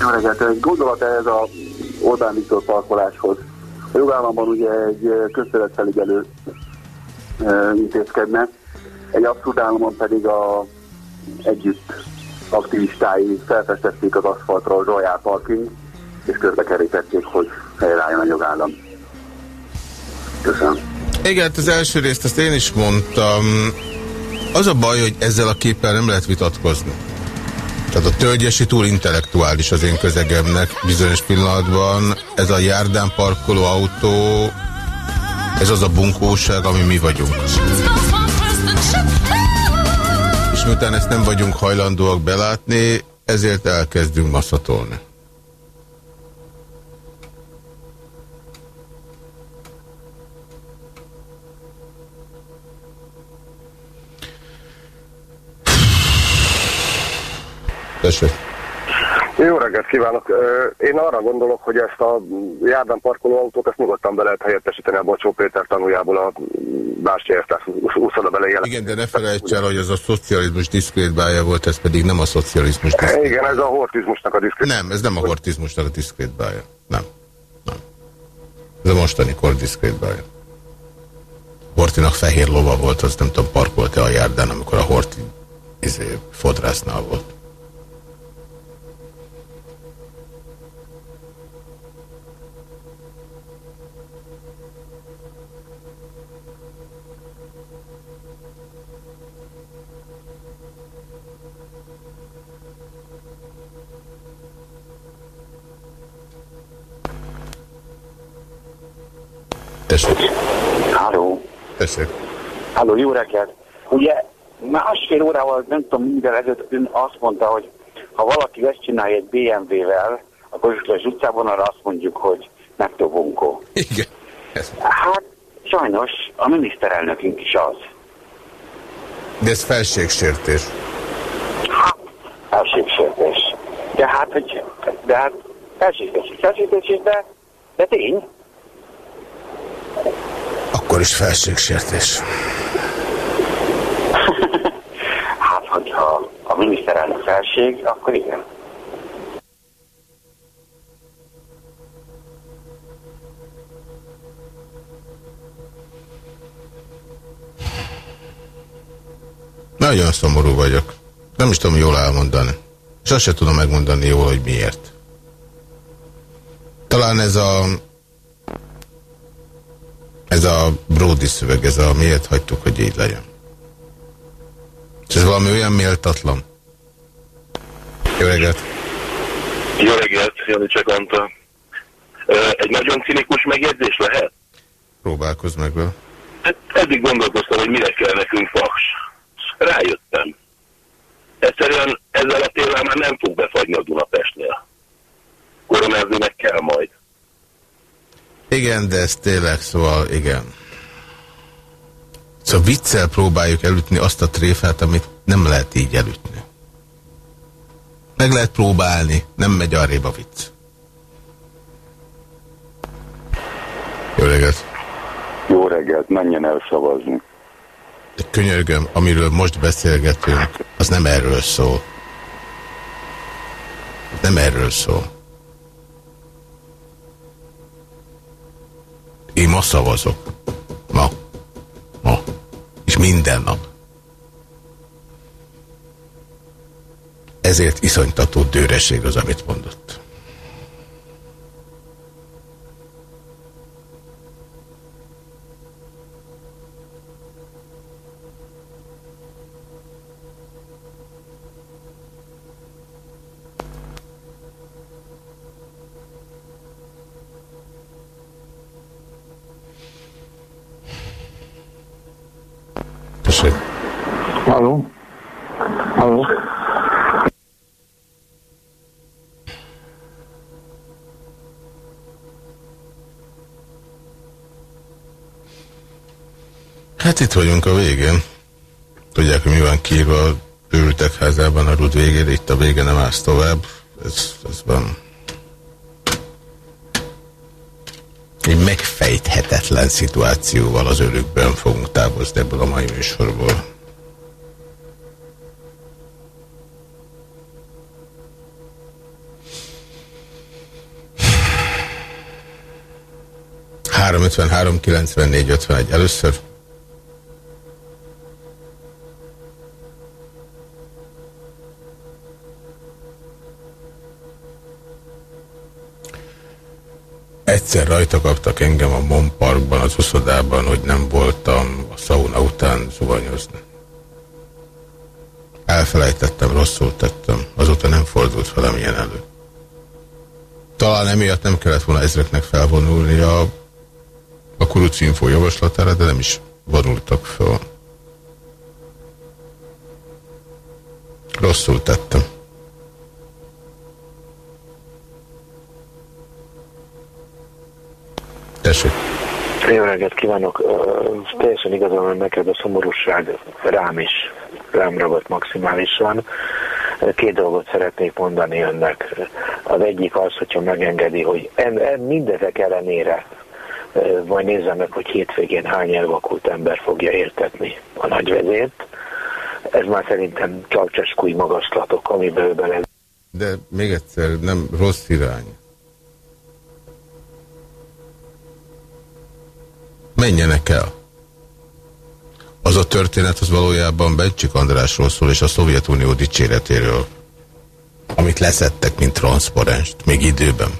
Jó reggelt, egy gondolat ez a Orbán Viktor parkoláshoz. A jogállamban ugye egy közterületfelügyelő eh, intézkedne, egy abszurd államon pedig a együtt aktivistái felfestették az aszfaltra a Royal Parking, és közbekerítették, hogy helyreálljon a jogállam. Köszönöm. Igen, hát az első részt azt én is mondtam. Az a baj, hogy ezzel a képpel nem lehet vitatkozni. Tehát a tölgyesi túl intellektuális az én közegemnek bizonyos pillanatban. Ez a járdán parkoló autó, ez az a bunkóság, ami mi vagyunk. És miután ezt nem vagyunk hajlandóak belátni, ezért elkezdünk maszatolni. Tessék. Jó reggelt kívánok! Én arra gondolok, hogy ezt a járdán parkoló autót, ezt nyugodtan be lehet helyettesíteni a Bocsó Péter tanuljából a Bástya Erztárs úszoda bele. Igen, de ne felejts el, hogy az a szocializmus diszkrétbája volt, ez pedig nem a szocializmus diszkrét. Igen, ez a hortizmusnak a diszkrét. Nem, ez nem a hortizmusnak a diszkrétbája. Nem. Nem. Ez a mostani kor diszkrétbája. Hortinak fehér lova volt, az nem tudom, parkolt-e a járdán, amikor a Horti izé, fodrásznál volt. Tessék. Halló. Tessék. Halló, jó reggelt. Ugye másfél órával, nem tudom, minden ezelőtt ön azt mondta, hogy ha valaki ezt csinálja egy BMW-vel, a Kossuth utcában, arra azt mondjuk, hogy megtobunkó. Igen. Hát sajnos a miniszterelnökünk is az. De ez felségsértés. Felségsértés. De hát, hogy, de hát felségsértés, felségsértés, de, de tény. Akkor is felségsértés. Hát, hogyha a miniszterelnök felség, akkor igen. Nagyon szomorú vagyok. Nem is tudom jól elmondani. És azt sem tudom megmondani jól, hogy miért. Talán ez a ez a Brody szöveg, ez a miért hagytuk, hogy így legyen. És ez valami olyan méltatlan. Jó reggelt! Jó reggelt, Jani csak Antal. Ö, Egy nagyon cinikus megjegyzés lehet? Próbálkozz meg vele. Hát eddig gondolkoztam, hogy mire kell nekünk faks. Rájöttem. Egyszerűen ezzel a tével már nem fog befagyni a Dunapestnél. Koronázni meg kell majd. Igen, de ez tényleg, szóval igen. Szóval viccel próbáljuk elütni azt a tréfát, amit nem lehet így elütni. Meg lehet próbálni, nem megy arrébb a vicc. Jó reggelt! Jó reggelt, menjen el szavazni. De könyörgöm, amiről most beszélgetünk, az nem erről szól. Nem erről szól. Ma szavazok. Ma. Ma. És minden nap. Ezért iszonytató dőreség az, amit mondott. Tessék. Halló? Halló? Hát itt vagyunk a végén. Tudják, hogy mi van kiírva a őrültek házában a rud végére, itt a vége nem állsz tovább. Ez, ez van. Egy megfejthetetlen szituációval az örökben fogunk távozni ebből a mai műsorból. Három 53 94 51 először. Egyszer rajta kaptak engem a Mon Parkban, az uszodában, hogy nem voltam a szauna után zuhanyozni. Elfelejtettem, rosszul tettem. Azóta nem fordult velem ilyen elő. Talán emiatt nem kellett volna ezreknek felvonulni a, a kurucinfó javaslatára, de nem is vonultak fel. Rosszul tettem. Tessék. Jó reggelt kívánok! Ö, Teljesen igazán van neked a szomorúság rám is, rám ragadt maximálisan. Két dolgot szeretnék mondani önnek. Az egyik az, hogyha megengedi, hogy en, en, mindezek ellenére ö, majd nézzem meg, hogy hétvégén hány elvakult ember fogja értetni a nagyvezért. Ez már szerintem csapcseskúj magaslatok, amiből bele De még egyszer, nem rossz irány. Menjenek el. Az a történet az valójában Bencsik Andrásról szól, és a Szovjetunió dicséretéről, amit leszettek, mint transzparenst, még időben.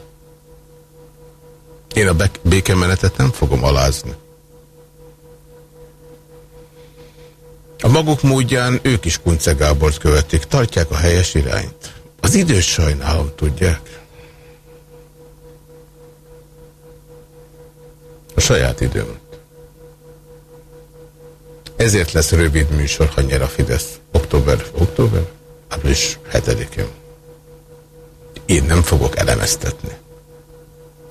Én a békemenetet nem fogom alázni. A maguk módján ők is Kunce Gábort követik, tartják a helyes irányt. Az idős sajnálom, tudják. A saját időmet. Ezért lesz rövid műsor, ha nyer a Fidesz. Október, október? Április 7-én. Én nem fogok elemeztetni.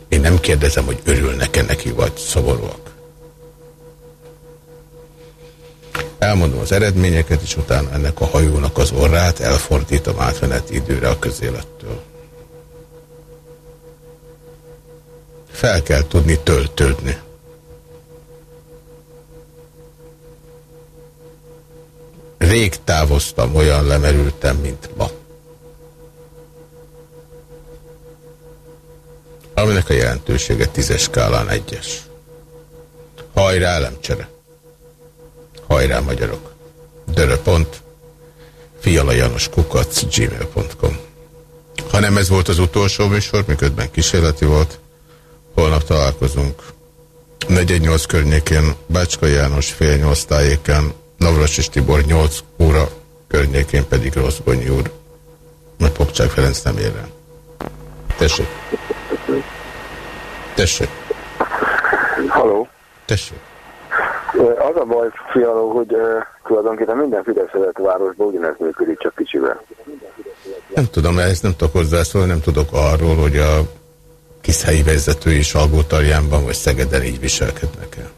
Én nem kérdezem, hogy örülnek-e neki, vagy szomorúak. Elmondom az eredményeket, és utána ennek a hajónak az orrát elfordítom átmeneti időre a közélettől. Fel kell tudni töltődni. Rég távoztam, olyan lemerültem, mint ma. Aminek a jelentősége tízes skálán egyes. Hajrá, lemcsere! Hajrá, magyarok! Dörö.pont Fiala Janos Kukac gmail.com Ha nem ez volt az utolsó műsor, miközben kísérleti volt, holnap találkozunk 418 környékén, Bácska János fél nyolc tájéken, Navras és Tibor 8 óra környékén pedig Rosszgonyi úr, mert Popcsák Ferenc nem ér el. Tessék. Tessék. Halló. Tessék. Az a baj, fialó, hogy uh, tulajdonképpen minden Fidesz városban ugyanez működik, csak kicsivel. Nem tudom, ehhez nem tudok hozzászólni, nem tudok arról, hogy a kis helyi vezetői Salgótarjánban vagy Szegeden így viselkednek el.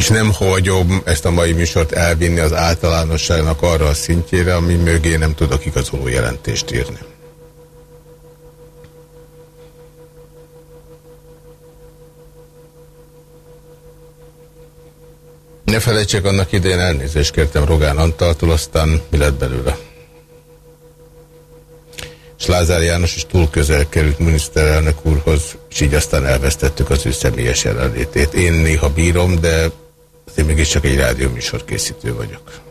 És nem hagyom ezt a mai műsort elvinni az általánosságnak arra a szintjére, ami mögé nem tudok igazoló jelentést írni. Ne felejtsék, annak idején elnézést kértem Rogán Antaltól, aztán mi lett belőle. És Lázár János, és túl közel került miniszterelnök úrhoz, és így aztán elvesztettük az ő személyes jelenlétét. Én néha bírom, de én mégis csak egy rádióműsor készítő vagyok.